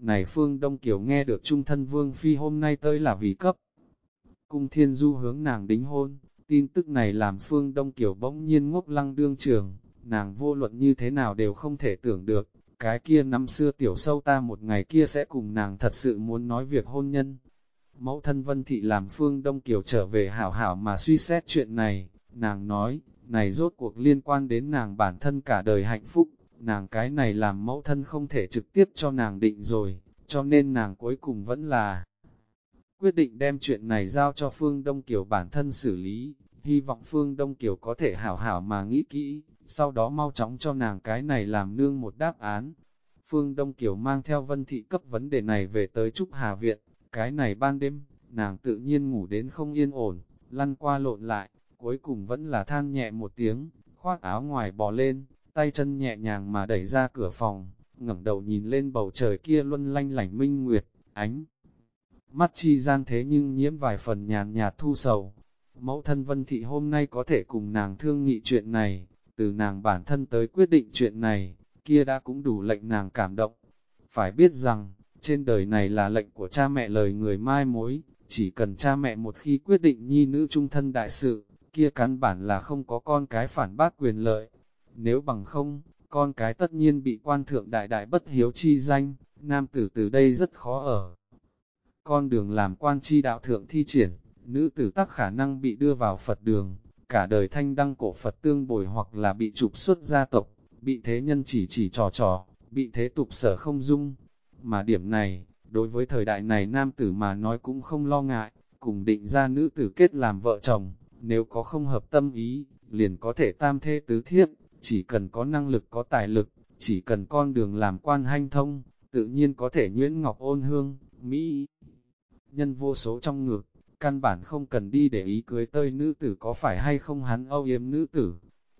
Này Phương Đông Kiều nghe được trung thân Vương Phi hôm nay tới là vì cấp. Cung Thiên Du hướng nàng đính hôn, tin tức này làm Phương Đông Kiều bỗng nhiên ngốc lăng đương trường, nàng vô luận như thế nào đều không thể tưởng được, cái kia năm xưa tiểu sâu ta một ngày kia sẽ cùng nàng thật sự muốn nói việc hôn nhân, Mẫu thân Vân Thị làm Phương Đông Kiều trở về hảo hảo mà suy xét chuyện này, nàng nói, này rốt cuộc liên quan đến nàng bản thân cả đời hạnh phúc, nàng cái này làm mẫu thân không thể trực tiếp cho nàng định rồi, cho nên nàng cuối cùng vẫn là quyết định đem chuyện này giao cho Phương Đông Kiều bản thân xử lý, hy vọng Phương Đông Kiều có thể hảo hảo mà nghĩ kỹ, sau đó mau chóng cho nàng cái này làm nương một đáp án. Phương Đông Kiều mang theo Vân Thị cấp vấn đề này về tới Trúc Hà Viện, cái này ban đêm, nàng tự nhiên ngủ đến không yên ổn, lăn qua lộn lại, cuối cùng vẫn là than nhẹ một tiếng, khoác áo ngoài bò lên, tay chân nhẹ nhàng mà đẩy ra cửa phòng, ngẩng đầu nhìn lên bầu trời kia luân lanh lảnh minh nguyệt, ánh. Mắt chi gian thế nhưng nhiễm vài phần nhàn nhạt thu sầu. Mẫu thân Vân Thị hôm nay có thể cùng nàng thương nghị chuyện này, từ nàng bản thân tới quyết định chuyện này, kia đã cũng đủ lệnh nàng cảm động. Phải biết rằng, trên đời này là lệnh của cha mẹ lời người mai mối, chỉ cần cha mẹ một khi quyết định nhi nữ trung thân đại sự, kia căn bản là không có con cái phản bác quyền lợi. Nếu bằng không, con cái tất nhiên bị quan thượng đại đại bất hiếu chi danh, nam tử từ đây rất khó ở. Con đường làm quan chi đạo thượng thi triển, nữ tử tắc khả năng bị đưa vào Phật đường, cả đời thanh đăng cổ Phật tương bồi hoặc là bị trục xuất gia tộc, bị thế nhân chỉ chỉ trò trò, bị thế tục sở không dung. Mà điểm này, đối với thời đại này nam tử mà nói cũng không lo ngại, cùng định ra nữ tử kết làm vợ chồng, nếu có không hợp tâm ý, liền có thể tam thê tứ thiết, chỉ cần có năng lực có tài lực, chỉ cần con đường làm quan hanh thông, tự nhiên có thể nhuyễn ngọc ôn hương, Mỹ. Nhân vô số trong ngược, căn bản không cần đi để ý cưới tơi nữ tử có phải hay không hắn âu yếm nữ tử.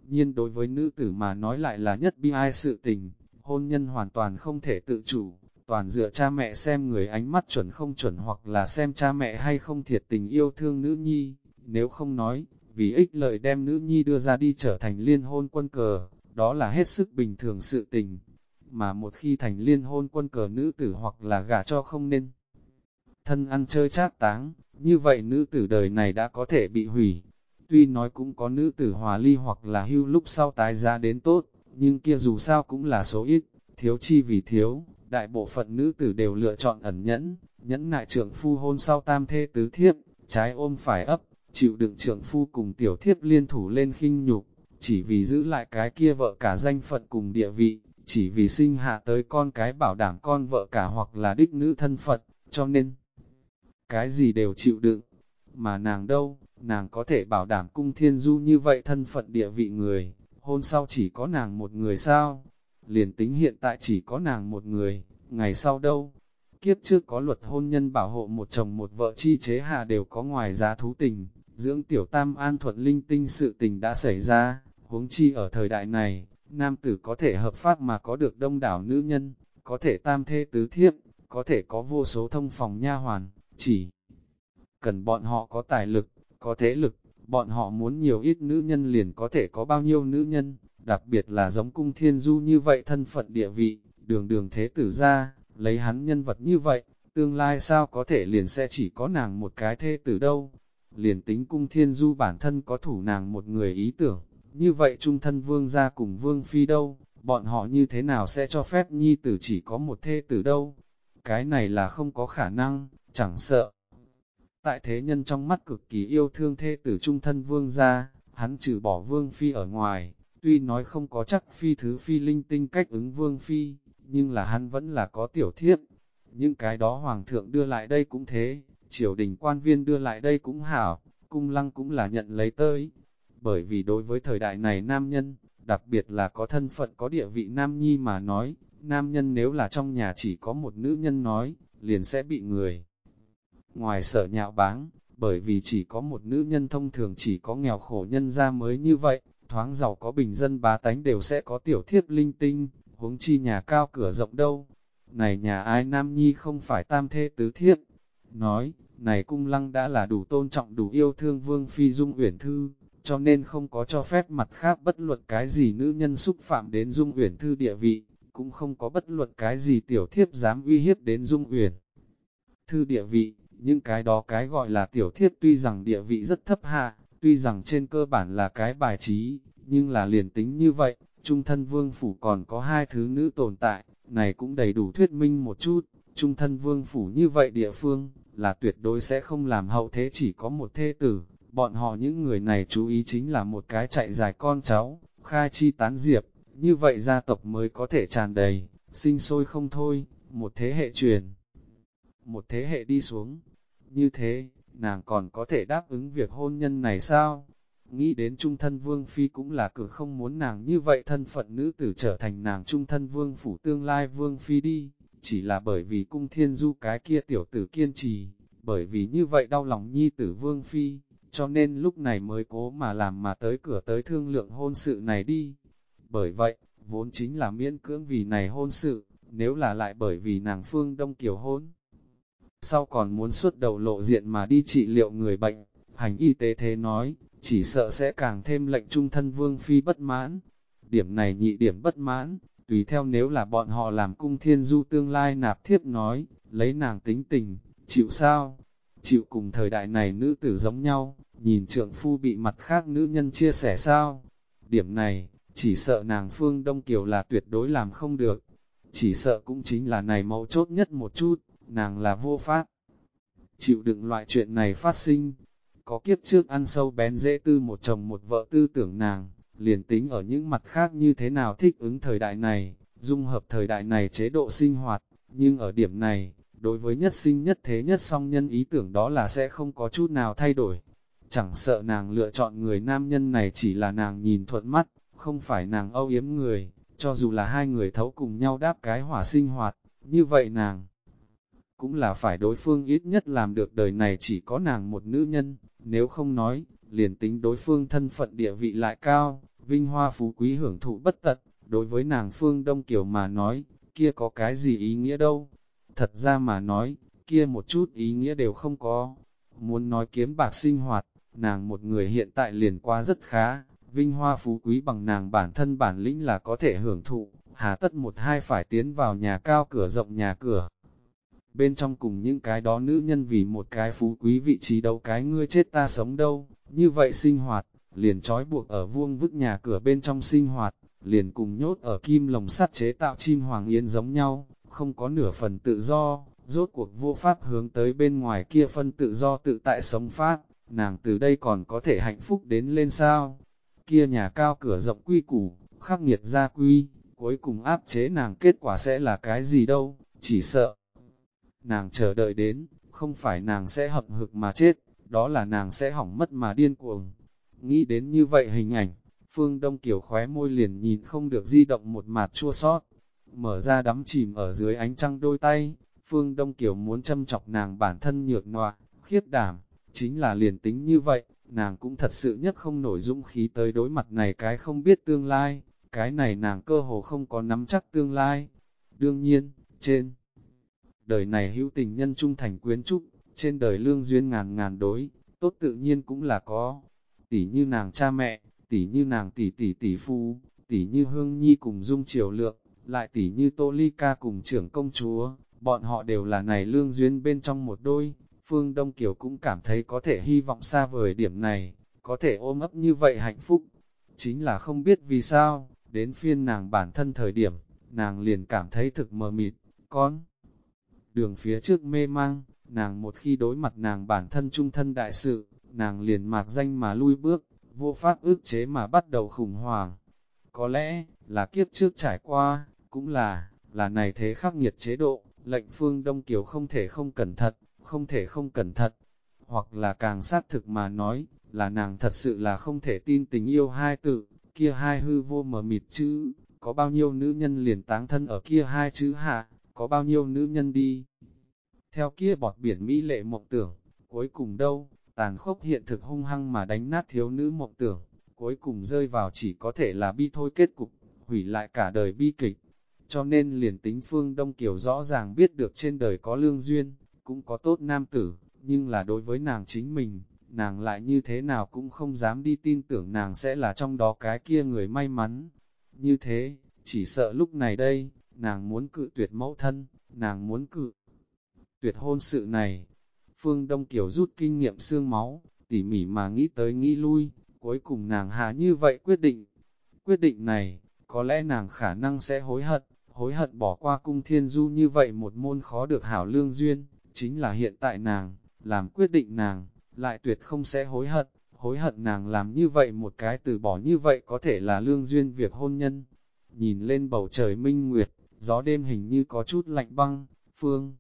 Nhiên đối với nữ tử mà nói lại là nhất bi ai sự tình, hôn nhân hoàn toàn không thể tự chủ, toàn dựa cha mẹ xem người ánh mắt chuẩn không chuẩn hoặc là xem cha mẹ hay không thiệt tình yêu thương nữ nhi, nếu không nói, vì ích lợi đem nữ nhi đưa ra đi trở thành liên hôn quân cờ, đó là hết sức bình thường sự tình. Mà một khi thành liên hôn quân cờ nữ tử hoặc là gả cho không nên thân ăn chơi chát táng, như vậy nữ tử đời này đã có thể bị hủy. Tuy nói cũng có nữ tử hòa ly hoặc là hưu lúc sau tái giá đến tốt, nhưng kia dù sao cũng là số ít, thiếu chi vì thiếu, đại bộ phận nữ tử đều lựa chọn ẩn nhẫn, nhẫn nại trưởng phu hôn sau tam thê tứ thiếp, trái ôm phải ấp, chịu đựng trưởng phu cùng tiểu thiếp liên thủ lên khinh nhục, chỉ vì giữ lại cái kia vợ cả danh phận cùng địa vị, chỉ vì sinh hạ tới con cái bảo đảm con vợ cả hoặc là đích nữ thân phận, cho nên cái gì đều chịu đựng. Mà nàng đâu, nàng có thể bảo đảm cung thiên du như vậy thân phận địa vị người, hôn sau chỉ có nàng một người sao? Liền tính hiện tại chỉ có nàng một người, ngày sau đâu? Kiếp trước có luật hôn nhân bảo hộ một chồng một vợ chi chế hà đều có ngoài giá thú tình, dưỡng tiểu tam an thuận linh tinh sự tình đã xảy ra, huống chi ở thời đại này, nam tử có thể hợp pháp mà có được đông đảo nữ nhân, có thể tam thê tứ thiếp, có thể có vô số thông phòng nha hoàn, chỉ cần bọn họ có tài lực, có thế lực, bọn họ muốn nhiều ít nữ nhân liền có thể có bao nhiêu nữ nhân, đặc biệt là giống cung thiên du như vậy thân phận địa vị, đường đường thế tử ra, lấy hắn nhân vật như vậy, tương lai sao có thể liền sẽ chỉ có nàng một cái thê tử đâu. Liền tính cung thiên du bản thân có thủ nàng một người ý tưởng, như vậy trung thân vương ra cùng vương phi đâu, bọn họ như thế nào sẽ cho phép nhi tử chỉ có một thê tử đâu. Cái này là không có khả năng, chẳng sợ. Tại thế nhân trong mắt cực kỳ yêu thương thê tử trung thân vương gia, hắn trừ bỏ vương phi ở ngoài, tuy nói không có chắc phi thứ phi linh tinh cách ứng vương phi, nhưng là hắn vẫn là có tiểu thiếp. Những cái đó hoàng thượng đưa lại đây cũng thế, triều đình quan viên đưa lại đây cũng hảo, cung lăng cũng là nhận lấy tới. Bởi vì đối với thời đại này nam nhân, đặc biệt là có thân phận có địa vị nam nhi mà nói, nam nhân nếu là trong nhà chỉ có một nữ nhân nói, liền sẽ bị người ngoài sợ nhạo báng, bởi vì chỉ có một nữ nhân thông thường chỉ có nghèo khổ nhân ra mới như vậy, thoáng giàu có bình dân bá tánh đều sẽ có tiểu thiếp linh tinh, huống chi nhà cao cửa rộng đâu. Này nhà ai nam nhi không phải tam thê tứ thiếp. Nói, này cung lăng đã là đủ tôn trọng đủ yêu thương vương phi dung uyển thư, cho nên không có cho phép mặt khác bất luận cái gì nữ nhân xúc phạm đến dung uyển thư địa vị, cũng không có bất luận cái gì tiểu thiếp dám uy hiếp đến dung uyển thư địa vị, những cái đó cái gọi là tiểu thiết tuy rằng địa vị rất thấp hạ, tuy rằng trên cơ bản là cái bài trí, nhưng là liền tính như vậy, trung thân vương phủ còn có hai thứ nữ tồn tại, này cũng đầy đủ thuyết minh một chút, trung thân vương phủ như vậy địa phương, là tuyệt đối sẽ không làm hậu thế chỉ có một thê tử, bọn họ những người này chú ý chính là một cái chạy dài con cháu, khai chi tán diệp, như vậy gia tộc mới có thể tràn đầy, sinh sôi không thôi, một thế hệ truyền. Một thế hệ đi xuống, như thế, nàng còn có thể đáp ứng việc hôn nhân này sao? Nghĩ đến trung thân vương phi cũng là cử không muốn nàng như vậy thân phận nữ tử trở thành nàng trung thân vương phủ tương lai vương phi đi, chỉ là bởi vì cung thiên du cái kia tiểu tử kiên trì, bởi vì như vậy đau lòng nhi tử vương phi, cho nên lúc này mới cố mà làm mà tới cửa tới thương lượng hôn sự này đi. Bởi vậy, vốn chính là miễn cưỡng vì này hôn sự, nếu là lại bởi vì nàng phương đông kiều hôn. Sau còn muốn suốt đầu lộ diện mà đi trị liệu người bệnh, hành y tế thế nói, chỉ sợ sẽ càng thêm lệnh trung thân vương phi bất mãn. Điểm này nhị điểm bất mãn, tùy theo nếu là bọn họ làm cung thiên du tương lai nạp thiếp nói, lấy nàng tính tình, chịu sao? Chịu cùng thời đại này nữ tử giống nhau, nhìn trượng phu bị mặt khác nữ nhân chia sẻ sao? Điểm này, chỉ sợ nàng phương Đông Kiều là tuyệt đối làm không được. Chỉ sợ cũng chính là này mấu chốt nhất một chút, nàng là vô pháp. Chịu đựng loại chuyện này phát sinh, có kiếp trước ăn sâu bén dễ tư một chồng một vợ tư tưởng nàng, liền tính ở những mặt khác như thế nào thích ứng thời đại này, dung hợp thời đại này chế độ sinh hoạt, nhưng ở điểm này, đối với nhất sinh nhất thế nhất song nhân ý tưởng đó là sẽ không có chút nào thay đổi. Chẳng sợ nàng lựa chọn người nam nhân này chỉ là nàng nhìn thuận mắt, không phải nàng âu yếm người, cho dù là hai người thấu cùng nhau đáp cái hỏa sinh hoạt, như vậy nàng cũng là phải đối phương ít nhất làm được đời này chỉ có nàng một nữ nhân, nếu không nói, liền tính đối phương thân phận địa vị lại cao, vinh hoa phú quý hưởng thụ bất tật, đối với nàng phương Đông Kiều mà nói, kia có cái gì ý nghĩa đâu. Thật ra mà nói, kia một chút ý nghĩa đều không có. Muốn nói kiếm bạc sinh hoạt, nàng một người hiện tại liền qua rất khá, vinh hoa phú quý bằng nàng bản thân bản lĩnh là có thể hưởng thụ, hà tất một hai phải tiến vào nhà cao cửa rộng nhà cửa. Bên trong cùng những cái đó nữ nhân vì một cái phú quý vị trí đâu cái ngươi chết ta sống đâu, như vậy sinh hoạt, liền trói buộc ở vuông vức nhà cửa bên trong sinh hoạt, liền cùng nhốt ở kim lồng sắt chế tạo chim hoàng yên giống nhau, không có nửa phần tự do, rốt cuộc vô pháp hướng tới bên ngoài kia phân tự do tự tại sống pháp, nàng từ đây còn có thể hạnh phúc đến lên sao. Kia nhà cao cửa rộng quy củ, khắc nghiệt gia quy, cuối cùng áp chế nàng kết quả sẽ là cái gì đâu, chỉ sợ. Nàng chờ đợi đến, không phải nàng sẽ hậm hực mà chết, đó là nàng sẽ hỏng mất mà điên cuồng. Nghĩ đến như vậy hình ảnh, Phương Đông Kiều khóe môi liền nhìn không được di động một mạt chua sót. Mở ra đắm chìm ở dưới ánh trăng đôi tay, Phương Đông Kiều muốn châm chọc nàng bản thân nhược nọa, khiết đảm, chính là liền tính như vậy, nàng cũng thật sự nhất không nổi dũng khí tới đối mặt này cái không biết tương lai, cái này nàng cơ hồ không có nắm chắc tương lai. Đương nhiên, trên đời này hữu tình nhân trung thành quyến trúc, trên đời lương duyên ngàn ngàn đối, tốt tự nhiên cũng là có. Tỷ như nàng cha mẹ, tỷ như nàng tỷ tỷ tỷ phu, tỷ như hương nhi cùng dung triều lượng, lại tỷ như tô ly ca cùng trưởng công chúa, bọn họ đều là này lương duyên bên trong một đôi. Phương Đông Kiều cũng cảm thấy có thể hy vọng xa vời điểm này, có thể ôm ấp như vậy hạnh phúc. Chính là không biết vì sao, đến phiên nàng bản thân thời điểm, nàng liền cảm thấy thực mờ mịt, con. Đường phía trước mê mang, nàng một khi đối mặt nàng bản thân trung thân đại sự, nàng liền mạc danh mà lui bước, vô pháp ước chế mà bắt đầu khủng hoảng. Có lẽ, là kiếp trước trải qua, cũng là, là này thế khắc nghiệt chế độ, lệnh phương Đông Kiều không thể không cẩn thận, không thể không cẩn thận, hoặc là càng xác thực mà nói, là nàng thật sự là không thể tin tình yêu hai tự, kia hai hư vô mờ mịt chứ, có bao nhiêu nữ nhân liền táng thân ở kia hai chữ hạ, có bao nhiêu nữ nhân đi. Theo kia bọt biển Mỹ lệ mộng tưởng, cuối cùng đâu, tàn khốc hiện thực hung hăng mà đánh nát thiếu nữ mộng tưởng, cuối cùng rơi vào chỉ có thể là bi thôi kết cục, hủy lại cả đời bi kịch. Cho nên liền tính phương Đông Kiều rõ ràng biết được trên đời có lương duyên, cũng có tốt nam tử, nhưng là đối với nàng chính mình, nàng lại như thế nào cũng không dám đi tin tưởng nàng sẽ là trong đó cái kia người may mắn. Như thế, chỉ sợ lúc này đây, nàng muốn cự tuyệt mẫu thân, nàng muốn cự tuyệt hôn sự này. Phương Đông Kiều rút kinh nghiệm xương máu, tỉ mỉ mà nghĩ tới nghĩ lui, cuối cùng nàng hà như vậy quyết định. Quyết định này, có lẽ nàng khả năng sẽ hối hận, hối hận bỏ qua cung thiên du như vậy một môn khó được hảo lương duyên, chính là hiện tại nàng, làm quyết định nàng, lại tuyệt không sẽ hối hận, hối hận nàng làm như vậy một cái từ bỏ như vậy có thể là lương duyên việc hôn nhân. Nhìn lên bầu trời minh nguyệt, gió đêm hình như có chút lạnh băng, phương.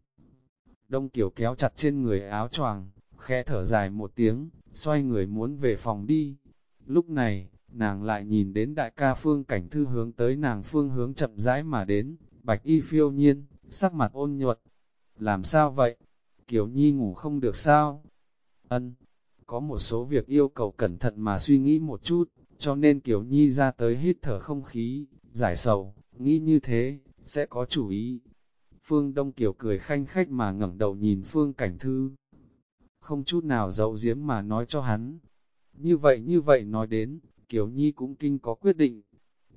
Đông Kiều kéo chặt trên người áo choàng, khẽ thở dài một tiếng, xoay người muốn về phòng đi. Lúc này, nàng lại nhìn đến đại ca phương cảnh thư hướng tới nàng phương hướng chậm rãi mà đến, bạch y phiêu nhiên, sắc mặt ôn nhuận. Làm sao vậy? Kiều Nhi ngủ không được sao? Ân, có một số việc yêu cầu cẩn thận mà suy nghĩ một chút, cho nên Kiều Nhi ra tới hít thở không khí, giải sầu, nghĩ như thế, sẽ có chủ ý. Phương Đông Kiều cười khanh khách mà ngẩng đầu nhìn Phương Cảnh Thư. Không chút nào giấu giếm mà nói cho hắn. Như vậy như vậy nói đến, Kiều Nhi cũng kinh có quyết định.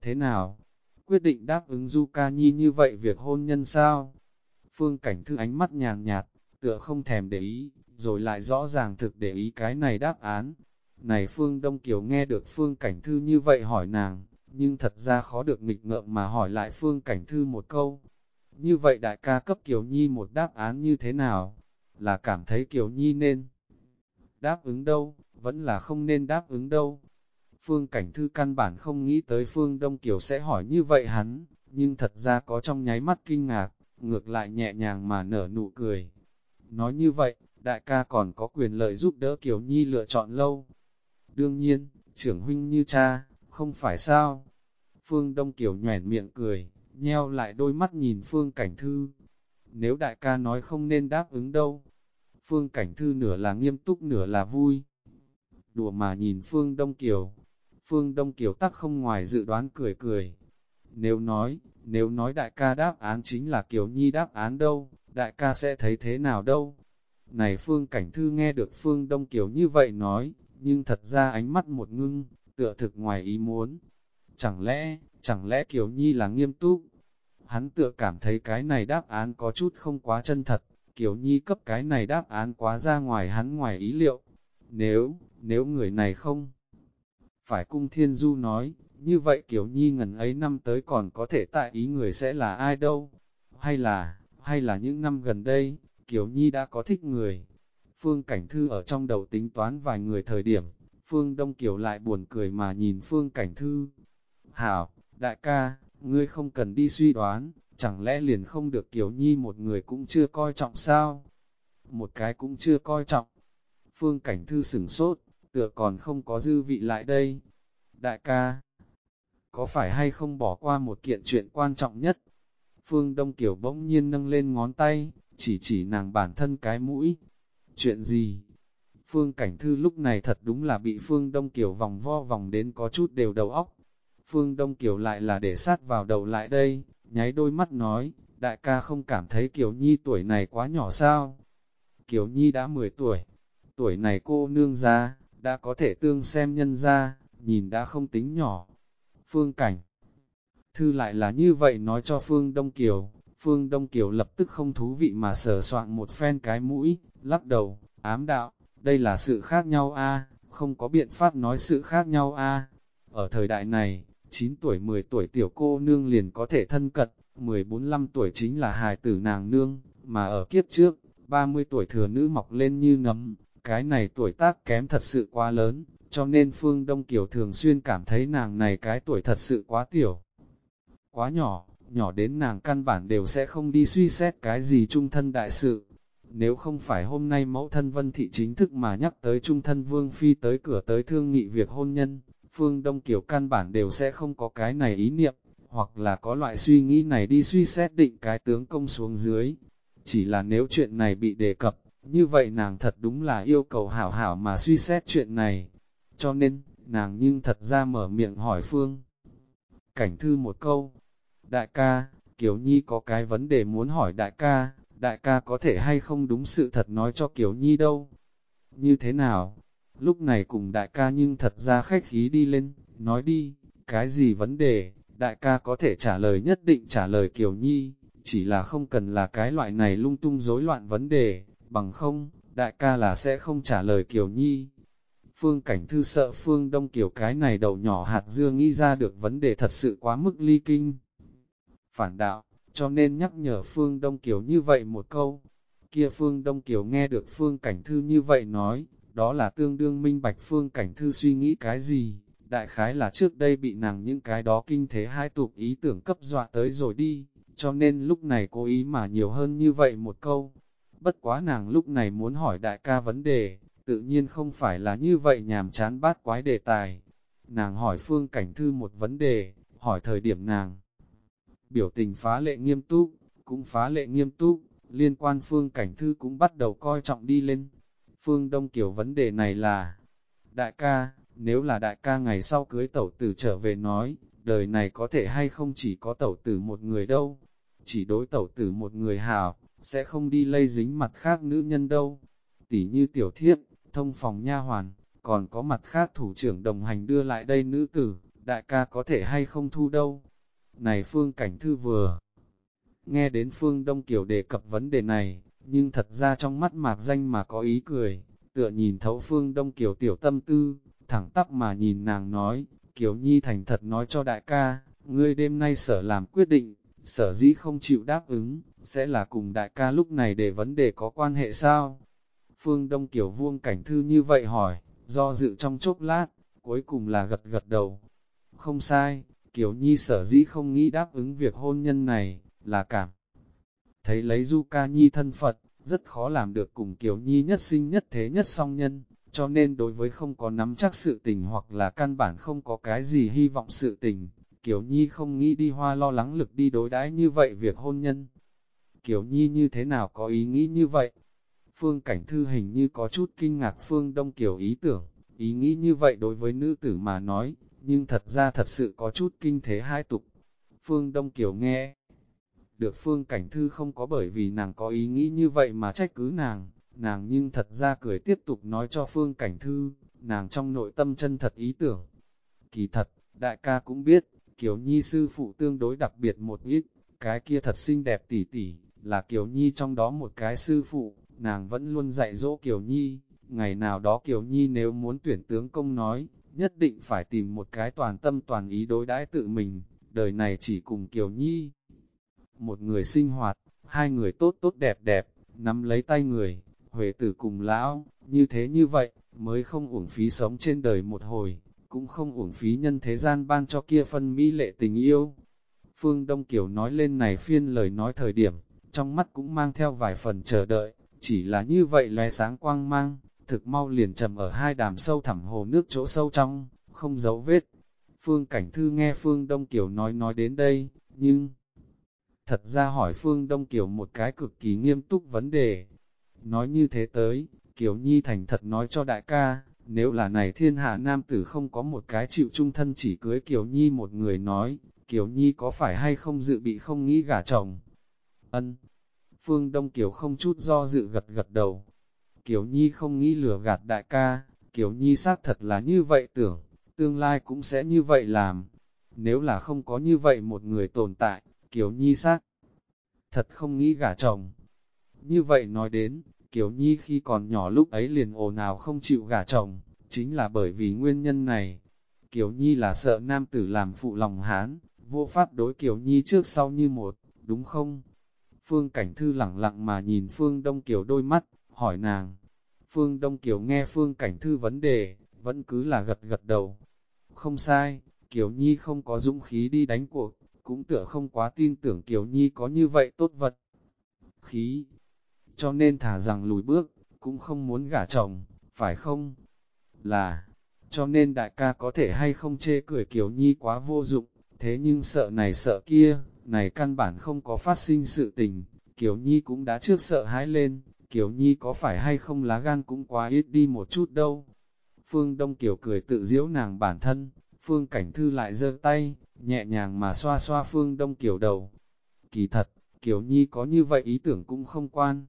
Thế nào? Quyết định đáp ứng Du Ca Nhi như vậy việc hôn nhân sao? Phương Cảnh Thư ánh mắt nhàn nhạt, tựa không thèm để ý, rồi lại rõ ràng thực để ý cái này đáp án. Này Phương Đông Kiều nghe được Phương Cảnh Thư như vậy hỏi nàng, nhưng thật ra khó được nghịch ngợm mà hỏi lại Phương Cảnh Thư một câu. Như vậy đại ca cấp Kiều Nhi một đáp án như thế nào? Là cảm thấy Kiều Nhi nên đáp ứng đâu, vẫn là không nên đáp ứng đâu. Phương Cảnh Thư căn bản không nghĩ tới Phương Đông Kiều sẽ hỏi như vậy hắn, nhưng thật ra có trong nháy mắt kinh ngạc, ngược lại nhẹ nhàng mà nở nụ cười. Nói như vậy, đại ca còn có quyền lợi giúp đỡ Kiều Nhi lựa chọn lâu. Đương nhiên, trưởng huynh như cha, không phải sao. Phương Đông Kiều nhoẻn miệng cười, nheo lại đôi mắt nhìn Phương Cảnh Thư. Nếu đại ca nói không nên đáp ứng đâu. Phương Cảnh Thư nửa là nghiêm túc nửa là vui. Đùa mà nhìn Phương Đông Kiều. Phương Đông Kiều tắc không ngoài dự đoán cười cười. Nếu nói, nếu nói đại ca đáp án chính là Kiều Nhi đáp án đâu, đại ca sẽ thấy thế nào đâu. Này Phương Cảnh Thư nghe được Phương Đông Kiều như vậy nói, nhưng thật ra ánh mắt một ngưng, tựa thực ngoài ý muốn. Chẳng lẽ, chẳng lẽ Kiều Nhi là nghiêm túc? Hắn tựa cảm thấy cái này đáp án có chút không quá chân thật, Kiều Nhi cấp cái này đáp án quá ra ngoài hắn ngoài ý liệu. Nếu, nếu người này không phải cung thiên du nói, như vậy Kiều Nhi ngần ấy năm tới còn có thể tại ý người sẽ là ai đâu? Hay là, hay là những năm gần đây, Kiều Nhi đã có thích người? Phương Cảnh Thư ở trong đầu tính toán vài người thời điểm, Phương Đông Kiều lại buồn cười mà nhìn Phương Cảnh Thư. Hảo, đại ca, ngươi không cần đi suy đoán, chẳng lẽ liền không được Kiều Nhi một người cũng chưa coi trọng sao? Một cái cũng chưa coi trọng. Phương Cảnh Thư sửng sốt, tựa còn không có dư vị lại đây. Đại ca, có phải hay không bỏ qua một kiện chuyện quan trọng nhất? Phương Đông Kiều bỗng nhiên nâng lên ngón tay, chỉ chỉ nàng bản thân cái mũi. Chuyện gì? Phương Cảnh Thư lúc này thật đúng là bị Phương Đông Kiều vòng vo vòng đến có chút đều đầu óc. Phương Đông Kiều lại là để sát vào đầu lại đây, nháy đôi mắt nói, đại ca không cảm thấy Kiều Nhi tuổi này quá nhỏ sao? Kiều Nhi đã 10 tuổi, tuổi này cô nương ra, đã có thể tương xem nhân ra, nhìn đã không tính nhỏ. Phương Cảnh Thư lại là như vậy nói cho Phương Đông Kiều, Phương Đông Kiều lập tức không thú vị mà sờ soạn một phen cái mũi, lắc đầu, ám đạo, đây là sự khác nhau a không có biện pháp nói sự khác nhau a Ở thời đại này, 9 tuổi 10 tuổi tiểu cô nương liền có thể thân cận, 14-15 tuổi chính là hài tử nàng nương, mà ở kiếp trước, 30 tuổi thừa nữ mọc lên như nấm, cái này tuổi tác kém thật sự quá lớn, cho nên Phương Đông Kiều thường xuyên cảm thấy nàng này cái tuổi thật sự quá tiểu, quá nhỏ, nhỏ đến nàng căn bản đều sẽ không đi suy xét cái gì trung thân đại sự. Nếu không phải hôm nay mẫu thân vân thị chính thức mà nhắc tới trung thân vương phi tới cửa tới thương nghị việc hôn nhân, phương Đông Kiều căn bản đều sẽ không có cái này ý niệm, hoặc là có loại suy nghĩ này đi suy xét định cái tướng công xuống dưới. Chỉ là nếu chuyện này bị đề cập, như vậy nàng thật đúng là yêu cầu hảo hảo mà suy xét chuyện này. Cho nên, nàng nhưng thật ra mở miệng hỏi Phương. Cảnh thư một câu, Đại ca, Kiều Nhi có cái vấn đề muốn hỏi đại ca, đại ca có thể hay không đúng sự thật nói cho Kiều Nhi đâu. Như thế nào? Lúc này cùng đại ca nhưng thật ra khách khí đi lên, nói đi, cái gì vấn đề, đại ca có thể trả lời nhất định trả lời Kiều Nhi, chỉ là không cần là cái loại này lung tung rối loạn vấn đề, bằng không, đại ca là sẽ không trả lời Kiều Nhi. Phương Cảnh Thư sợ Phương Đông Kiều cái này đầu nhỏ hạt dưa nghĩ ra được vấn đề thật sự quá mức ly kinh phản đạo, cho nên nhắc nhở Phương Đông Kiều như vậy một câu. Kia Phương Đông Kiều nghe được Phương Cảnh Thư như vậy nói, đó là tương đương minh bạch Phương Cảnh Thư suy nghĩ cái gì, đại khái là trước đây bị nàng những cái đó kinh thế hai tục ý tưởng cấp dọa tới rồi đi, cho nên lúc này cố ý mà nhiều hơn như vậy một câu. Bất quá nàng lúc này muốn hỏi đại ca vấn đề, tự nhiên không phải là như vậy nhàm chán bát quái đề tài. Nàng hỏi Phương Cảnh Thư một vấn đề, hỏi thời điểm nàng biểu tình phá lệ nghiêm túc, cũng phá lệ nghiêm túc, liên quan Phương Cảnh Thư cũng bắt đầu coi trọng đi lên. Phương Đông Kiều vấn đề này là, đại ca, nếu là đại ca ngày sau cưới tẩu tử trở về nói, đời này có thể hay không chỉ có tẩu tử một người đâu, chỉ đối tẩu tử một người hào, sẽ không đi lây dính mặt khác nữ nhân đâu. Tỷ như tiểu thiếp, thông phòng nha hoàn, còn có mặt khác thủ trưởng đồng hành đưa lại đây nữ tử, đại ca có thể hay không thu đâu. Này Phương Cảnh Thư vừa nghe đến Phương Đông Kiều đề cập vấn đề này, nhưng thật ra trong mắt mạc danh mà có ý cười, tựa nhìn thấu Phương Đông Kiều tiểu tâm tư, thẳng tắp mà nhìn nàng nói, Kiều Nhi thành thật nói cho đại ca, ngươi đêm nay sở làm quyết định, sở dĩ không chịu đáp ứng, sẽ là cùng đại ca lúc này để vấn đề có quan hệ sao? Phương Đông Kiều vuông cảnh thư như vậy hỏi, do dự trong chốc lát, cuối cùng là gật gật đầu. Không sai, Kiều Nhi sở dĩ không nghĩ đáp ứng việc hôn nhân này, là cảm. Thấy lấy Du Ca Nhi thân Phật, rất khó làm được cùng Kiều Nhi nhất sinh nhất thế nhất song nhân, cho nên đối với không có nắm chắc sự tình hoặc là căn bản không có cái gì hy vọng sự tình, Kiều Nhi không nghĩ đi hoa lo lắng lực đi đối đãi như vậy việc hôn nhân. Kiều Nhi như thế nào có ý nghĩ như vậy? Phương Cảnh Thư hình như có chút kinh ngạc Phương Đông Kiều ý tưởng, ý nghĩ như vậy đối với nữ tử mà nói, nhưng thật ra thật sự có chút kinh thế hai tục. Phương Đông Kiều nghe, được Phương Cảnh Thư không có bởi vì nàng có ý nghĩ như vậy mà trách cứ nàng, nàng nhưng thật ra cười tiếp tục nói cho Phương Cảnh Thư, nàng trong nội tâm chân thật ý tưởng. Kỳ thật, đại ca cũng biết, Kiều Nhi sư phụ tương đối đặc biệt một ít, cái kia thật xinh đẹp tỉ tỉ, là Kiều Nhi trong đó một cái sư phụ, nàng vẫn luôn dạy dỗ Kiều Nhi, ngày nào đó Kiều Nhi nếu muốn tuyển tướng công nói, nhất định phải tìm một cái toàn tâm toàn ý đối đãi tự mình, đời này chỉ cùng Kiều Nhi. Một người sinh hoạt, hai người tốt tốt đẹp đẹp, nắm lấy tay người, Huệ tử cùng lão, như thế như vậy, mới không uổng phí sống trên đời một hồi, cũng không uổng phí nhân thế gian ban cho kia phân mỹ lệ tình yêu. Phương Đông Kiều nói lên này phiên lời nói thời điểm, trong mắt cũng mang theo vài phần chờ đợi, chỉ là như vậy lóe sáng quang mang, thực mau liền trầm ở hai đàm sâu thẳm hồ nước chỗ sâu trong, không giấu vết. Phương Cảnh Thư nghe Phương Đông Kiều nói nói đến đây, nhưng thật ra hỏi Phương Đông Kiều một cái cực kỳ nghiêm túc vấn đề. Nói như thế tới, Kiều Nhi thành thật nói cho đại ca, nếu là này thiên hạ nam tử không có một cái chịu trung thân chỉ cưới Kiều Nhi một người nói, Kiều Nhi có phải hay không dự bị không nghĩ gả chồng? Ân. Phương Đông Kiều không chút do dự gật gật đầu. Kiều Nhi không nghĩ lừa gạt đại ca, Kiều Nhi xác thật là như vậy tưởng, tương lai cũng sẽ như vậy làm. Nếu là không có như vậy một người tồn tại, Kiều Nhi xác thật không nghĩ gả chồng. Như vậy nói đến, Kiều Nhi khi còn nhỏ lúc ấy liền ồn nào không chịu gả chồng, chính là bởi vì nguyên nhân này. Kiều Nhi là sợ nam tử làm phụ lòng hán, vô pháp đối Kiều Nhi trước sau như một, đúng không? Phương Cảnh Thư lặng lặng mà nhìn Phương Đông Kiều đôi mắt, hỏi nàng. Phương Đông Kiều nghe Phương Cảnh Thư vấn đề, vẫn cứ là gật gật đầu. Không sai, Kiều Nhi không có dũng khí đi đánh cuộc, cũng tựa không quá tin tưởng Kiều Nhi có như vậy tốt vật. Khí, cho nên thả rằng lùi bước, cũng không muốn gả chồng, phải không? Là, cho nên đại ca có thể hay không chê cười Kiều Nhi quá vô dụng, thế nhưng sợ này sợ kia, này căn bản không có phát sinh sự tình, Kiều Nhi cũng đã trước sợ hãi lên, Kiều Nhi có phải hay không lá gan cũng quá ít đi một chút đâu. Phương Đông Kiều cười tự diễu nàng bản thân, Phương Cảnh Thư lại giơ tay, nhẹ nhàng mà xoa xoa Phương Đông Kiều đầu. Kỳ thật, Kiều Nhi có như vậy ý tưởng cũng không quan.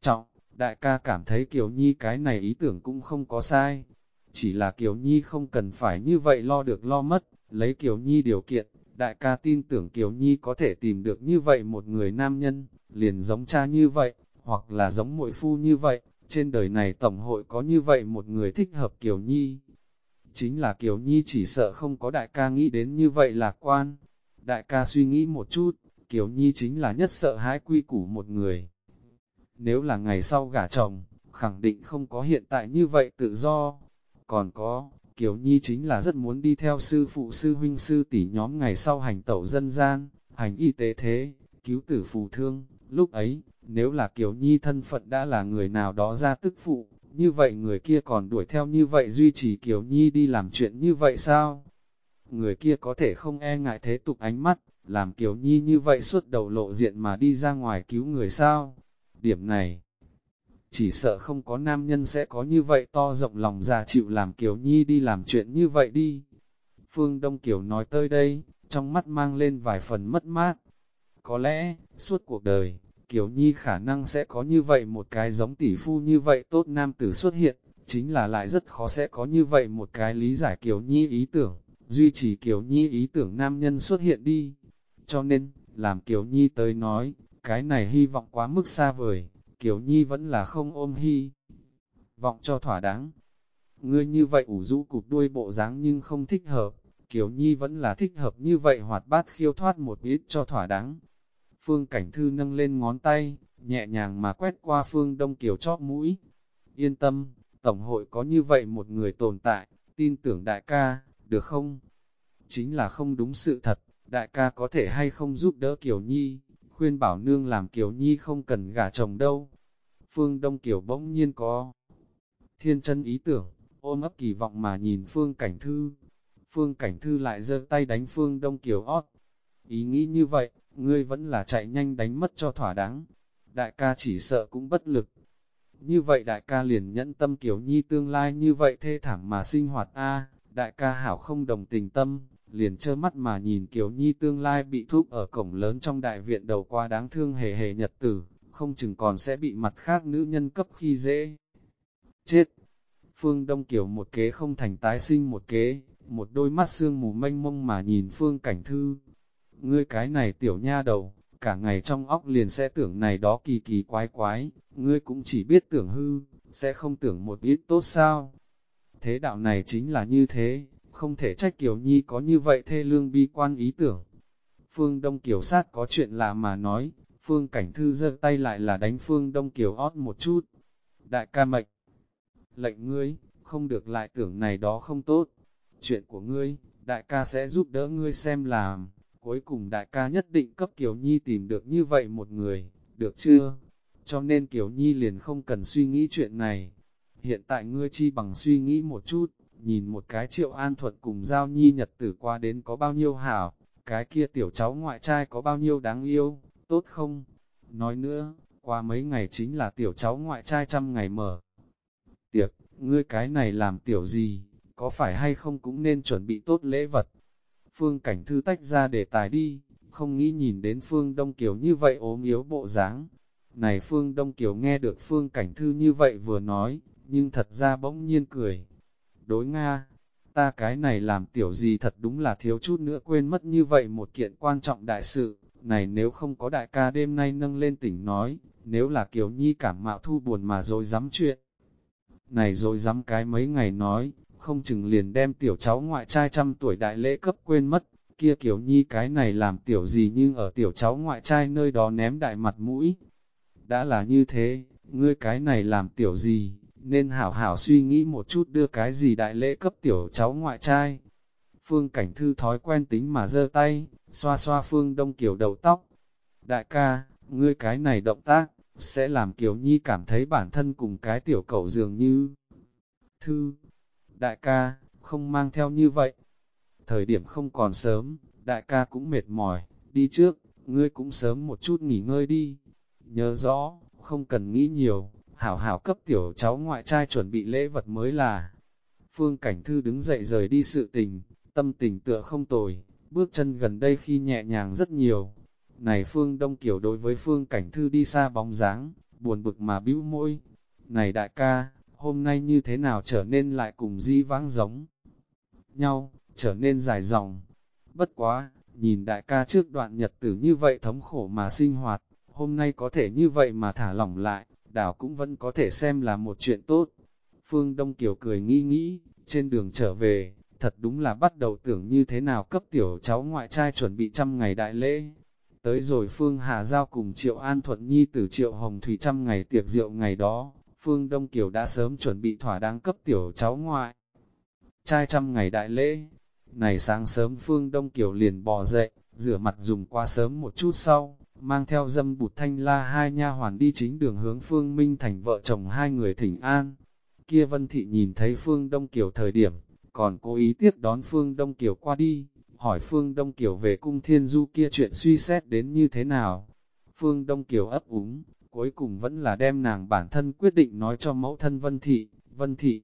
Trọng, đại ca cảm thấy Kiều Nhi cái này ý tưởng cũng không có sai. Chỉ là Kiều Nhi không cần phải như vậy lo được lo mất, lấy Kiều Nhi điều kiện, đại ca tin tưởng Kiều Nhi có thể tìm được như vậy một người nam nhân, liền giống cha như vậy, hoặc là giống muội phu như vậy, trên đời này tổng hội có như vậy một người thích hợp Kiều Nhi. Chính là Kiều Nhi chỉ sợ không có đại ca nghĩ đến như vậy lạc quan. Đại ca suy nghĩ một chút, Kiều Nhi chính là nhất sợ hãi quy củ một người. Nếu là ngày sau gả chồng, khẳng định không có hiện tại như vậy tự do. Còn có, Kiều Nhi chính là rất muốn đi theo sư phụ sư huynh sư tỷ nhóm ngày sau hành tẩu dân gian, hành y tế thế, cứu tử phù thương. Lúc ấy, nếu là Kiều Nhi thân phận đã là người nào đó ra tức phụ, như vậy người kia còn đuổi theo như vậy duy trì Kiều Nhi đi làm chuyện như vậy sao? Người kia có thể không e ngại thế tục ánh mắt, làm Kiều Nhi như vậy suốt đầu lộ diện mà đi ra ngoài cứu người sao? Điểm này, chỉ sợ không có nam nhân sẽ có như vậy to rộng lòng ra chịu làm Kiều Nhi đi làm chuyện như vậy đi. Phương Đông Kiều nói tới đây, trong mắt mang lên vài phần mất mát. Có lẽ, suốt cuộc đời, Kiều Nhi khả năng sẽ có như vậy một cái giống tỷ phu như vậy tốt nam tử xuất hiện, chính là lại rất khó sẽ có như vậy một cái lý giải Kiều Nhi ý tưởng, duy trì Kiều Nhi ý tưởng nam nhân xuất hiện đi. Cho nên, làm Kiều Nhi tới nói, cái này hy vọng quá mức xa vời, Kiều Nhi vẫn là không ôm hy. Vọng cho thỏa đáng. Ngươi như vậy ủ rũ cục đuôi bộ dáng nhưng không thích hợp, Kiều Nhi vẫn là thích hợp như vậy hoạt bát khiêu thoát một ít cho thỏa đáng. Phương Cảnh Thư nâng lên ngón tay, nhẹ nhàng mà quét qua Phương Đông Kiều chóp mũi. Yên tâm, Tổng hội có như vậy một người tồn tại, tin tưởng đại ca, được không? Chính là không đúng sự thật, đại ca có thể hay không giúp đỡ Kiều Nhi, khuyên bảo nương làm Kiều Nhi không cần gả chồng đâu. Phương Đông Kiều bỗng nhiên có thiên chân ý tưởng, ôm ấp kỳ vọng mà nhìn Phương Cảnh Thư. Phương Cảnh Thư lại giơ tay đánh Phương Đông Kiều ót. Ý nghĩ như vậy, ngươi vẫn là chạy nhanh đánh mất cho thỏa đáng. Đại ca chỉ sợ cũng bất lực. Như vậy đại ca liền nhẫn tâm kiểu Nhi tương lai như vậy thê thảm mà sinh hoạt a đại ca hảo không đồng tình tâm, liền trơ mắt mà nhìn kiểu Nhi tương lai bị thúc ở cổng lớn trong đại viện đầu qua đáng thương hề hề nhật tử, không chừng còn sẽ bị mặt khác nữ nhân cấp khi dễ. Chết! Phương Đông Kiều một kế không thành tái sinh một kế, một đôi mắt sương mù mênh mông mà nhìn Phương Cảnh Thư. Ngươi cái này tiểu nha đầu, cả ngày trong óc liền sẽ tưởng này đó kỳ kỳ quái quái, ngươi cũng chỉ biết tưởng hư, sẽ không tưởng một ít tốt sao. Thế đạo này chính là như thế, không thể trách Kiều Nhi có như vậy thê lương bi quan ý tưởng. Phương Đông Kiều sát có chuyện lạ mà nói, Phương Cảnh Thư giơ tay lại là đánh Phương Đông Kiều ót một chút. Đại ca mệnh, lệnh ngươi, không được lại tưởng này đó không tốt. Chuyện của ngươi, đại ca sẽ giúp đỡ ngươi xem làm. Cuối cùng đại ca nhất định cấp Kiều Nhi tìm được như vậy một người, được chưa? Cho nên Kiều Nhi liền không cần suy nghĩ chuyện này. Hiện tại ngươi chi bằng suy nghĩ một chút, nhìn một cái triệu an thuật cùng giao nhi nhật tử qua đến có bao nhiêu hảo, cái kia tiểu cháu ngoại trai có bao nhiêu đáng yêu, tốt không? Nói nữa, qua mấy ngày chính là tiểu cháu ngoại trai trăm ngày mở. Tiệc, ngươi cái này làm tiểu gì, có phải hay không cũng nên chuẩn bị tốt lễ vật. Phương Cảnh Thư tách ra để tài đi, không nghĩ nhìn đến Phương Đông Kiều như vậy ốm yếu bộ dáng. Này Phương Đông Kiều nghe được Phương Cảnh Thư như vậy vừa nói, nhưng thật ra bỗng nhiên cười, đối Nga. Ta cái này làm tiểu gì thật đúng là thiếu chút nữa quên mất như vậy một kiện quan trọng đại sự, này nếu không có đại ca đêm nay nâng lên tỉnh nói, nếu là Kiều Nhi cảm mạo thu buồn mà rồi dám chuyện. Này rồi dám cái mấy ngày nói, không chừng liền đem tiểu cháu ngoại trai trăm tuổi đại lễ cấp quên mất, kia Kiều Nhi cái này làm tiểu gì nhưng ở tiểu cháu ngoại trai nơi đó ném đại mặt mũi. Đã là như thế, ngươi cái này làm tiểu gì, nên hảo hảo suy nghĩ một chút đưa cái gì đại lễ cấp tiểu cháu ngoại trai. Phương Cảnh Thư thói quen tính mà giơ tay, xoa xoa Phương Đông Kiều đầu tóc. Đại ca, ngươi cái này động tác, sẽ làm Kiều Nhi cảm thấy bản thân cùng cái tiểu cậu dường như. Thư, đại ca, không mang theo như vậy. Thời điểm không còn sớm, đại ca cũng mệt mỏi, đi trước, ngươi cũng sớm một chút nghỉ ngơi đi. Nhớ rõ, không cần nghĩ nhiều, hảo hảo cấp tiểu cháu ngoại trai chuẩn bị lễ vật mới là. Phương Cảnh Thư đứng dậy rời đi sự tình, tâm tình tựa không tồi, bước chân gần đây khi nhẹ nhàng rất nhiều. Này Phương Đông Kiều đối với Phương Cảnh Thư đi xa bóng dáng, buồn bực mà bĩu môi. Này đại ca, hôm nay như thế nào trở nên lại cùng di vãng giống nhau, trở nên dài dòng. Bất quá, nhìn đại ca trước đoạn nhật tử như vậy thống khổ mà sinh hoạt, hôm nay có thể như vậy mà thả lỏng lại, đảo cũng vẫn có thể xem là một chuyện tốt. Phương Đông Kiều cười nghĩ nghĩ, trên đường trở về, thật đúng là bắt đầu tưởng như thế nào cấp tiểu cháu ngoại trai chuẩn bị trăm ngày đại lễ. Tới rồi Phương Hà Giao cùng Triệu An Thuận Nhi từ Triệu Hồng Thủy trăm ngày tiệc rượu ngày đó, Phương Đông Kiều đã sớm chuẩn bị thỏa đáng cấp tiểu cháu ngoại. Trai trăm ngày đại lễ, này sáng sớm Phương Đông Kiều liền bò dậy, rửa mặt dùng qua sớm một chút sau, mang theo dâm bụt thanh la hai nha hoàn đi chính đường hướng Phương Minh thành vợ chồng hai người thỉnh an. Kia Vân Thị nhìn thấy Phương Đông Kiều thời điểm, còn cố ý tiếp đón Phương Đông Kiều qua đi, hỏi Phương Đông Kiều về cung thiên du kia chuyện suy xét đến như thế nào. Phương Đông Kiều ấp úng, cuối cùng vẫn là đem nàng bản thân quyết định nói cho mẫu thân Vân Thị, Vân Thị.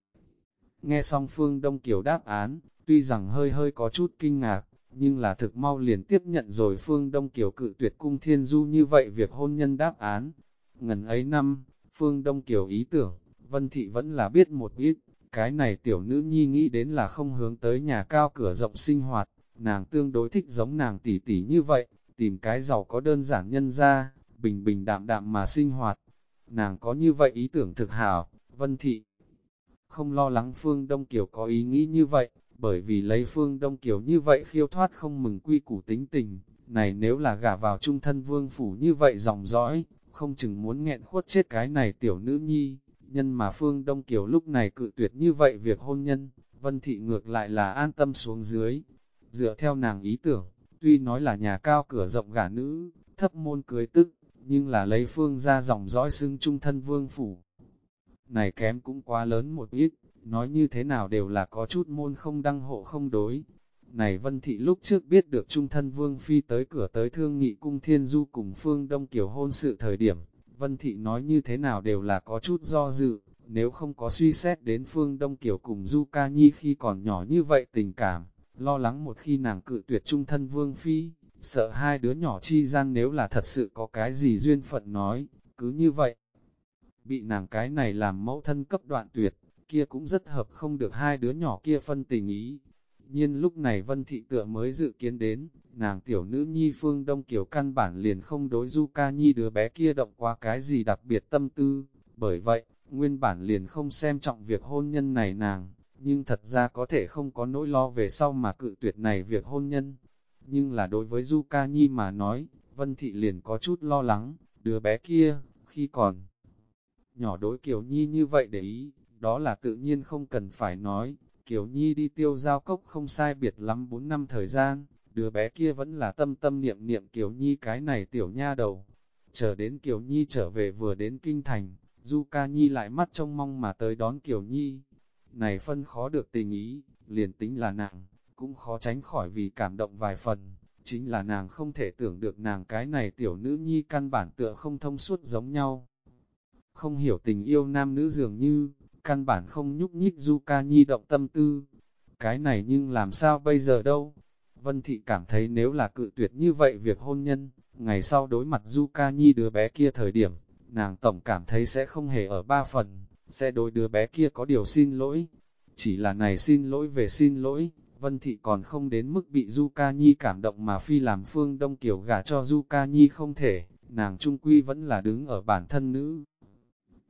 Nghe xong Phương Đông Kiều đáp án, tuy rằng hơi hơi có chút kinh ngạc, nhưng là thực mau liền tiếp nhận rồi Phương Đông Kiều cự tuyệt cung thiên du như vậy việc hôn nhân đáp án. Ngần ấy năm, Phương Đông Kiều ý tưởng, Vân Thị vẫn là biết một ít, cái này tiểu nữ nhi nghĩ đến là không hướng tới nhà cao cửa rộng sinh hoạt, nàng tương đối thích giống nàng tỷ tỷ như vậy, tìm cái giàu có đơn giản nhân ra, bình bình đạm đạm mà sinh hoạt. Nàng có như vậy ý tưởng thực hảo, Vân Thị. Không lo lắng Phương Đông Kiều có ý nghĩ như vậy, bởi vì lấy Phương Đông Kiều như vậy khiêu thoát không mừng quy củ tính tình, này nếu là gả vào trung thân vương phủ như vậy dòng dõi, không chừng muốn nghẹn khuất chết cái này tiểu nữ nhi, nhân mà Phương Đông Kiều lúc này cự tuyệt như vậy việc hôn nhân, Vân Thị ngược lại là an tâm xuống dưới, dựa theo nàng ý tưởng, tuy nói là nhà cao cửa rộng gả nữ, thấp môn cưới tức, nhưng là lấy Phương ra dòng dõi xưng trung thân vương phủ. Này kém cũng quá lớn một ít, nói như thế nào đều là có chút môn không đăng hộ không đối. Này Vân Thị lúc trước biết được trung thân Vương Phi tới cửa tới thương nghị cung Thiên Du cùng Phương Đông Kiều hôn sự thời điểm, Vân Thị nói như thế nào đều là có chút do dự, nếu không có suy xét đến Phương Đông Kiều cùng Du Ca Nhi khi còn nhỏ như vậy tình cảm, lo lắng một khi nàng cự tuyệt trung thân Vương Phi, sợ hai đứa nhỏ chi gian nếu là thật sự có cái gì duyên phận nói, cứ như vậy. Bị nàng cái này làm mẫu thân cấp đoạn tuyệt, kia cũng rất hợp không được hai đứa nhỏ kia phân tình ý. Nhiên lúc này Vân Thị tựa mới dự kiến đến, nàng tiểu nữ nhi phương Đông Kiều căn bản liền không đối du ca nhi đứa bé kia động qua cái gì đặc biệt tâm tư, bởi vậy, nguyên bản liền không xem trọng việc hôn nhân này nàng, nhưng thật ra có thể không có nỗi lo về sau mà cự tuyệt này việc hôn nhân. Nhưng là đối với Du Ca Nhi mà nói, Vân Thị liền có chút lo lắng, đứa bé kia, khi còn nhỏ đối Kiều Nhi như vậy để ý, đó là tự nhiên không cần phải nói, Kiều Nhi đi tiêu giao cốc không sai biệt lắm 4 năm thời gian, đứa bé kia vẫn là tâm tâm niệm niệm Kiều Nhi cái này tiểu nha đầu. Chờ đến Kiều Nhi trở về vừa đến Kinh Thành, Du Ca Nhi lại mắt trông mong mà tới đón Kiều Nhi. Này phân khó được tình ý, liền tính là nặng cũng khó tránh khỏi vì cảm động vài phần. Chính là nàng không thể tưởng được nàng cái này tiểu nữ nhi căn bản tựa không thông suốt giống nhau. Không hiểu tình yêu nam nữ dường như, căn bản không nhúc nhích Du Ca Nhi động tâm tư. Cái này nhưng làm sao bây giờ đâu? Vân Thị cảm thấy nếu là cự tuyệt như vậy việc hôn nhân, ngày sau đối mặt Du Ca Nhi đứa bé kia thời điểm, nàng tổng cảm thấy sẽ không hề ở ba phần, sẽ đối đứa bé kia có điều xin lỗi. Chỉ là này xin lỗi về xin lỗi, Vân Thị còn không đến mức bị Du Ca Nhi cảm động mà phi làm phương đông kiểu gả cho Du Ca Nhi không thể, nàng trung quy vẫn là đứng ở bản thân nữ.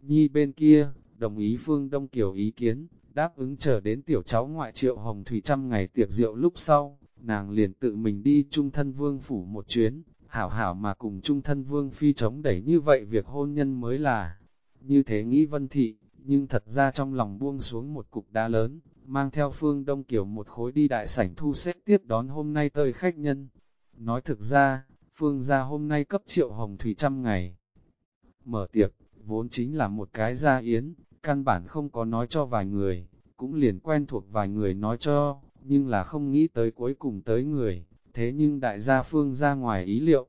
Nhi bên kia, đồng ý Phương Đông Kiều ý kiến, đáp ứng chờ đến tiểu cháu ngoại triệu Hồng Thủy trăm ngày tiệc rượu lúc sau, nàng liền tự mình đi trung thân vương phủ một chuyến, hảo hảo mà cùng trung thân vương phi chống đẩy như vậy việc hôn nhân mới là, như thế nghĩ vân thị, nhưng thật ra trong lòng buông xuống một cục đá lớn, mang theo Phương Đông Kiều một khối đi đại sảnh thu xếp tiếp đón hôm nay tới khách nhân. Nói thực ra, Phương gia hôm nay cấp triệu Hồng Thủy trăm ngày. Mở tiệc, vốn chính là một cái gia yến, căn bản không có nói cho vài người, cũng liền quen thuộc vài người nói cho, nhưng là không nghĩ tới cuối cùng tới người, thế nhưng đại gia phương ra ngoài ý liệu.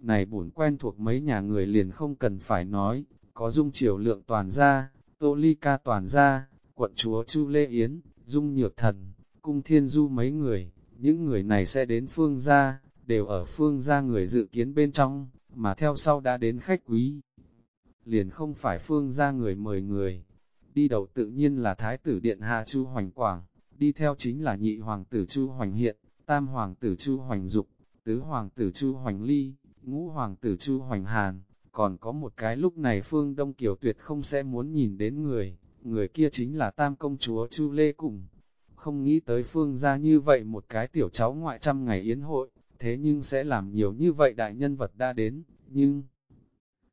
Này bổn quen thuộc mấy nhà người liền không cần phải nói, có dung chiều lượng toàn gia, tô ly ca toàn gia, quận chúa Chu Lê Yến, dung nhược thần, cung thiên du mấy người, những người này sẽ đến phương gia, đều ở phương gia người dự kiến bên trong, mà theo sau đã đến khách quý. Liền không phải phương gia người mời người, đi đầu tự nhiên là Thái tử Điện Hạ Chu Hoành Quảng, đi theo chính là nhị hoàng tử Chu Hoành Hiện, tam hoàng tử Chu Hoành Dục, tứ hoàng tử Chu Hoành Ly, ngũ hoàng tử Chu Hoành Hàn, còn có một cái lúc này Phương Đông Kiều tuyệt không sẽ muốn nhìn đến người, người kia chính là tam công chúa Chu Lê Cùng. Không nghĩ tới Phương ra như vậy một cái tiểu cháu ngoại trăm ngày yến hội, thế nhưng sẽ làm nhiều như vậy đại nhân vật đã đến, nhưng...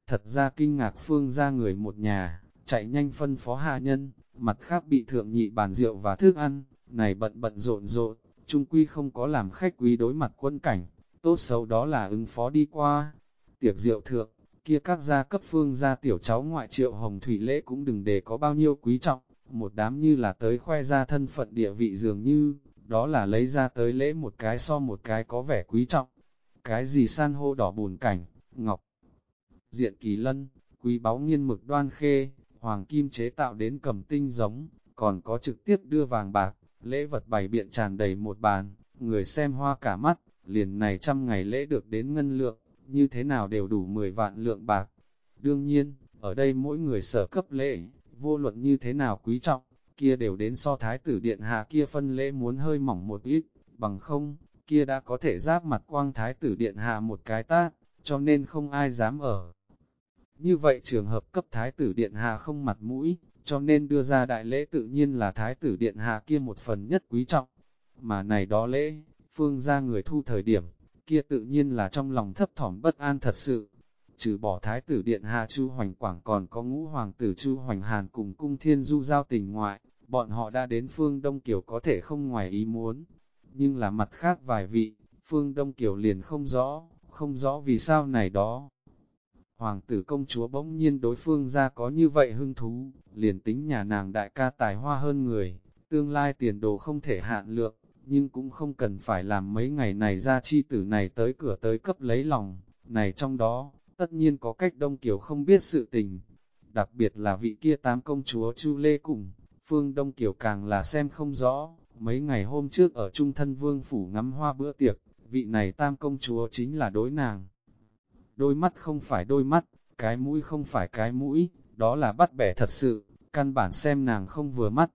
Thật ra kinh ngạc Phương ra người một nhà, chạy nhanh phân phó hạ nhân, mặt khác bị thượng nhị bàn rượu và thức ăn, này bận bận rộn rộn, trung quy không có làm khách quý đối mặt quân cảnh, tốt xấu đó là ứng phó đi qua. Tiệc rượu thượng, kia các gia cấp phương gia tiểu cháu ngoại triệu hồng thủy lễ cũng đừng để có bao nhiêu quý trọng, một đám như là tới khoe ra thân phận địa vị dường như, đó là lấy ra tới lễ một cái so một cái có vẻ quý trọng. Cái gì san hô đỏ bùn cảnh, ngọc, diện kỳ lân, quý báu nghiên mực đoan khê, hoàng kim chế tạo đến cầm tinh giống, còn có trực tiếp đưa vàng bạc, lễ vật bày biện tràn đầy một bàn, người xem hoa cả mắt, liền này trăm ngày lễ được đến ngân lượng, như thế nào đều đủ 10 vạn lượng bạc. Đương nhiên, ở đây mỗi người sở cấp lễ, vô luận như thế nào quý trọng, kia đều đến so thái tử điện hạ kia phân lễ muốn hơi mỏng một ít, bằng không, kia đã có thể giáp mặt quang thái tử điện hạ một cái tát, cho nên không ai dám ở. Như vậy trường hợp cấp thái tử điện hạ không mặt mũi, cho nên đưa ra đại lễ tự nhiên là thái tử điện hạ kia một phần nhất quý trọng. Mà này đó lễ, phương ra người thu thời điểm, kia tự nhiên là trong lòng thấp thỏm bất an thật sự. Trừ bỏ thái tử điện hạ Chu Hoành Quảng còn có ngũ hoàng tử Chu Hoành Hàn cùng cung thiên du giao tình ngoại, bọn họ đã đến phương Đông Kiều có thể không ngoài ý muốn. Nhưng là mặt khác vài vị, phương Đông Kiều liền không rõ, không rõ vì sao này đó. Hoàng tử công chúa bỗng nhiên đối phương ra có như vậy hưng thú, liền tính nhà nàng đại ca tài hoa hơn người, tương lai tiền đồ không thể hạn lượng, nhưng cũng không cần phải làm mấy ngày này ra chi tử này tới cửa tới cấp lấy lòng, này trong đó, tất nhiên có cách Đông Kiều không biết sự tình. Đặc biệt là vị kia tám công chúa Chu Lê cùng, Phương Đông Kiều càng là xem không rõ, mấy ngày hôm trước ở Trung Thân Vương Phủ ngắm hoa bữa tiệc, vị này tam công chúa chính là đối nàng. Đôi mắt không phải đôi mắt, cái mũi không phải cái mũi, đó là bắt bẻ thật sự, căn bản xem nàng không vừa mắt.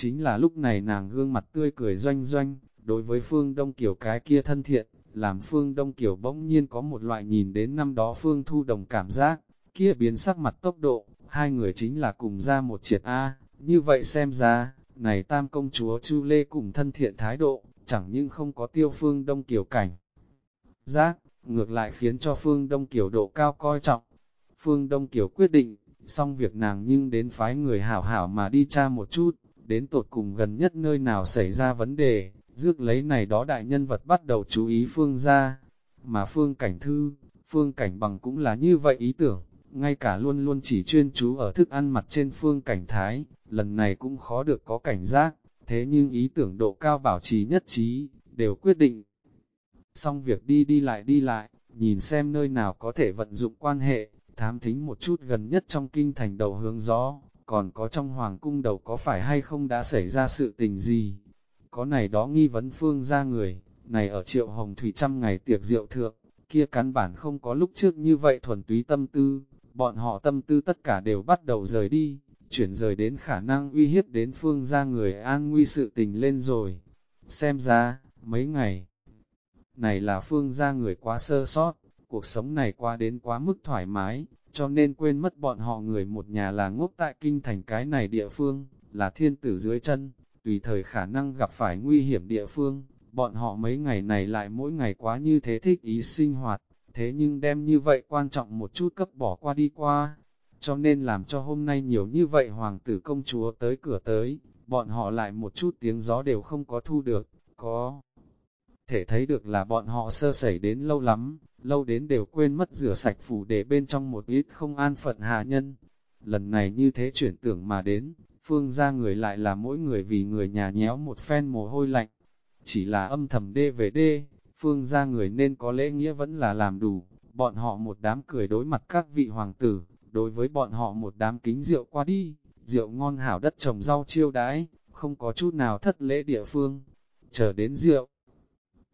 Chính là lúc này nàng gương mặt tươi cười doanh doanh, đối với Phương Đông Kiều cái kia thân thiện, làm Phương Đông Kiều bỗng nhiên có một loại nhìn đến năm đó Phương Thu Đồng cảm giác, kia biến sắc mặt tốc độ, hai người chính là cùng ra một triệt A, như vậy xem ra, này tam công chúa Chu Lê cùng thân thiện thái độ, chẳng nhưng không có tiêu Phương Đông Kiều cảnh. Giác, ngược lại khiến cho Phương Đông Kiều độ cao coi trọng. Phương Đông Kiều quyết định, xong việc nàng nhưng đến phái người hảo hảo mà đi tra một chút, đến tột cùng gần nhất nơi nào xảy ra vấn đề, rước lấy này đó đại nhân vật bắt đầu chú ý Phương ra. Mà Phương Cảnh Thư, Phương Cảnh Bằng cũng là như vậy ý tưởng, ngay cả luôn luôn chỉ chuyên chú ở thức ăn mặt trên Phương Cảnh Thái, lần này cũng khó được có cảnh giác, thế nhưng ý tưởng độ cao bảo trì nhất trí, đều quyết định. Xong việc đi đi lại đi lại, nhìn xem nơi nào có thể vận dụng quan hệ, thám thính một chút gần nhất trong kinh thành đầu hướng gió, còn có trong hoàng cung đầu có phải hay không đã xảy ra sự tình gì. Có này đó nghi vấn phương ra người, này ở triệu hồng thủy trăm ngày tiệc rượu thượng, kia cắn bản không có lúc trước như vậy thuần túy tâm tư, bọn họ tâm tư tất cả đều bắt đầu rời đi, chuyển rời đến khả năng uy hiếp đến phương ra người an nguy sự tình lên rồi. Xem ra, mấy ngày này là phương ra người quá sơ sót, cuộc sống này qua đến quá mức thoải mái, cho nên quên mất bọn họ người một nhà là ngốc tại kinh thành cái này địa phương, là thiên tử dưới chân, tùy thời khả năng gặp phải nguy hiểm địa phương, bọn họ mấy ngày này lại mỗi ngày quá như thế thích ý sinh hoạt, thế nhưng đem như vậy quan trọng một chút cấp bỏ qua đi qua, cho nên làm cho hôm nay nhiều như vậy hoàng tử công chúa tới cửa tới, bọn họ lại một chút tiếng gió đều không có thu được, có thể thấy được là bọn họ sơ sẩy đến lâu lắm, lâu đến đều quên mất rửa sạch phủ để bên trong một ít không an phận hạ nhân. Lần này như thế chuyển tưởng mà đến, phương ra người lại là mỗi người vì người nhà nhéo một phen mồ hôi lạnh. Chỉ là âm thầm đê về đê, phương ra người nên có lễ nghĩa vẫn là làm đủ, bọn họ một đám cười đối mặt các vị hoàng tử, đối với bọn họ một đám kính rượu qua đi, rượu ngon hảo đất trồng rau chiêu đãi, không có chút nào thất lễ địa phương. Chờ đến rượu,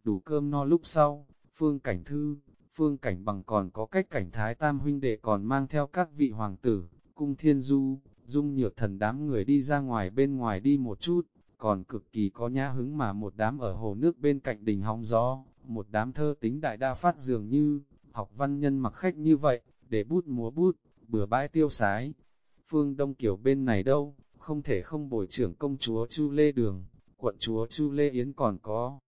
đủ cơm no lúc sau, phương cảnh thư, phương cảnh bằng còn có cách cảnh thái tam huynh đệ còn mang theo các vị hoàng tử, cung thiên du, dung nhược thần đám người đi ra ngoài bên ngoài đi một chút, còn cực kỳ có nhã hứng mà một đám ở hồ nước bên cạnh đình hóng gió, một đám thơ tính đại đa phát dường như, học văn nhân mặc khách như vậy, để bút múa bút, bừa bãi tiêu sái. Phương Đông Kiều bên này đâu, không thể không bồi trưởng công chúa Chu Lê Đường, quận chúa Chu Lê Yến còn có.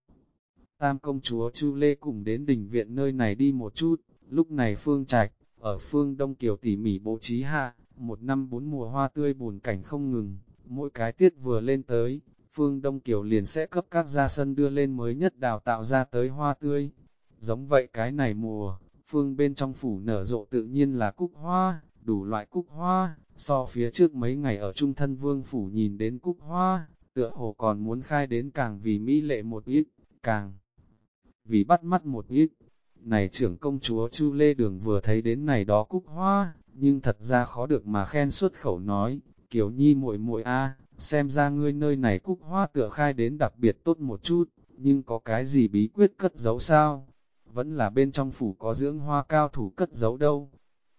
Tam công chúa Chu Lê cùng đến đình viện nơi này đi một chút, lúc này Phương Trạch, ở Phương Đông Kiều tỉ mỉ bố trí hạ, một năm bốn mùa hoa tươi buồn cảnh không ngừng, mỗi cái tiết vừa lên tới, Phương Đông Kiều liền sẽ cấp các gia sân đưa lên mới nhất đào tạo ra tới hoa tươi. Giống vậy cái này mùa, Phương bên trong phủ nở rộ tự nhiên là cúc hoa, đủ loại cúc hoa, so phía trước mấy ngày ở trung thân vương phủ nhìn đến cúc hoa, tựa hồ còn muốn khai đến càng vì mỹ lệ một ít, càng vì bắt mắt một ít. Này trưởng công chúa Chu Lê Đường vừa thấy đến này đó cúc hoa, nhưng thật ra khó được mà khen xuất khẩu nói, Kiều Nhi muội muội a, xem ra ngươi nơi này cúc hoa tựa khai đến đặc biệt tốt một chút, nhưng có cái gì bí quyết cất giấu sao? Vẫn là bên trong phủ có dưỡng hoa cao thủ cất giấu đâu.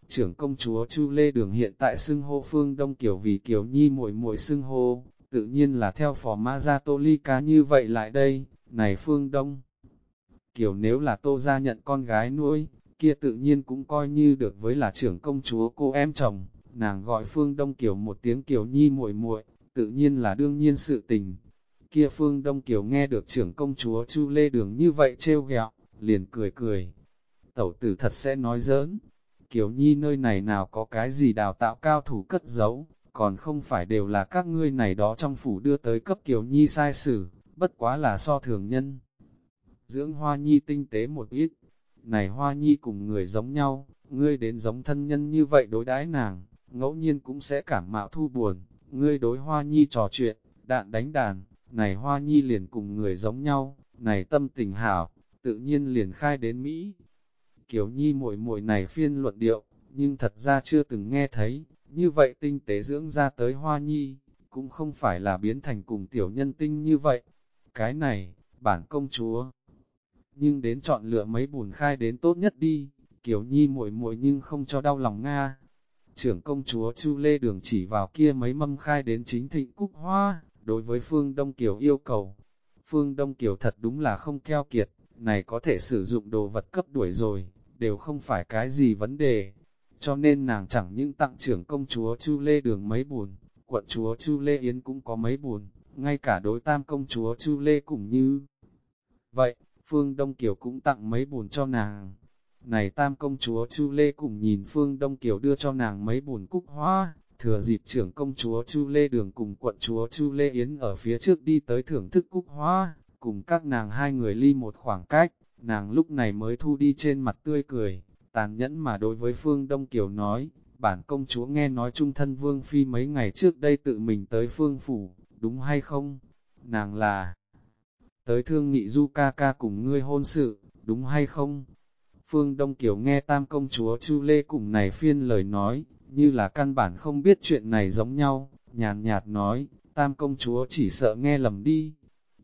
Trưởng công chúa Chu Lê Đường hiện tại xưng hô phương Đông Kiều vì Kiều Nhi muội muội xưng hô, tự nhiên là theo phò ma gia tô ly cá như vậy lại đây, này phương Đông. Kiều nếu là tô gia nhận con gái nuôi, kia tự nhiên cũng coi như được với là trưởng công chúa cô em chồng, nàng gọi phương Đông Kiều một tiếng Kiều Nhi muội muội tự nhiên là đương nhiên sự tình. Kia phương Đông Kiều nghe được trưởng công chúa Chu Lê Đường như vậy trêu ghẹo, liền cười cười. Tẩu tử thật sẽ nói giỡn, Kiều Nhi nơi này nào có cái gì đào tạo cao thủ cất giấu, còn không phải đều là các ngươi này đó trong phủ đưa tới cấp Kiều Nhi sai sử, bất quá là so thường nhân. Dưỡng Hoa Nhi tinh tế một ít, này Hoa Nhi cùng người giống nhau, ngươi đến giống thân nhân như vậy đối đãi nàng, ngẫu nhiên cũng sẽ cảm mạo thu buồn, ngươi đối Hoa Nhi trò chuyện, đạn đánh đàn, này Hoa Nhi liền cùng người giống nhau, này tâm tình hảo, tự nhiên liền khai đến Mỹ. Kiều Nhi muội muội này phiên luận điệu, nhưng thật ra chưa từng nghe thấy, như vậy tinh tế dưỡng ra tới Hoa Nhi, cũng không phải là biến thành cùng tiểu nhân tinh như vậy. Cái này, bản công chúa, nhưng đến chọn lựa mấy bùn khai đến tốt nhất đi, kiểu Nhi muội muội nhưng không cho đau lòng Nga. Trưởng công chúa Chu Lê Đường chỉ vào kia mấy mâm khai đến chính thịnh cúc hoa, đối với Phương Đông Kiều yêu cầu. Phương Đông Kiều thật đúng là không keo kiệt, này có thể sử dụng đồ vật cấp đuổi rồi, đều không phải cái gì vấn đề. Cho nên nàng chẳng những tặng trưởng công chúa Chu Lê Đường mấy buồn, quận chúa Chu Lê Yến cũng có mấy buồn, ngay cả đối tam công chúa Chu Lê cũng như. Vậy, Phương Đông Kiều cũng tặng mấy bùn cho nàng. Này tam công chúa Chu Lê cùng nhìn Phương Đông Kiều đưa cho nàng mấy bùn cúc hoa, thừa dịp trưởng công chúa Chu Lê Đường cùng quận chúa Chu Lê Yến ở phía trước đi tới thưởng thức cúc hoa, cùng các nàng hai người ly một khoảng cách, nàng lúc này mới thu đi trên mặt tươi cười, tàn nhẫn mà đối với Phương Đông Kiều nói, bản công chúa nghe nói trung thân Vương Phi mấy ngày trước đây tự mình tới Phương Phủ, đúng hay không? Nàng là tới thương nghị du ca ca cùng ngươi hôn sự, đúng hay không? Phương Đông Kiều nghe tam công chúa Chu Lê cùng này phiên lời nói, như là căn bản không biết chuyện này giống nhau, nhàn nhạt nói, tam công chúa chỉ sợ nghe lầm đi.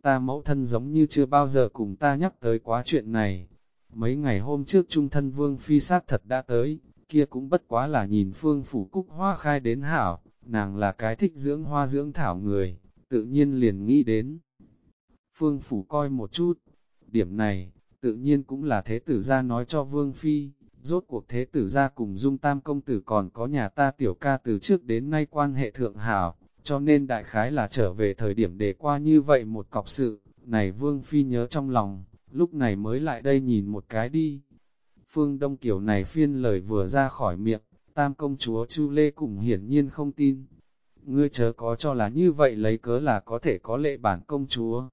Ta mẫu thân giống như chưa bao giờ cùng ta nhắc tới quá chuyện này. Mấy ngày hôm trước trung thân vương phi sát thật đã tới, kia cũng bất quá là nhìn phương phủ cúc hoa khai đến hảo, nàng là cái thích dưỡng hoa dưỡng thảo người, tự nhiên liền nghĩ đến. Phương phủ coi một chút, điểm này, tự nhiên cũng là thế tử gia nói cho vương phi, rốt cuộc thế tử gia cùng dung tam công tử còn có nhà ta tiểu ca từ trước đến nay quan hệ thượng hảo, cho nên đại khái là trở về thời điểm để qua như vậy một cọc sự, này vương phi nhớ trong lòng, lúc này mới lại đây nhìn một cái đi. Phương Đông Kiều này phiên lời vừa ra khỏi miệng, tam công chúa Chu Lê cũng hiển nhiên không tin. Ngươi chớ có cho là như vậy lấy cớ là có thể có lệ bản công chúa.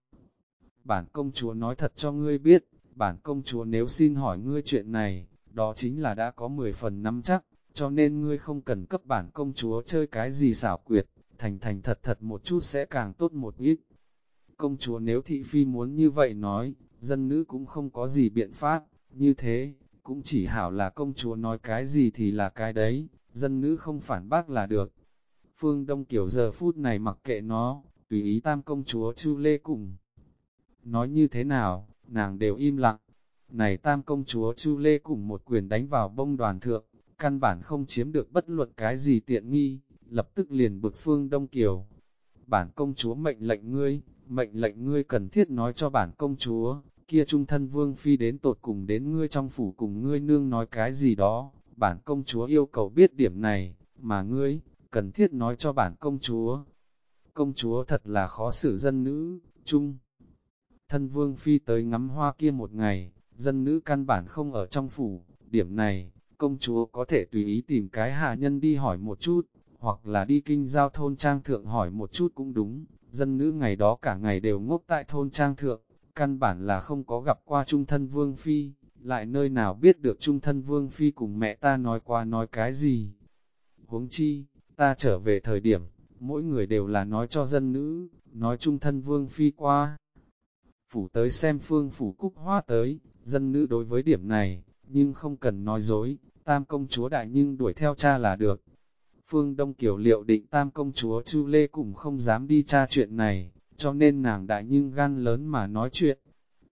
Bản công chúa nói thật cho ngươi biết, bản công chúa nếu xin hỏi ngươi chuyện này, đó chính là đã có 10 phần năm chắc, cho nên ngươi không cần cấp bản công chúa chơi cái gì xảo quyệt, thành thành thật thật một chút sẽ càng tốt một ít. Công chúa nếu thị phi muốn như vậy nói, dân nữ cũng không có gì biện pháp, như thế, cũng chỉ hảo là công chúa nói cái gì thì là cái đấy, dân nữ không phản bác là được. Phương Đông Kiều giờ phút này mặc kệ nó, tùy ý tam công chúa Chu Lê cùng. Nói như thế nào, nàng đều im lặng. Này tam công chúa Chu Lê cùng một quyền đánh vào bông đoàn thượng, căn bản không chiếm được bất luận cái gì tiện nghi, lập tức liền bực phương Đông Kiều. Bản công chúa mệnh lệnh ngươi, mệnh lệnh ngươi cần thiết nói cho bản công chúa, kia trung thân vương phi đến tột cùng đến ngươi trong phủ cùng ngươi nương nói cái gì đó, bản công chúa yêu cầu biết điểm này, mà ngươi, cần thiết nói cho bản công chúa. Công chúa thật là khó xử dân nữ, trung. Thân vương phi tới ngắm hoa kia một ngày, dân nữ căn bản không ở trong phủ, điểm này, công chúa có thể tùy ý tìm cái hạ nhân đi hỏi một chút, hoặc là đi kinh giao thôn trang thượng hỏi một chút cũng đúng, dân nữ ngày đó cả ngày đều ngốc tại thôn trang thượng, căn bản là không có gặp qua trung thân vương phi, lại nơi nào biết được trung thân vương phi cùng mẹ ta nói qua nói cái gì. Huống chi, ta trở về thời điểm, mỗi người đều là nói cho dân nữ, nói trung thân vương phi qua. Phủ tới xem phương phủ cúc hoa tới, dân nữ đối với điểm này, nhưng không cần nói dối, tam công chúa đại nhưng đuổi theo cha là được. Phương Đông Kiều liệu định tam công chúa Chu Lê cũng không dám đi tra chuyện này, cho nên nàng đại nhưng gan lớn mà nói chuyện.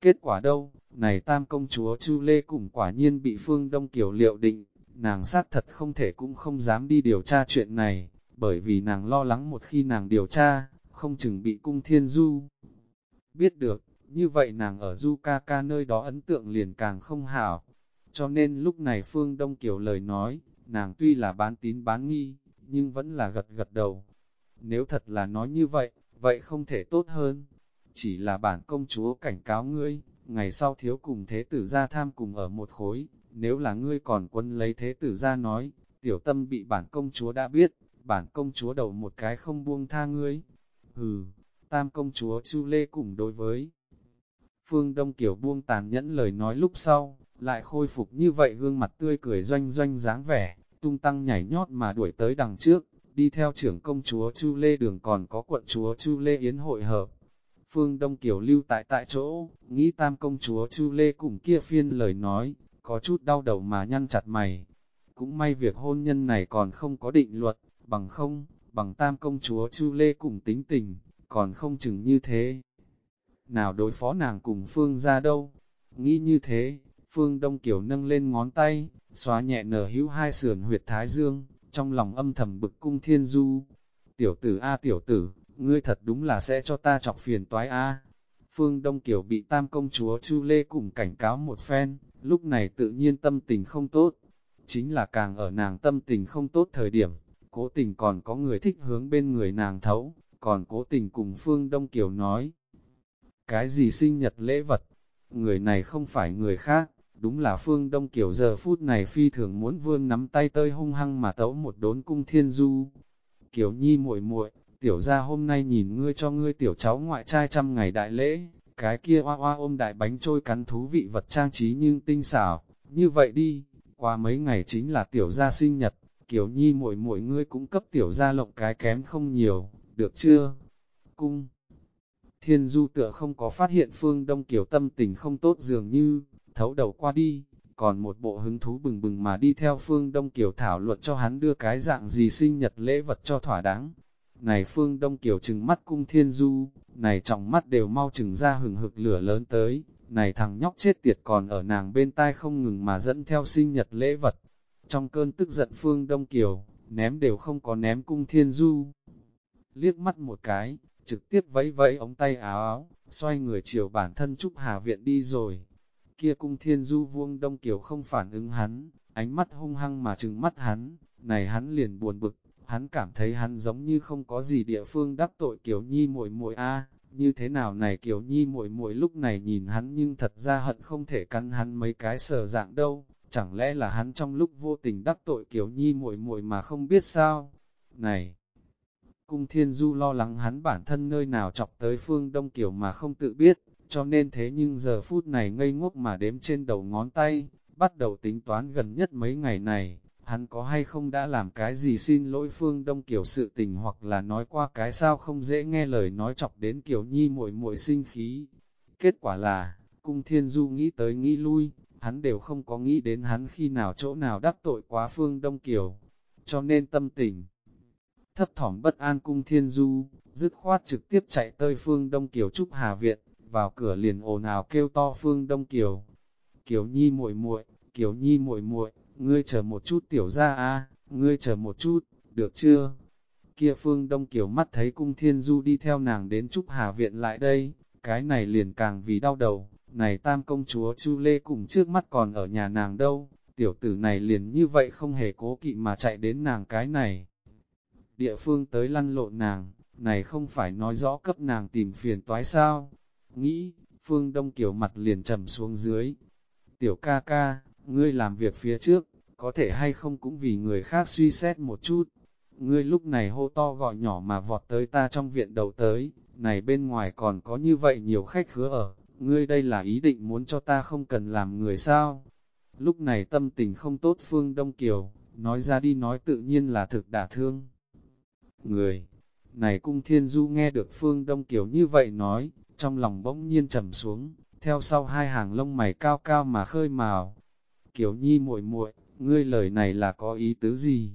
Kết quả đâu, này tam công chúa Chu Lê cũng quả nhiên bị Phương Đông Kiều liệu định, nàng xác thật không thể cũng không dám đi điều tra chuyện này, bởi vì nàng lo lắng một khi nàng điều tra, không chừng bị cung thiên du. Biết được, như vậy nàng ở du ca nơi đó ấn tượng liền càng không hảo. Cho nên lúc này Phương Đông Kiều lời nói, nàng tuy là bán tín bán nghi, nhưng vẫn là gật gật đầu. Nếu thật là nói như vậy, vậy không thể tốt hơn. Chỉ là bản công chúa cảnh cáo ngươi, ngày sau thiếu cùng thế tử gia tham cùng ở một khối, nếu là ngươi còn quân lấy thế tử gia nói, tiểu tâm bị bản công chúa đã biết, bản công chúa đầu một cái không buông tha ngươi. Hừ, tam công chúa Chu Lê cùng đối với Phương Đông Kiều buông tàn nhẫn lời nói lúc sau, lại khôi phục như vậy gương mặt tươi cười doanh doanh dáng vẻ, tung tăng nhảy nhót mà đuổi tới đằng trước, đi theo trưởng công chúa Chu Lê Đường còn có quận chúa Chu Lê Yến hội hợp. Phương Đông Kiều lưu tại tại chỗ, nghĩ tam công chúa Chu Lê cùng kia phiên lời nói, có chút đau đầu mà nhăn chặt mày. Cũng may việc hôn nhân này còn không có định luật, bằng không, bằng tam công chúa Chu Lê cùng tính tình, còn không chừng như thế. Nào đối phó nàng cùng Phương ra đâu? Nghĩ như thế, Phương Đông Kiều nâng lên ngón tay, xóa nhẹ nở hữu hai sườn huyệt thái dương, trong lòng âm thầm bực cung thiên du. Tiểu tử A tiểu tử, ngươi thật đúng là sẽ cho ta chọc phiền toái A. Phương Đông Kiều bị tam công chúa Chu Lê cùng cảnh cáo một phen, lúc này tự nhiên tâm tình không tốt. Chính là càng ở nàng tâm tình không tốt thời điểm, cố tình còn có người thích hướng bên người nàng thấu, còn cố tình cùng Phương Đông Kiều nói. Cái gì sinh nhật lễ vật? Người này không phải người khác, đúng là Phương Đông Kiều giờ phút này phi thường muốn vương nắm tay tơi hung hăng mà tấu một đốn cung thiên du. Kiều Nhi muội muội, tiểu ra hôm nay nhìn ngươi cho ngươi tiểu cháu ngoại trai trăm ngày đại lễ, cái kia oa oa ôm đại bánh trôi cắn thú vị vật trang trí nhưng tinh xảo, như vậy đi, qua mấy ngày chính là tiểu gia sinh nhật, Kiều Nhi muội muội ngươi cũng cấp tiểu gia lộng cái kém không nhiều, được chưa? Cung Thiên Du tựa không có phát hiện Phương Đông Kiều tâm tình không tốt dường như, thấu đầu qua đi, còn một bộ hứng thú bừng bừng mà đi theo Phương Đông Kiều thảo luận cho hắn đưa cái dạng gì sinh nhật lễ vật cho thỏa đáng. Này Phương Đông Kiều trừng mắt cung thiên du, này trọng mắt đều mau trừng ra hừng hực lửa lớn tới, này thằng nhóc chết tiệt còn ở nàng bên tai không ngừng mà dẫn theo sinh nhật lễ vật. Trong cơn tức giận Phương Đông Kiều, ném đều không có ném cung thiên du. Liếc mắt một cái, trực tiếp vẫy vẫy ống tay áo áo, xoay người chiều bản thân Trúc Hà Viện đi rồi. Kia cung thiên du vuông đông kiều không phản ứng hắn, ánh mắt hung hăng mà trừng mắt hắn, này hắn liền buồn bực, hắn cảm thấy hắn giống như không có gì địa phương đắc tội Kiều Nhi muội muội a, như thế nào này Kiều Nhi muội muội lúc này nhìn hắn nhưng thật ra hận không thể cắn hắn mấy cái sờ dạng đâu, chẳng lẽ là hắn trong lúc vô tình đắc tội Kiều Nhi muội muội mà không biết sao? Này, Cung Thiên Du lo lắng hắn bản thân nơi nào chọc tới phương Đông Kiều mà không tự biết, cho nên thế nhưng giờ phút này ngây ngốc mà đếm trên đầu ngón tay, bắt đầu tính toán gần nhất mấy ngày này, hắn có hay không đã làm cái gì xin lỗi Phương Đông Kiều sự tình hoặc là nói qua cái sao không dễ nghe lời nói chọc đến Kiều Nhi muội muội sinh khí. Kết quả là, Cung Thiên Du nghĩ tới nghĩ lui, hắn đều không có nghĩ đến hắn khi nào chỗ nào đắc tội quá Phương Đông Kiều, cho nên tâm tình. Thấp thỏm bất an Cung Thiên Du, dứt khoát trực tiếp chạy tới Phương Đông Kiều Trúc Hà Viện, vào cửa liền ồn ào kêu to Phương Đông Kiều. Kiều Nhi muội muội, Kiều Nhi muội muội, ngươi chờ một chút tiểu ra a, ngươi chờ một chút, được chưa? Kia Phương Đông Kiều mắt thấy cung thiên du đi theo nàng đến Trúc Hà Viện lại đây, cái này liền càng vì đau đầu, này tam công chúa Chu Lê cùng trước mắt còn ở nhà nàng đâu, tiểu tử này liền như vậy không hề cố kỵ mà chạy đến nàng cái này. Địa phương tới lăn lộn nàng, này không phải nói rõ cấp nàng tìm phiền toái sao, Nghĩ, Phương Đông Kiều mặt liền trầm xuống dưới. Tiểu ca ca, ngươi làm việc phía trước, có thể hay không cũng vì người khác suy xét một chút. Ngươi lúc này hô to gọi nhỏ mà vọt tới ta trong viện đầu tới, này bên ngoài còn có như vậy nhiều khách khứa ở, ngươi đây là ý định muốn cho ta không cần làm người sao. Lúc này tâm tình không tốt Phương Đông Kiều, nói ra đi nói tự nhiên là thực đả thương. Người, Này cung thiên du nghe được phương đông kiểu như vậy nói, trong lòng bỗng nhiên trầm xuống, theo sau hai hàng lông mày cao cao mà khơi màu. Kiều nhi muội muội, ngươi lời này là có ý tứ gì?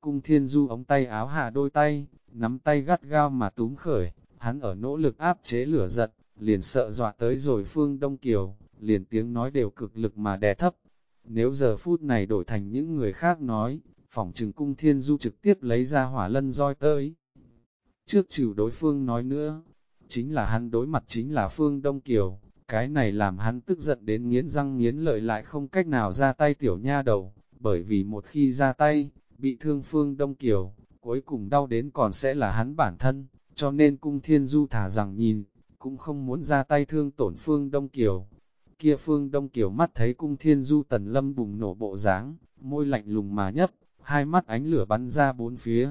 Cung thiên du ống tay áo hạ đôi tay, nắm tay gắt gao mà túm khởi, hắn ở nỗ lực áp chế lửa giật, liền sợ dọa tới rồi phương Đông Kiều, liền tiếng nói đều cực lực mà đè thấp. Nếu giờ phút này đổi thành những người khác nói, phỏng trừng cung thiên du trực tiếp lấy ra hỏa lân roi tới. Trước trừ đối phương nói nữa, chính là hắn đối mặt chính là phương Đông Kiều, cái này làm hắn tức giận đến nghiến răng nghiến lợi lại không cách nào ra tay tiểu nha đầu, bởi vì một khi ra tay, bị thương phương Đông Kiều, cuối cùng đau đến còn sẽ là hắn bản thân, cho nên cung thiên du thả rằng nhìn, cũng không muốn ra tay thương tổn phương Đông Kiều. Kia phương Đông Kiều mắt thấy cung thiên du tần lâm bùng nổ bộ dáng môi lạnh lùng mà nhấp, hai mắt ánh lửa bắn ra bốn phía.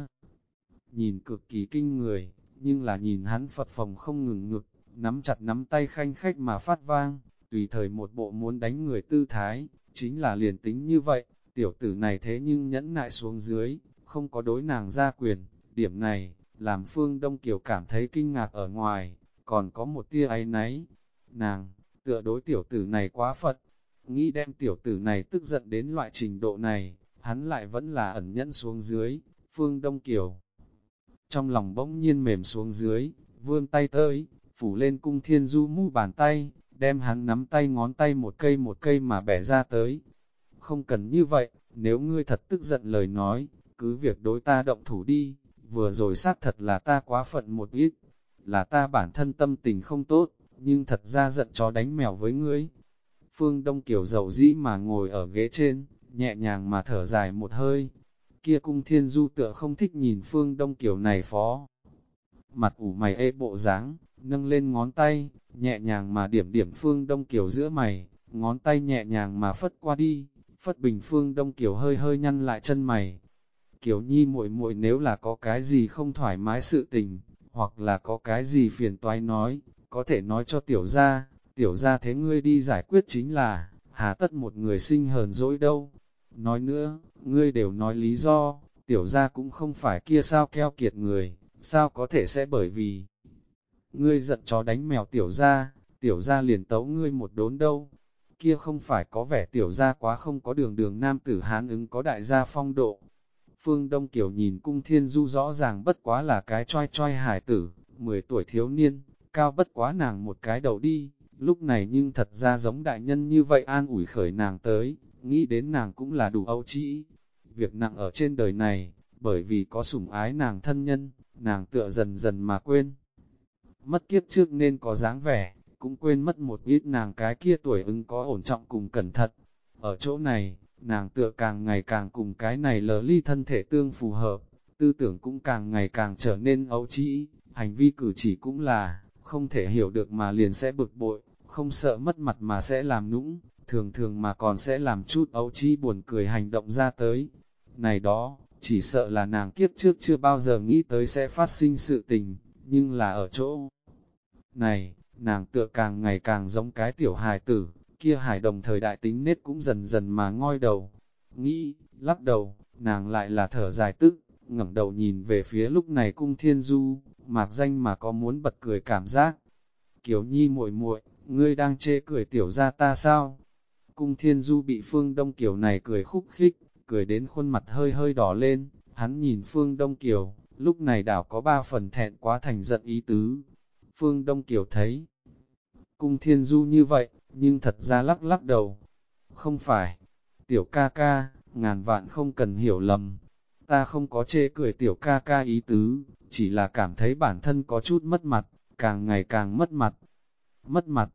Nhìn cực kỳ kinh người, nhưng là nhìn hắn phật phòng không ngừng ngực, nắm chặt nắm tay khanh khách mà phát vang, tùy thời một bộ muốn đánh người tư thái, chính là liền tính như vậy, tiểu tử này thế nhưng nhẫn nại xuống dưới, không có đối nàng ra quyền, điểm này, làm Phương Đông Kiều cảm thấy kinh ngạc ở ngoài, còn có một tia ấy náy. Nàng, tựa đối tiểu tử này quá phật, nghĩ đem tiểu tử này tức giận đến loại trình độ này, hắn lại vẫn là ẩn nhẫn xuống dưới, Phương Đông Kiều. Trong lòng bỗng nhiên mềm xuống dưới, vươn tay tới, phủ lên cung thiên du mu bàn tay, đem hắn nắm tay ngón tay một cây một cây mà bẻ ra tới. Không cần như vậy, nếu ngươi thật tức giận lời nói, cứ việc đối ta động thủ đi, vừa rồi xác thật là ta quá phận một ít, là ta bản thân tâm tình không tốt, nhưng thật ra giận chó đánh mèo với ngươi. Phương Đông Kiều dầu dĩ mà ngồi ở ghế trên, nhẹ nhàng mà thở dài một hơi. Kia cung thiên du tựa không thích nhìn Phương Đông kiểu này phó. Mặt ủ mày ê bộ dáng nâng lên ngón tay, nhẹ nhàng mà điểm điểm Phương Đông kiểu giữa mày, ngón tay nhẹ nhàng mà phất qua đi, phất bình Phương Đông kiểu hơi hơi nhăn lại chân mày. kiểu Nhi muội muội nếu là có cái gì không thoải mái sự tình, hoặc là có cái gì phiền toái nói, có thể nói cho tiểu gia, tiểu gia thế ngươi đi giải quyết chính là, hà tất một người sinh hờn dỗi đâu. Nói nữa, ngươi đều nói lý do, tiểu gia cũng không phải kia sao keo kiệt người, sao có thể sẽ bởi vì ngươi giận chó đánh mèo tiểu gia, tiểu gia liền tấu ngươi một đốn đâu. Kia không phải có vẻ tiểu gia quá không có đường đường nam tử hán ứng có đại gia phong độ, Phương Đông Kiều nhìn cung thiên du rõ ràng bất quá là cái choi choi hải tử, 10 tuổi thiếu niên, cao bất quá nàng một cái đầu đi, lúc này nhưng thật ra giống đại nhân như vậy an ủi khởi nàng tới, nghĩ đến nàng cũng là đủ âu trĩ. Việc nặng ở trên đời này, bởi vì có sủng ái nàng thân nhân, nàng tựa dần dần mà quên. Mất kiếp trước nên có dáng vẻ, cũng quên mất một ít nàng cái kia tuổi ứng có ổn trọng cùng cẩn thận. Ở chỗ này, nàng tựa càng ngày càng cùng cái này lờ ly thân thể tương phù hợp, tư tưởng cũng càng ngày càng trở nên ấu trĩ, hành vi cử chỉ cũng là, không thể hiểu được mà liền sẽ bực bội, không sợ mất mặt mà sẽ làm nũng, thường thường mà còn sẽ làm chút ấu chi buồn cười hành động ra tới. Này đó, chỉ sợ là nàng kiếp trước chưa bao giờ nghĩ tới sẽ phát sinh sự tình, nhưng là ở chỗ này, nàng tựa càng ngày càng giống cái tiểu hài tử, kia hài đồng thời đại tính nết cũng dần dần mà ngoi đầu. Nghĩ, lắc đầu, nàng lại là thở dài tức, ngẩng đầu nhìn về phía lúc này cung thiên du, mạc danh mà có muốn bật cười cảm giác. Kiều nhi muội muội, ngươi đang chê cười tiểu ra ta sao? Cung thiên du bị phương đông kiều này cười khúc khích, cười đến khuôn mặt hơi hơi đỏ lên, hắn nhìn phương đông kiều, lúc này đảo có ba phần thẹn quá thành giận ý tứ. Phương Đông Kiều thấy, cung thiên du như vậy, nhưng thật ra lắc lắc đầu. Không phải, tiểu ca ca, ngàn vạn không cần hiểu lầm. Ta không có chê cười tiểu ca ca ý tứ, chỉ là cảm thấy bản thân có chút mất mặt, càng ngày càng mất mặt. Mất mặt,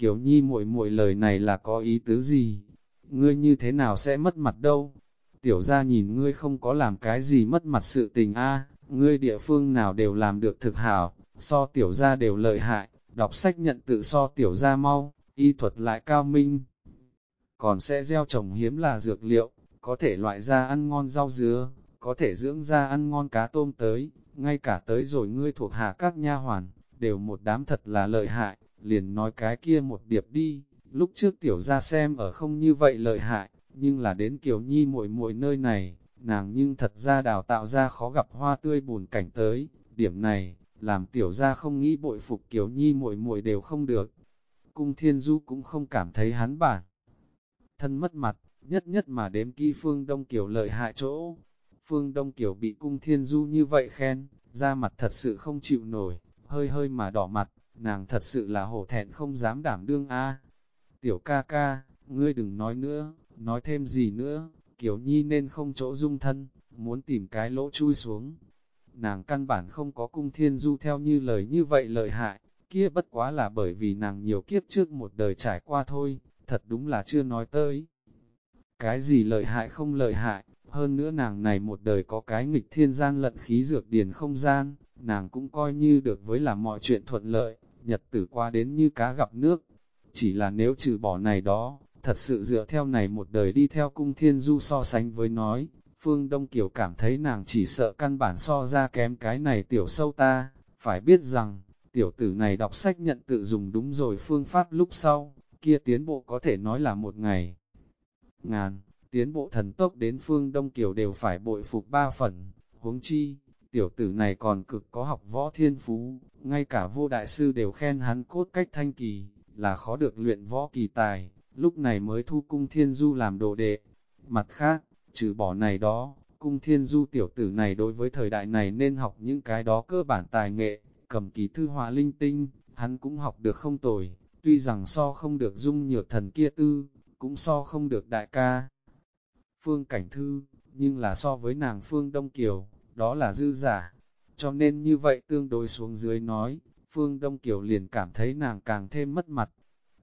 Kiều Nhi muội muội lời này là có ý tứ gì? Ngươi như thế nào sẽ mất mặt đâu? Tiểu ra nhìn ngươi không có làm cái gì mất mặt sự tình a ngươi địa phương nào đều làm được thực hảo, so tiểu ra đều lợi hại, đọc sách nhận tự so tiểu ra mau, y thuật lại cao minh. Còn sẽ gieo trồng hiếm là dược liệu, có thể loại ra ăn ngon rau dứa, có thể dưỡng ra ăn ngon cá tôm tới, ngay cả tới rồi ngươi thuộc hạ các nha hoàn, đều một đám thật là lợi hại, liền nói cái kia một điệp đi, lúc trước tiểu ra xem ở không như vậy lợi hại, nhưng là đến kiểu nhi muội muội nơi này, nàng nhưng thật ra đào tạo ra khó gặp hoa tươi buồn cảnh tới, điểm này, làm tiểu gia không nghĩ bội phục Kiều Nhi muội muội đều không được. Cung Thiên Du cũng không cảm thấy hắn bản. Thân mất mặt, nhất nhất mà đếm kỹ Phương Đông Kiều lợi hại chỗ. Phương Đông Kiều bị Cung Thiên Du như vậy khen, da mặt thật sự không chịu nổi, hơi hơi mà đỏ mặt, nàng thật sự là hổ thẹn không dám đảm đương a. Tiểu ca ca, ngươi đừng nói nữa, nói thêm gì nữa, Kiều Nhi nên không chỗ dung thân, muốn tìm cái lỗ chui xuống. Nàng căn bản không có cung thiên du theo như lời như vậy lợi hại, kia bất quá là bởi vì nàng nhiều kiếp trước một đời trải qua thôi, thật đúng là chưa nói tới. Cái gì lợi hại không lợi hại, hơn nữa nàng này một đời có cái nghịch thiên gian lận khí dược điền không gian, nàng cũng coi như được với là mọi chuyện thuận lợi, nhật tử qua đến như cá gặp nước. Chỉ là nếu trừ bỏ này đó, thật sự dựa theo này một đời đi theo cung thiên du so sánh với nói, Phương Đông Kiều cảm thấy nàng chỉ sợ căn bản so ra kém cái này tiểu sâu ta, phải biết rằng, tiểu tử này đọc sách nhận tự dùng đúng rồi phương pháp lúc sau, kia tiến bộ có thể nói là một ngày. Ngàn, tiến bộ thần tốc đến Phương Đông Kiều đều phải bội phục ba phần, huống chi, tiểu tử này còn cực có học võ thiên phú, ngay cả vô đại sư đều khen hắn cốt cách thanh kỳ, là khó được luyện võ kỳ tài, lúc này mới thu cung thiên du làm đồ đệ. Mặt khác, trừ bỏ này đó, cung thiên du tiểu tử này đối với thời đại này nên học những cái đó cơ bản tài nghệ, cầm ký thư họa linh tinh, hắn cũng học được không tồi, tuy rằng so không được dung nhược thần kia tư, cũng so không được đại ca. Phương Cảnh Thư, nhưng là so với nàng Phương Đông Kiều, đó là dư giả. Cho nên như vậy tương đối xuống dưới nói, Phương Đông Kiều liền cảm thấy nàng càng thêm mất mặt.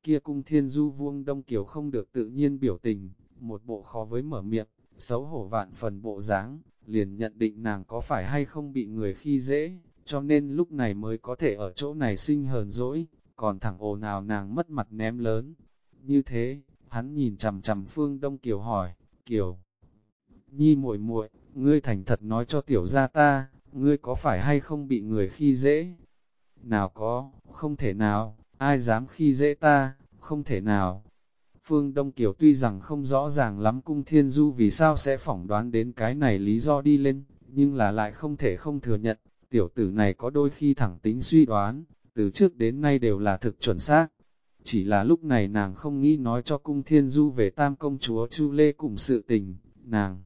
Kia cung thiên du vuông Đông Kiều không được tự nhiên biểu tình, một bộ khó với mở miệng, xấu hổ vạn phần bộ dáng, liền nhận định nàng có phải hay không bị người khi dễ, cho nên lúc này mới có thể ở chỗ này sinh hờn dỗi, còn thẳng ồ nào nàng mất mặt ném lớn. Như thế, hắn nhìn chằm chằm Phương Đông Kiều hỏi, Kiều, Nhi muội muội, ngươi thành thật nói cho tiểu gia ta, ngươi có phải hay không bị người khi dễ? Nào có, không thể nào, ai dám khi dễ ta, không thể nào. Phương Đông Kiều tuy rằng không rõ ràng lắm cung thiên du vì sao sẽ phỏng đoán đến cái này lý do đi lên, nhưng là lại không thể không thừa nhận, tiểu tử này có đôi khi thẳng tính suy đoán, từ trước đến nay đều là thực chuẩn xác. Chỉ là lúc này nàng không nghĩ nói cho cung thiên du về tam công chúa Chu Lê cùng sự tình, nàng.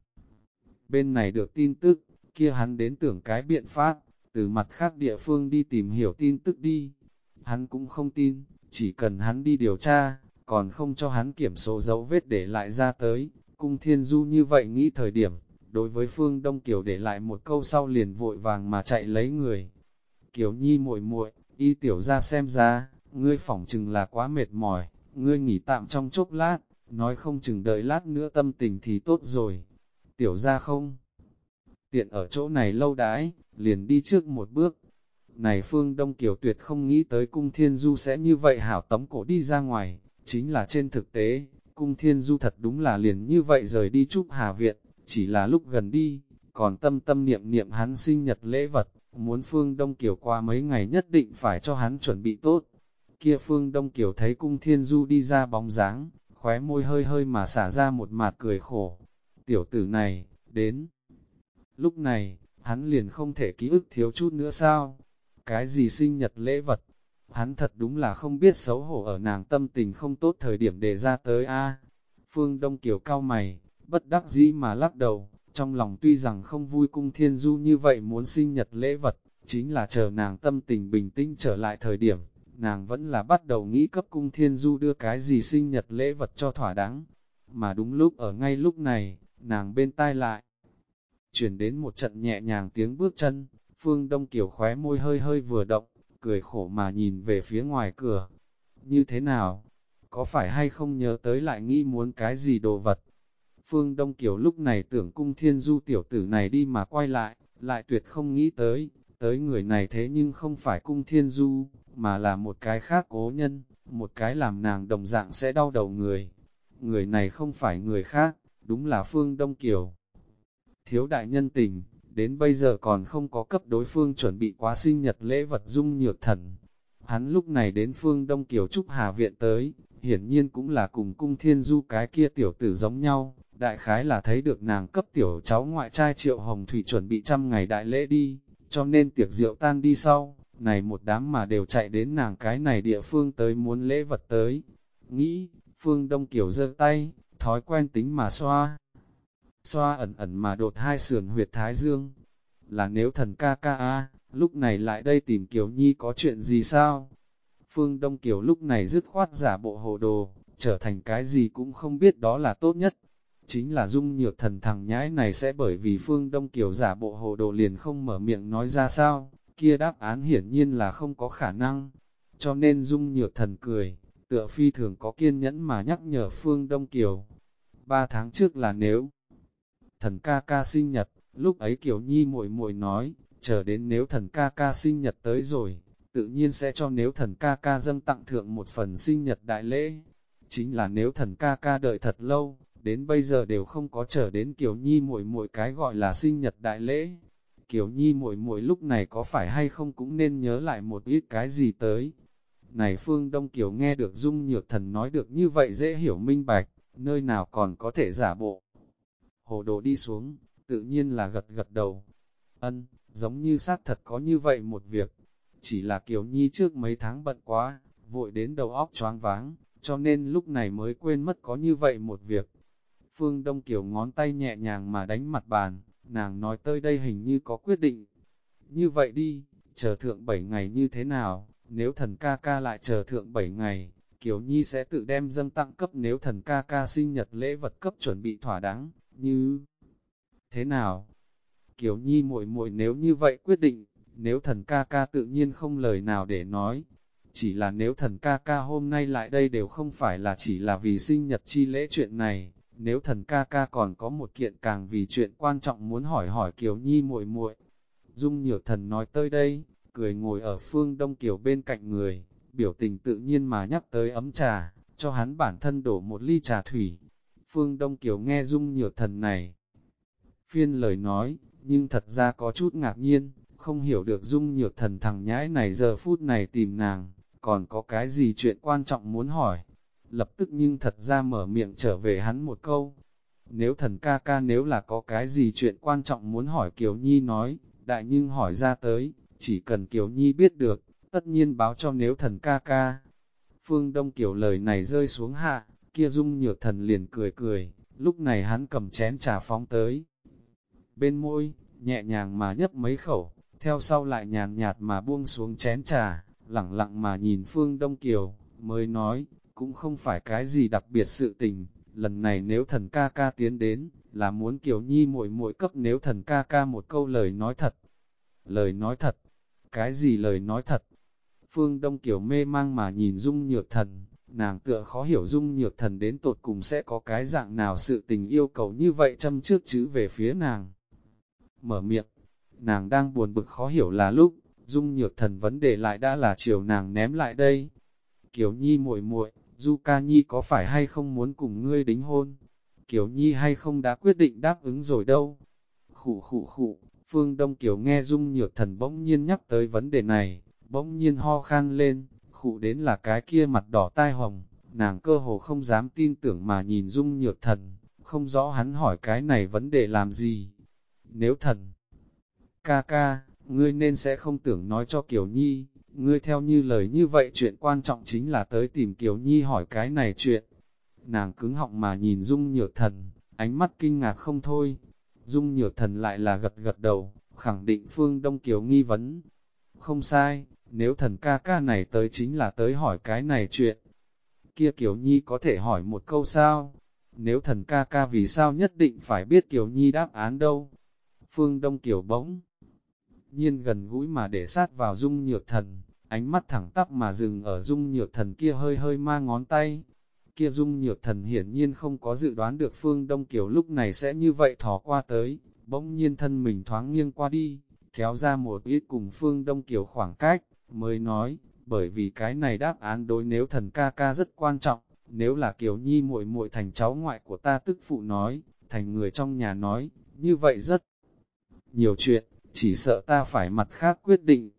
Bên này được tin tức, kia hắn đến tưởng cái biện pháp, từ mặt khác địa phương đi tìm hiểu tin tức đi. Hắn cũng không tin, chỉ cần hắn đi điều tra, còn không cho hắn kiểm số dấu vết để lại ra tới. Cung thiên du như vậy nghĩ thời điểm, đối với Phương Đông Kiều để lại một câu sau liền vội vàng mà chạy lấy người. Kiều Nhi muội muội, y tiểu ra xem ra, ngươi phỏng chừng là quá mệt mỏi, ngươi nghỉ tạm trong chốc lát, nói không chừng đợi lát nữa tâm tình thì tốt rồi. Tiểu ra không? Tiện ở chỗ này lâu đãi, liền đi trước một bước. Này Phương Đông Kiều tuyệt không nghĩ tới cung thiên du sẽ như vậy hảo tấm cổ đi ra ngoài, chính là trên thực tế, cung thiên du thật đúng là liền như vậy rời đi chúc Hà Viện, chỉ là lúc gần đi, còn tâm tâm niệm niệm hắn sinh nhật lễ vật, muốn Phương Đông Kiều qua mấy ngày nhất định phải cho hắn chuẩn bị tốt. Kia Phương Đông Kiều thấy cung thiên du đi ra bóng dáng, khóe môi hơi hơi mà xả ra một mạt cười khổ. Tiểu tử này, đến. Lúc này, hắn liền không thể ký ức thiếu chút nữa sao? Cái gì sinh nhật lễ vật? Hắn thật đúng là không biết xấu hổ ở nàng tâm tình không tốt thời điểm để ra tới a. Phương Đông Kiều cao mày, bất đắc dĩ mà lắc đầu, trong lòng tuy rằng không vui cung thiên du như vậy muốn sinh nhật lễ vật, chính là chờ nàng tâm tình bình tĩnh trở lại thời điểm, nàng vẫn là bắt đầu nghĩ cấp cung thiên du đưa cái gì sinh nhật lễ vật cho thỏa đáng. Mà đúng lúc ở ngay lúc này, nàng bên tai lại, chuyển đến một trận nhẹ nhàng tiếng bước chân, phương đông Kiều khóe môi hơi hơi vừa động, cười khổ mà nhìn về phía ngoài cửa. Như thế nào? Có phải hay không nhớ tới lại nghĩ muốn cái gì đồ vật? Phương Đông Kiều lúc này tưởng cung thiên du tiểu tử này đi mà quay lại, lại tuyệt không nghĩ tới, tới người này thế nhưng không phải cung thiên du, mà là một cái khác cố nhân, một cái làm nàng đồng dạng sẽ đau đầu người. Người này không phải người khác, đúng là Phương Đông Kiều. Thiếu đại nhân tình, đến bây giờ còn không có cấp đối phương chuẩn bị quá sinh nhật lễ vật dung nhược thần. Hắn lúc này đến Phương Đông Kiều Trúc Hà Viện tới, hiển nhiên cũng là cùng cung thiên du cái kia tiểu tử giống nhau, đại khái là thấy được nàng cấp tiểu cháu ngoại trai triệu hồng thủy chuẩn bị trăm ngày đại lễ đi, cho nên tiệc rượu tan đi sau, này một đám mà đều chạy đến nàng cái này địa phương tới muốn lễ vật tới. Nghĩ, Phương Đông Kiều giơ tay, thói quen tính mà xoa. Xoa ẩn ẩn mà đột hai sườn huyệt thái dương. Là nếu thần ca ca a lúc này lại đây tìm Kiều Nhi có chuyện gì sao? Phương Đông Kiều lúc này dứt khoát giả bộ hồ đồ, trở thành cái gì cũng không biết đó là tốt nhất. Chính là dung nhược thần thằng nhãi này sẽ bởi vì Phương Đông Kiều giả bộ hồ đồ liền không mở miệng nói ra sao, kia đáp án hiển nhiên là không có khả năng. Cho nên dung nhược thần cười, tựa phi thường có kiên nhẫn mà nhắc nhở Phương Đông Kiều. Ba tháng trước là nếu thần ca ca sinh nhật, lúc ấy Kiều Nhi muội muội nói, chờ đến nếu thần ca ca sinh nhật tới rồi, tự nhiên sẽ cho nếu thần ca ca dâng tặng thượng một phần sinh nhật đại lễ. Chính là nếu thần ca ca đợi thật lâu, đến bây giờ đều không có chờ đến Kiều Nhi muội muội cái gọi là sinh nhật đại lễ. Kiều Nhi muội muội lúc này có phải hay không cũng nên nhớ lại một ít cái gì tới. Này Phương Đông Kiều nghe được Dung Nhược Thần nói được như vậy dễ hiểu minh bạch, nơi nào còn có thể giả bộ. Hồ đồ đi xuống, tự nhiên là gật gật đầu. Ân, giống như xác thật có như vậy một việc. Chỉ là Kiều Nhi trước mấy tháng bận quá, vội đến đầu óc choáng váng, cho nên lúc này mới quên mất có như vậy một việc. Phương Đông Kiều ngón tay nhẹ nhàng mà đánh mặt bàn, nàng nói tới đây hình như có quyết định. Như vậy đi, chờ thượng 7 ngày như thế nào, nếu thần ca ca lại chờ thượng 7 ngày, Kiều Nhi sẽ tự đem dâng tặng cấp nếu thần ca ca sinh nhật lễ vật cấp chuẩn bị thỏa đáng, như thế nào? Kiều Nhi muội muội nếu như vậy quyết định, nếu thần ca ca tự nhiên không lời nào để nói. Chỉ là nếu thần ca ca hôm nay lại đây đều không phải là chỉ là vì sinh nhật chi lễ chuyện này, nếu thần ca ca còn có một kiện càng vì chuyện quan trọng muốn hỏi hỏi Kiều Nhi muội muội. Dung nhược thần nói tới đây, cười ngồi ở phương Đông Kiều bên cạnh người, biểu tình tự nhiên mà nhắc tới ấm trà, cho hắn bản thân đổ một ly trà thủy. Phương Đông Kiều nghe Dung nhược thần này. Phiên lời nói, nhưng thật ra có chút ngạc nhiên, không hiểu được Dung nhược thần thằng nhãi này giờ phút này tìm nàng, còn có cái gì chuyện quan trọng muốn hỏi lập tức nhưng thật ra mở miệng trở về hắn một câu. Nếu thần ca ca nếu là có cái gì chuyện quan trọng muốn hỏi Kiều Nhi nói, đại nhưng hỏi ra tới, chỉ cần Kiều Nhi biết được, tất nhiên báo cho nếu thần ca ca. Phương Đông Kiều lời này rơi xuống hạ, kia dung nhược thần liền cười cười, lúc này hắn cầm chén trà phóng tới. Bên môi, nhẹ nhàng mà nhấp mấy khẩu, theo sau lại nhàn nhạt mà buông xuống chén trà, lặng lặng mà nhìn Phương Đông Kiều, mới nói, cũng không phải cái gì đặc biệt sự tình, lần này nếu thần ca ca tiến đến, là muốn Kiều Nhi muội muội cấp nếu thần ca ca một câu lời nói thật. Lời nói thật, cái gì lời nói thật? Phương Đông Kiều mê mang mà nhìn Dung Nhược Thần, nàng tựa khó hiểu Dung Nhược Thần đến tột cùng sẽ có cái dạng nào sự tình yêu cầu như vậy châm trước chữ về phía nàng. Mở miệng, nàng đang buồn bực khó hiểu là lúc, Dung Nhược Thần vấn đề lại đã là chiều nàng ném lại đây. Kiều Nhi muội muội, Du Ca Nhi có phải hay không muốn cùng ngươi đính hôn? Kiều Nhi hay không đã quyết định đáp ứng rồi đâu? Khụ khụ khụ, Phương Đông Kiều nghe Dung Nhược Thần bỗng nhiên nhắc tới vấn đề này, bỗng nhiên ho khan lên, khụ đến là cái kia mặt đỏ tai hồng, nàng cơ hồ không dám tin tưởng mà nhìn Dung Nhược Thần, không rõ hắn hỏi cái này vấn đề làm gì. Nếu thần, ca ca, ngươi nên sẽ không tưởng nói cho Kiều Nhi, Ngươi theo như lời như vậy chuyện quan trọng chính là tới tìm Kiều Nhi hỏi cái này chuyện. Nàng cứng họng mà nhìn Dung Nhược Thần, ánh mắt kinh ngạc không thôi. Dung Nhược Thần lại là gật gật đầu, khẳng định Phương Đông Kiều nghi vấn. Không sai, nếu thần ca ca này tới chính là tới hỏi cái này chuyện. Kia Kiều Nhi có thể hỏi một câu sao? Nếu thần ca ca vì sao nhất định phải biết Kiều Nhi đáp án đâu? Phương Đông Kiều bỗng nhiên gần gũi mà để sát vào dung nhược thần, ánh mắt thẳng tắp mà dừng ở dung nhược thần kia hơi hơi ma ngón tay. Kia dung nhược thần hiển nhiên không có dự đoán được phương Đông Kiều lúc này sẽ như vậy thò qua tới, bỗng nhiên thân mình thoáng nghiêng qua đi, kéo ra một ít cùng phương Đông Kiều khoảng cách, mới nói, bởi vì cái này đáp án đối nếu thần ca ca rất quan trọng, nếu là Kiều Nhi muội muội thành cháu ngoại của ta tức phụ nói, thành người trong nhà nói, như vậy rất nhiều chuyện, chỉ sợ ta phải mặt khác quyết định.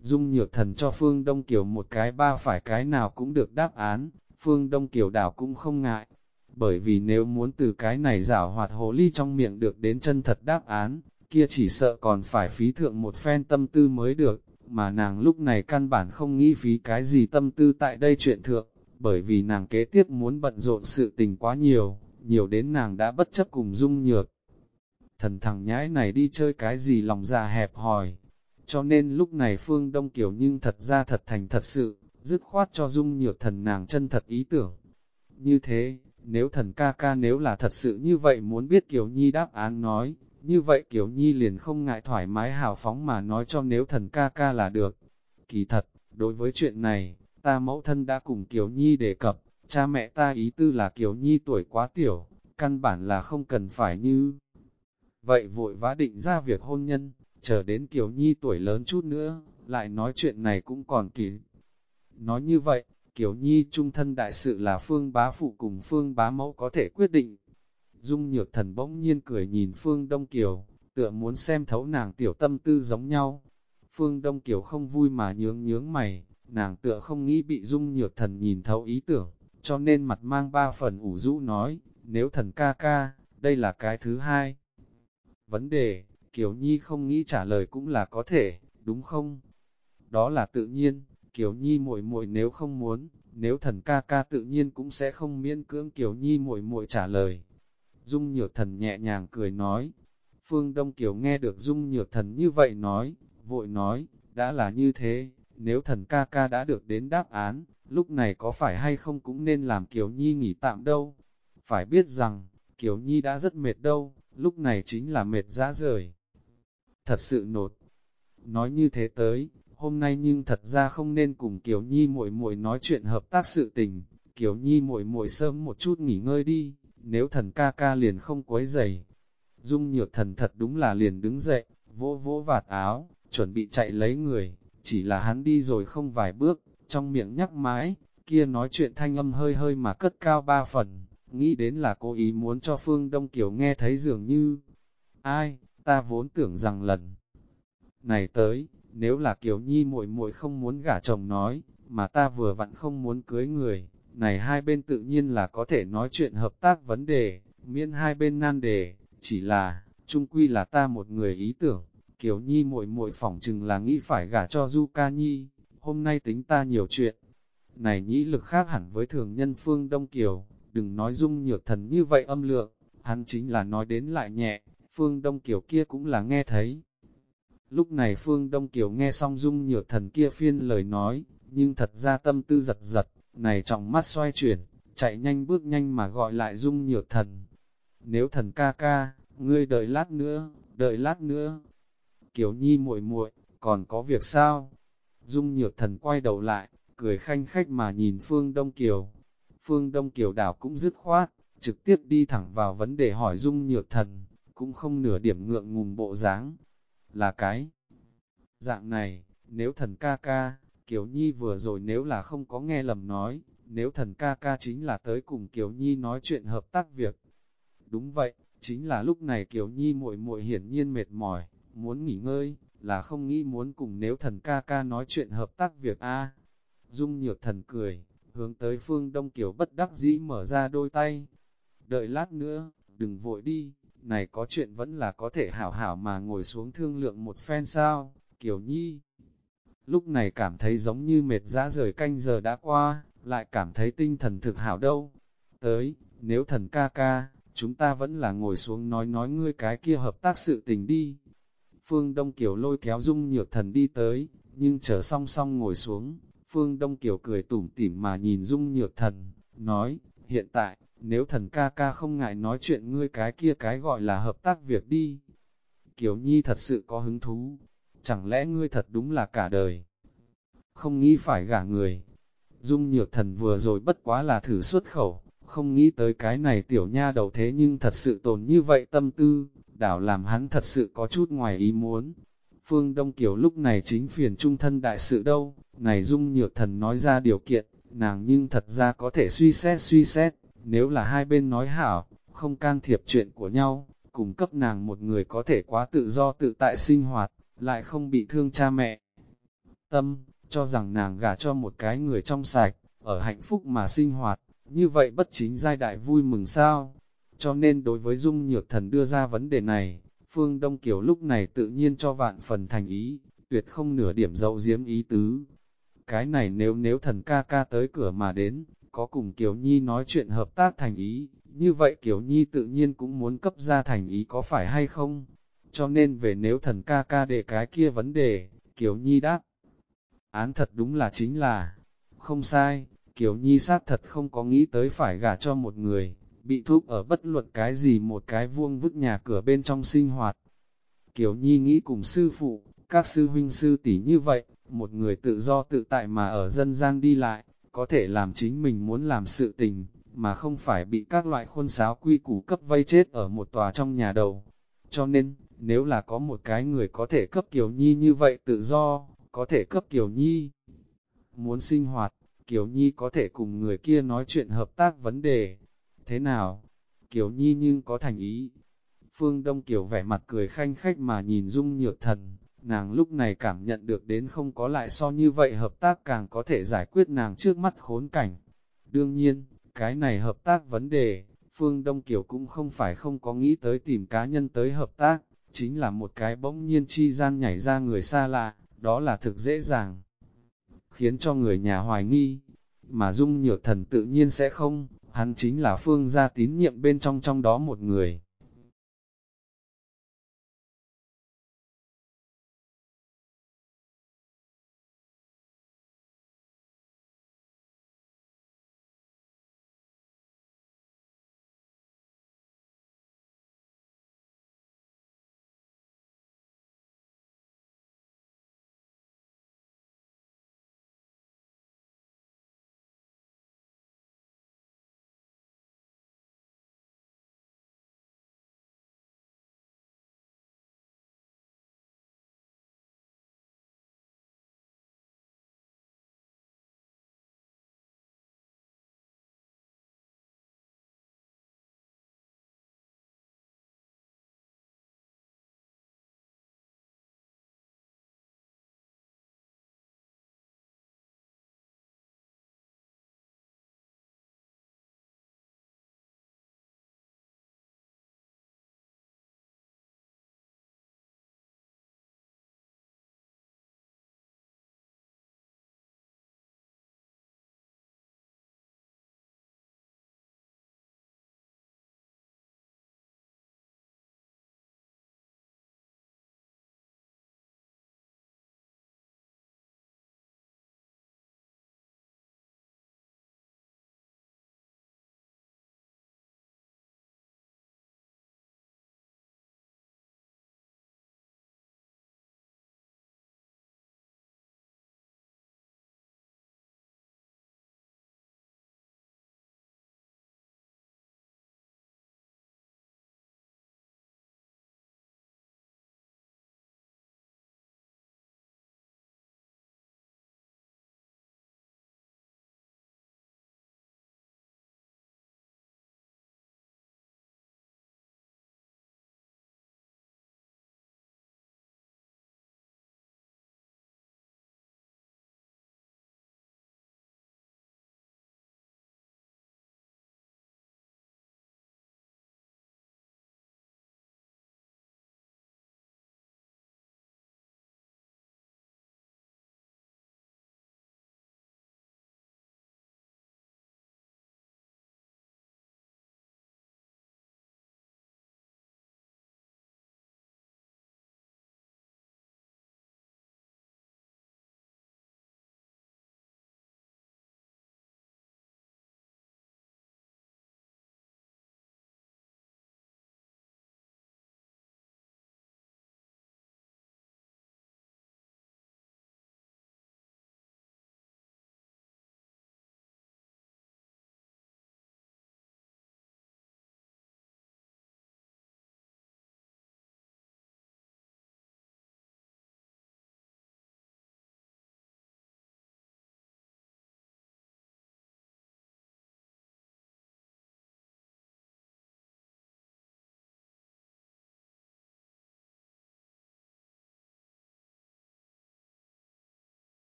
Dung nhược thần cho Phương Đông Kiều một cái ba phải cái nào cũng được đáp án, Phương Đông Kiều đảo cũng không ngại. Bởi vì nếu muốn từ cái này giả hoạt hồ ly trong miệng được đến chân thật đáp án, kia chỉ sợ còn phải phí thượng một phen tâm tư mới được, mà nàng lúc này căn bản không nghĩ phí cái gì tâm tư tại đây chuyện thượng, bởi vì nàng kế tiếp muốn bận rộn sự tình quá nhiều, nhiều đến nàng đã bất chấp cùng dung nhược. Thần thằng nhãi này đi chơi cái gì lòng già dạ hẹp hòi, cho nên lúc này Phương Đông Kiều nhưng thật ra thật thành thật sự, dứt khoát cho dung nhược thần nàng chân thật ý tưởng. Như thế, nếu thần ca ca nếu là thật sự như vậy muốn biết Kiều Nhi đáp án nói, như vậy Kiều Nhi liền không ngại thoải mái hào phóng mà nói cho nếu thần ca ca là được. Kỳ thật, đối với chuyện này, ta mẫu thân đã cùng Kiều Nhi đề cập, cha mẹ ta ý tư là Kiều Nhi tuổi quá tiểu, căn bản là không cần phải như. Vậy vội vã định ra việc hôn nhân, chờ đến Kiều Nhi tuổi lớn chút nữa, lại nói chuyện này cũng còn kỳ. Nói như vậy, Kiều Nhi trung thân đại sự là Phương bá phụ cùng Phương bá mẫu có thể quyết định. Dung nhược thần bỗng nhiên cười nhìn Phương Đông Kiều, tựa muốn xem thấu nàng tiểu tâm tư giống nhau. Phương Đông Kiều không vui mà nhướng nhướng mày, nàng tựa không nghĩ bị Dung nhược thần nhìn thấu ý tưởng, cho nên mặt mang ba phần ủ rũ nói, nếu thần ca ca, đây là cái thứ hai. Vấn đề, Kiều Nhi không nghĩ trả lời cũng là có thể, đúng không? Đó là tự nhiên, Kiều Nhi muội muội nếu không muốn, nếu thần ca ca tự nhiên cũng sẽ không miễn cưỡng Kiều Nhi muội muội trả lời. Dung Nhược Thần nhẹ nhàng cười nói. Phương Đông Kiều nghe được Dung Nhược Thần như vậy nói, vội nói, đã là như thế, nếu thần ca ca đã được đến đáp án, lúc này có phải hay không cũng nên làm Kiều Nhi nghỉ tạm đâu. Phải biết rằng, Kiều Nhi đã rất mệt đâu, lúc này chính là mệt ra rời. Thật sự nột. Nói như thế tới, hôm nay nhưng thật ra không nên cùng Kiều Nhi muội muội nói chuyện hợp tác sự tình, Kiều Nhi muội muội sớm một chút nghỉ ngơi đi, nếu thần ca ca liền không quấy giày. Dung nhược thần thật đúng là liền đứng dậy, vỗ vỗ vạt áo, chuẩn bị chạy lấy người, chỉ là hắn đi rồi không vài bước, trong miệng nhắc mãi, kia nói chuyện thanh âm hơi hơi mà cất cao ba phần, nghĩ đến là cố ý muốn cho Phương Đông Kiều nghe thấy dường như, ai, ta vốn tưởng rằng lần này tới, nếu là Kiều Nhi muội muội không muốn gả chồng nói, mà ta vừa vặn không muốn cưới người, này hai bên tự nhiên là có thể nói chuyện hợp tác vấn đề, miễn hai bên nan đề, chỉ là, chung quy là ta một người ý tưởng, Kiều Nhi muội muội phỏng chừng là nghĩ phải gả cho Du Ca Nhi, hôm nay tính ta nhiều chuyện. Này nhĩ lực khác hẳn với thường nhân phương Đông Kiều, đừng nói dung nhược thần như vậy âm lượng, hắn chính là nói đến lại nhẹ, phương Đông Kiều kia cũng là nghe thấy. Lúc này Phương Đông Kiều nghe xong dung nhược thần kia phiên lời nói, nhưng thật ra tâm tư giật giật, này trọng mắt xoay chuyển, chạy nhanh bước nhanh mà gọi lại dung nhược thần. Nếu thần ca ca, ngươi đợi lát nữa, đợi lát nữa. Kiều Nhi muội muội, còn có việc sao? Dung nhược thần quay đầu lại, cười khanh khách mà nhìn Phương Đông Kiều. Phương Đông Kiều đảo cũng dứt khoát, trực tiếp đi thẳng vào vấn đề hỏi Dung nhược thần, cũng không nửa điểm ngượng ngùng bộ dáng, là cái. Dạng này, nếu thần ca ca, Kiều Nhi vừa rồi nếu là không có nghe lầm nói, nếu thần ca ca chính là tới cùng Kiều Nhi nói chuyện hợp tác việc. Đúng vậy, chính là lúc này Kiều Nhi muội muội hiển nhiên mệt mỏi, muốn nghỉ ngơi, là không nghĩ muốn cùng nếu thần ca ca nói chuyện hợp tác việc a. Dung nhược thần cười, hướng tới phương Đông Kiều bất đắc dĩ mở ra đôi tay. Đợi lát nữa, đừng vội đi, này có chuyện vẫn là có thể hảo hảo mà ngồi xuống thương lượng một phen sao, Kiều Nhi. Lúc này cảm thấy giống như mệt dã rời canh giờ đã qua, lại cảm thấy tinh thần thực hảo đâu. Tới, nếu thần ca ca, chúng ta vẫn là ngồi xuống nói nói ngươi cái kia hợp tác sự tình đi. Phương Đông Kiều lôi kéo dung nhược thần đi tới, nhưng chờ song song ngồi xuống, Phương Đông Kiều cười tủm tỉm mà nhìn dung nhược thần, nói, hiện tại, nếu thần ca ca không ngại nói chuyện ngươi cái kia cái gọi là hợp tác việc đi. Kiều Nhi thật sự có hứng thú, chẳng lẽ ngươi thật đúng là cả đời. Không nghĩ phải gả người. Dung nhược thần vừa rồi bất quá là thử xuất khẩu, không nghĩ tới cái này tiểu nha đầu thế nhưng thật sự tồn như vậy tâm tư, đảo làm hắn thật sự có chút ngoài ý muốn. Phương Đông Kiều lúc này chính phiền trung thân đại sự đâu, này dung nhược thần nói ra điều kiện, nàng nhưng thật ra có thể suy xét suy xét, nếu là hai bên nói hảo, không can thiệp chuyện của nhau, cung cấp nàng một người có thể quá tự do tự tại sinh hoạt, lại không bị thương cha mẹ. Tâm, cho rằng nàng gả cho một cái người trong sạch, ở hạnh phúc mà sinh hoạt, như vậy bất chính giai đại vui mừng sao. Cho nên đối với Dung Nhược Thần đưa ra vấn đề này, Phương Đông Kiều lúc này tự nhiên cho vạn phần thành ý, tuyệt không nửa điểm dậu diếm ý tứ. Cái này nếu nếu thần ca ca tới cửa mà đến, có cùng Kiều Nhi nói chuyện hợp tác thành ý, như vậy Kiều Nhi tự nhiên cũng muốn cấp ra thành ý có phải hay không? Cho nên về nếu thần ca ca để cái kia vấn đề, Kiều Nhi đáp. Án thật đúng là chính là, không sai, Kiều Nhi xác thật không có nghĩ tới phải gả cho một người, bị thúc ở bất luận cái gì một cái vuông vức nhà cửa bên trong sinh hoạt. Kiều Nhi nghĩ cùng sư phụ, các sư huynh sư tỷ như vậy, một người tự do tự tại mà ở dân gian đi lại, có thể làm chính mình muốn làm sự tình, mà không phải bị các loại khuôn sáo quy củ cấp vây chết ở một tòa trong nhà đầu. Cho nên, nếu là có một cái người có thể cấp Kiều Nhi như vậy tự do, có thể cấp Kiều Nhi muốn sinh hoạt, Kiều Nhi có thể cùng người kia nói chuyện hợp tác vấn đề. Thế nào? Kiều Nhi nhưng có thành ý. Phương Đông Kiều vẻ mặt cười khanh khách mà nhìn Dung Nhược Thần, nàng lúc này cảm nhận được đến không có lại so như vậy hợp tác càng có thể giải quyết nàng trước mắt khốn cảnh. Đương nhiên, cái này hợp tác vấn đề, Phương Đông Kiều cũng không phải không có nghĩ tới tìm cá nhân tới hợp tác, chính là một cái bỗng nhiên chi gian nhảy ra người xa lạ, đó là thực dễ dàng. Khiến cho người nhà hoài nghi, mà dung nhược thần tự nhiên sẽ không, hắn chính là phương gia tín nhiệm bên trong trong đó một người.